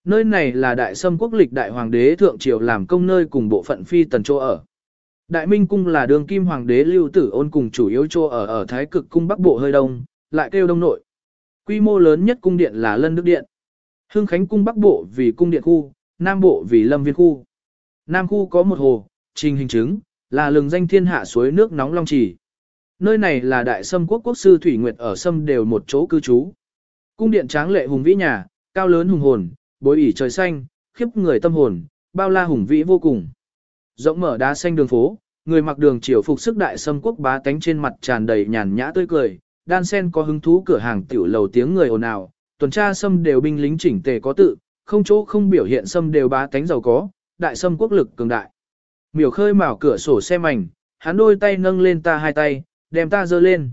[SPEAKER 1] Nơi này là đại sâm quốc lịch đại hoàng đế thượng triều làm công nơi cùng bộ phận phi tần chỗ ở. Đại Minh cung là đường kim hoàng đế lưu tử ôn cùng chủ yếu chỗ ở ở Thái Cực cung Bắc Bộ hơi đông, lại kêu đông nội. Quy mô lớn nhất cung điện là Lân Đức Điện. Hưng Khánh cung Bắc Bộ vì cung điện khu, Nam Bộ vì lâm viên khu. Nam khu có một hồ, trình hình chứng, là lừng danh thiên hạ suối nước nóng long trì. Nơi này là đại sâm quốc quốc sư Thủy Nguyệt ở sâm đều một chỗ cư trú. Cung điện tráng lệ hùng vĩ nhà, cao lớn hùng hồn, bối ỉ trời xanh, khiếp người tâm hồn, bao la hùng vĩ vô cùng. Rộng mở đá xanh đường phố, người mặc đường triều phục sức đại sâm quốc bá tánh trên mặt tràn đầy nhàn nhã tươi cười, đan sen có hứng thú cửa hàng tiểu lầu tiếng người ồn ào, tuần tra sâm đều binh lính chỉnh tề có tự, không chỗ không biểu hiện sâm đều bá tánh giàu có, đại sâm quốc lực cường đại. Miểu khơi mào cửa sổ xe mảnh, hắn đôi tay nâng lên ta hai tay, đem ta dơ lên.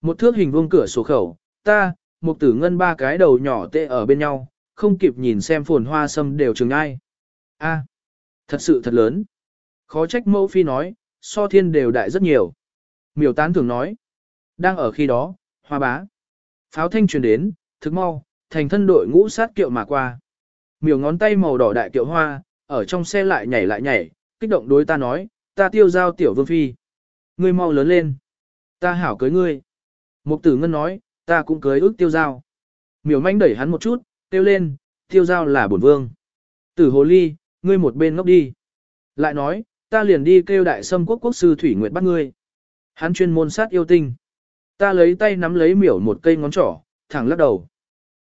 [SPEAKER 1] Một thước hình vuông cửa sổ khẩu, ta, một tử ngân ba cái đầu nhỏ tệ ở bên nhau, không kịp nhìn xem phồn hoa sâm đều trường ai. A, thật sự thật lớn. Khó trách mẫu phi nói, so thiên đều đại rất nhiều. Miểu tán thường nói, đang ở khi đó, hoa bá. Pháo thanh truyền đến, thức mau, thành thân đội ngũ sát kiệu mà qua. Miểu ngón tay màu đỏ đại kiệu hoa, ở trong xe lại nhảy lại nhảy, kích động đối ta nói, ta tiêu giao tiểu vương phi. Ngươi mau lớn lên. Ta hảo cưới ngươi. Mục tử ngân nói, ta cũng cưới ước tiêu giao. Miểu manh đẩy hắn một chút, tiêu lên, tiêu giao là bổn vương. Tử hồ ly, ngươi một bên ngốc đi. Lại nói, ta liền đi kêu đại sâm quốc quốc sư Thủy Nguyệt bắt ngươi. Hắn chuyên môn sát yêu tinh. Ta lấy tay nắm lấy miểu một cây ngón trỏ, thẳng lắc đầu.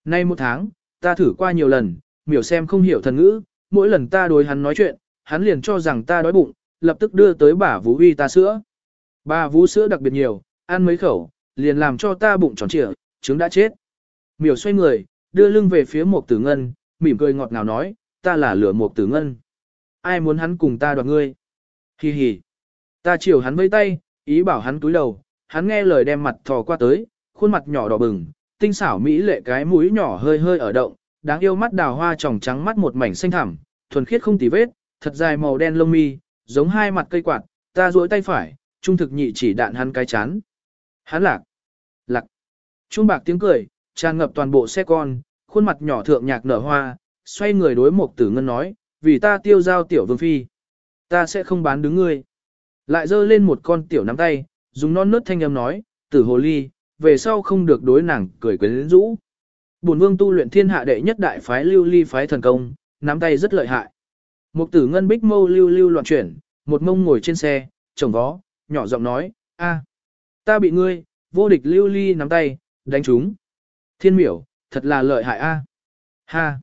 [SPEAKER 1] Nay một tháng, ta thử qua nhiều lần, miểu xem không hiểu thần ngữ, mỗi lần ta đối hắn nói chuyện, hắn liền cho rằng ta đói bụng, lập tức đưa tới bà vú uy ta sữa. Bà vú sữa đặc biệt nhiều, ăn mấy khẩu, liền làm cho ta bụng tròn trịa, trứng đã chết. Miểu xoay người, đưa lưng về phía một tử ngân, mỉm cười ngọt ngào nói, ta là lửa một tử ngân. Ai muốn hắn cùng ta đoạt ngươi? Hi hi. Ta chiều hắn với tay, ý bảo hắn túi đầu, hắn nghe lời đem mặt thò qua tới, khuôn mặt nhỏ đỏ bừng, tinh xảo mỹ lệ cái mũi nhỏ hơi hơi ở động, đáng yêu mắt đào hoa tròng trắng mắt một mảnh xanh thẳm, thuần khiết không tì vết, thật dài màu đen lông mi, giống hai mặt cây quạt, ta duỗi tay phải, trung thực nhị chỉ đạn hắn cái chán. Hắn lạc, lạc, trung bạc tiếng cười, tràn ngập toàn bộ xe con, khuôn mặt nhỏ thượng nhạc nở hoa, xoay người đối một tử ngân nói, vì ta tiêu giao tiểu vương phi. Ta sẽ không bán đứng ngươi. Lại dơ lên một con tiểu nắm tay, dùng non nớt thanh âm nói, tử hồ ly, về sau không được đối nàng cười quyến rũ. Bổn vương tu luyện thiên hạ đệ nhất đại phái lưu ly phái thần công, nắm tay rất lợi hại. Một tử ngân bích mâu lưu lưu loạn chuyển, một mông ngồi trên xe, chồng vó, nhỏ giọng nói, a, ta bị ngươi, vô địch lưu ly nắm tay, đánh chúng. Thiên miểu, thật là lợi hại a. Ha,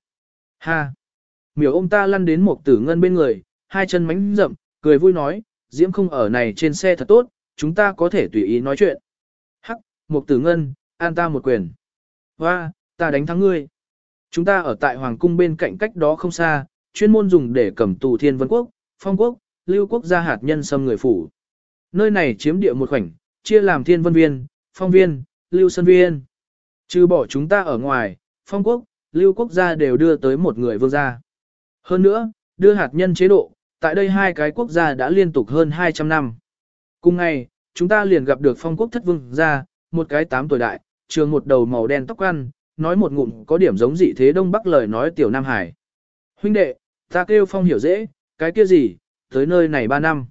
[SPEAKER 1] ha. Miểu ôm ta lăn đến một tử ngân bên người, hai chân mánh rậm, cười vui nói, diễm không ở này trên xe thật tốt, chúng ta có thể tùy ý nói chuyện. Hắc, một tử ngân, an ta một quyền. Hoa, ta đánh thắng ngươi. Chúng ta ở tại Hoàng cung bên cạnh cách đó không xa, chuyên môn dùng để cầm tù thiên vân quốc, phong quốc, lưu quốc gia hạt nhân xâm người phủ. Nơi này chiếm địa một khoảnh, chia làm thiên vân viên, phong viên, lưu sơn viên. Trừ bỏ chúng ta ở ngoài, phong quốc, lưu quốc gia đều đưa tới một người vương gia. Hơn nữa, đưa hạt nhân chế độ, tại đây hai cái quốc gia đã liên tục hơn 200 năm. Cùng ngày, chúng ta liền gặp được phong quốc thất vương gia, một cái tám tuổi đại, trường một đầu màu đen tóc ăn, nói một ngụm có điểm giống dị thế đông bắc lời nói tiểu Nam Hải. Huynh đệ, ta kêu phong hiểu dễ, cái kia gì, tới nơi này ba năm.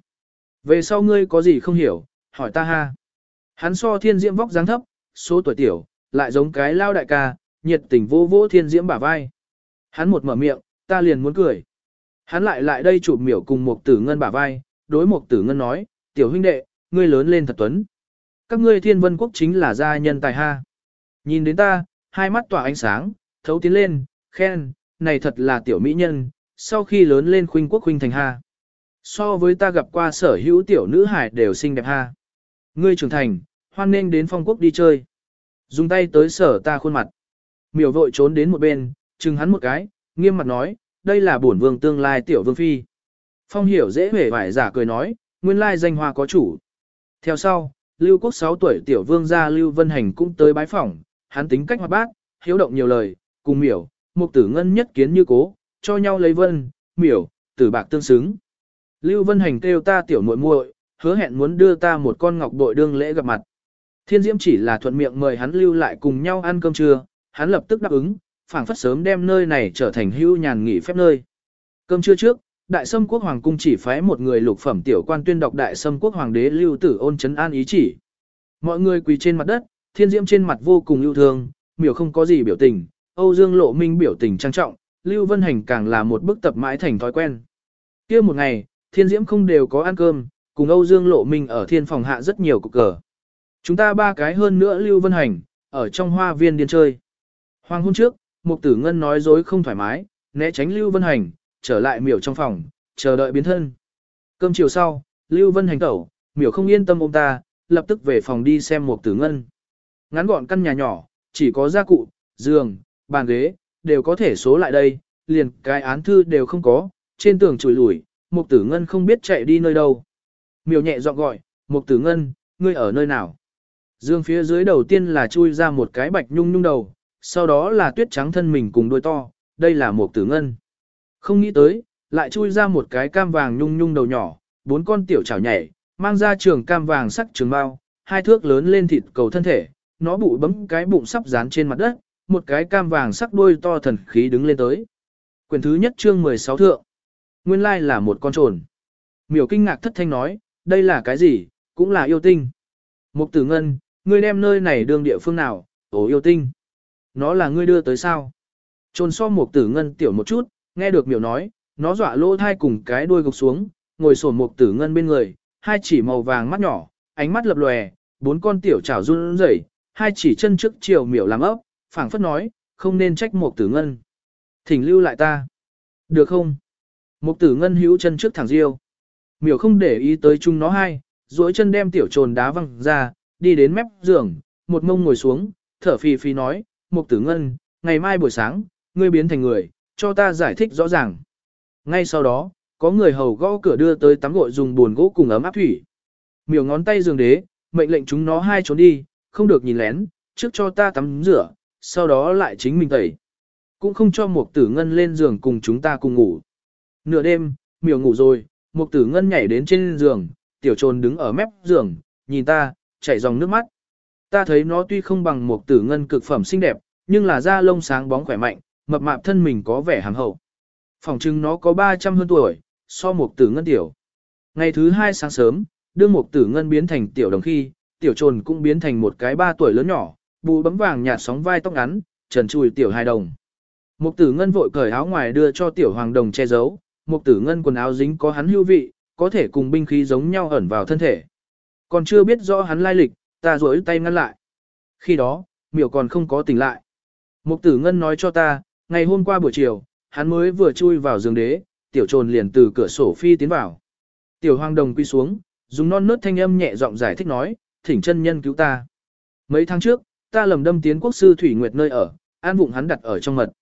[SPEAKER 1] Về sau ngươi có gì không hiểu, hỏi ta ha. Hắn so thiên diễm vóc dáng thấp, số tuổi tiểu, lại giống cái lao đại ca, nhiệt tình vô vô thiên diễm bả vai. Hắn một mở miệng, ta liền muốn cười. Hắn lại lại đây chụp miểu cùng một tử ngân bả vai, đối một tử ngân nói, tiểu huynh đệ, ngươi lớn lên thật tuấn. Các ngươi thiên vân quốc chính là gia nhân tài ha. Nhìn đến ta, hai mắt tỏa ánh sáng, thấu tiến lên, khen, này thật là tiểu mỹ nhân, sau khi lớn lên khuynh quốc khuynh thành ha. So với ta gặp qua sở hữu tiểu nữ hải đều xinh đẹp ha. Ngươi trưởng thành, hoan nên đến phong quốc đi chơi. Dùng tay tới sở ta khuôn mặt. Miểu vội trốn đến một bên, chừng hắn một cái, nghiêm mặt nói, đây là bổn vương tương lai tiểu vương phi. Phong hiểu dễ vẻ vải giả cười nói, nguyên lai danh hoa có chủ. Theo sau, Lưu Quốc 6 tuổi tiểu vương gia Lưu Vân Hành cũng tới bái phỏng, hắn tính cách hoạt bát, hiếu động nhiều lời, cùng miểu, mục tử ngân nhất kiến như cố, cho nhau lấy vân, miểu, tử bạc tương xứng. Lưu Vân Hành kêu ta tiểu muội muội, hứa hẹn muốn đưa ta một con ngọc bội đương lễ gặp mặt. Thiên Diễm chỉ là thuận miệng mời hắn lưu lại cùng nhau ăn cơm trưa, hắn lập tức đáp ứng, phảng phất sớm đem nơi này trở thành hưu nhàn nghỉ phép nơi. Cơm trưa trước, Đại Sâm Quốc Hoàng cung chỉ phái một người lục phẩm tiểu quan tuyên đọc Đại Sâm Quốc Hoàng đế Lưu Tử Ôn trấn an ý chỉ. Mọi người quỳ trên mặt đất, Thiên Diễm trên mặt vô cùng ưu thương, miểu không có gì biểu tình, Âu Dương Lộ Minh biểu tình trang trọng, Lưu Vân Hành càng là một bức tập mãi thành thói quen. Kia một ngày, Thiên Diễm không đều có ăn cơm, cùng Âu Dương Lộ Minh ở thiên phòng hạ rất nhiều cục cờ. Chúng ta ba cái hơn nữa Lưu Vân Hành, ở trong hoa viên điên chơi. Hoàng hôn trước, Mục Tử Ngân nói dối không thoải mái, né tránh Lưu Vân Hành, trở lại miểu trong phòng, chờ đợi biến thân. Cơm chiều sau, Lưu Vân Hành tẩu, miểu không yên tâm ôm ta, lập tức về phòng đi xem một Tử Ngân. Ngắn gọn căn nhà nhỏ, chỉ có gia cụ, giường, bàn ghế, đều có thể số lại đây, liền cái án thư đều không có, trên tường chùi lủi, một Tử Ngân không biết chạy đi nơi đâu. Miểu nhẹ giọng gọi, một Tử Ngân, ngươi ở nơi nào? Dương phía dưới đầu tiên là chui ra một cái bạch nhung nhung đầu, sau đó là tuyết trắng thân mình cùng đôi to, đây là một Tử Ngân. Không nghĩ tới, lại chui ra một cái cam vàng nhung nhung đầu nhỏ, bốn con tiểu chảo nhảy, mang ra trường cam vàng sắc trường bao, hai thước lớn lên thịt cầu thân thể, nó bụ bấm cái bụng sắp dán trên mặt đất, một cái cam vàng sắc đuôi to thần khí đứng lên tới. Quyền thứ nhất chương 16 thượng. Nguyên lai là một con trồn. Miểu kinh ngạc thất thanh nói, đây là cái gì, cũng là yêu tinh. Mục tử ngân, ngươi đem nơi này đương địa phương nào, ổ yêu tinh. Nó là ngươi đưa tới sao? Trồn so mục tử ngân tiểu một chút, nghe được miểu nói, nó dọa lỗ thai cùng cái đuôi gục xuống, ngồi sổn mục tử ngân bên người, hai chỉ màu vàng mắt nhỏ, ánh mắt lập lòe, bốn con tiểu chảo run rẩy, hai chỉ chân trước chiều miểu làm ấp, phảng phất nói, không nên trách một tử ngân. Thỉnh lưu lại ta. Được không? Một tử ngân hữu chân trước thẳng riêu. Miểu không để ý tới chúng nó hai, duỗi chân đem tiểu trồn đá văng ra, đi đến mép giường, một mông ngồi xuống, thở phì phì nói, một tử ngân, ngày mai buổi sáng, ngươi biến thành người, cho ta giải thích rõ ràng. Ngay sau đó, có người hầu gõ cửa đưa tới tắm gội dùng buồn gỗ cùng ấm áp thủy. Miểu ngón tay giường đế, mệnh lệnh chúng nó hai trốn đi, không được nhìn lén, trước cho ta tắm rửa, sau đó lại chính mình tẩy. Cũng không cho một tử ngân lên giường cùng chúng ta cùng ngủ. Nửa đêm, miểu ngủ rồi, một tử ngân nhảy đến trên giường, tiểu trồn đứng ở mép giường, nhìn ta, chảy dòng nước mắt. Ta thấy nó tuy không bằng một tử ngân cực phẩm xinh đẹp, nhưng là da lông sáng bóng khỏe mạnh, mập mạp thân mình có vẻ hàm hậu. Phòng trưng nó có 300 hơn tuổi, so một tử ngân tiểu. Ngày thứ hai sáng sớm, đưa một tử ngân biến thành tiểu đồng khi, tiểu trồn cũng biến thành một cái ba tuổi lớn nhỏ, bù bấm vàng nhạt sóng vai tóc ngắn, trần chùi tiểu hài đồng. Mục tử ngân vội cởi áo ngoài đưa cho tiểu hoàng đồng che giấu, Mục tử ngân quần áo dính có hắn hưu vị, có thể cùng binh khí giống nhau ẩn vào thân thể. Còn chưa biết rõ hắn lai lịch, ta rối tay ngăn lại. Khi đó, miểu còn không có tỉnh lại. Mục tử ngân nói cho ta, ngày hôm qua buổi chiều, hắn mới vừa chui vào giường đế, tiểu trồn liền từ cửa sổ phi tiến vào. Tiểu hoàng đồng quy xuống, dùng non nớt thanh âm nhẹ giọng giải thích nói, thỉnh chân nhân cứu ta. Mấy tháng trước, ta lầm đâm tiến quốc sư Thủy Nguyệt nơi ở, an vụng hắn đặt ở trong mật.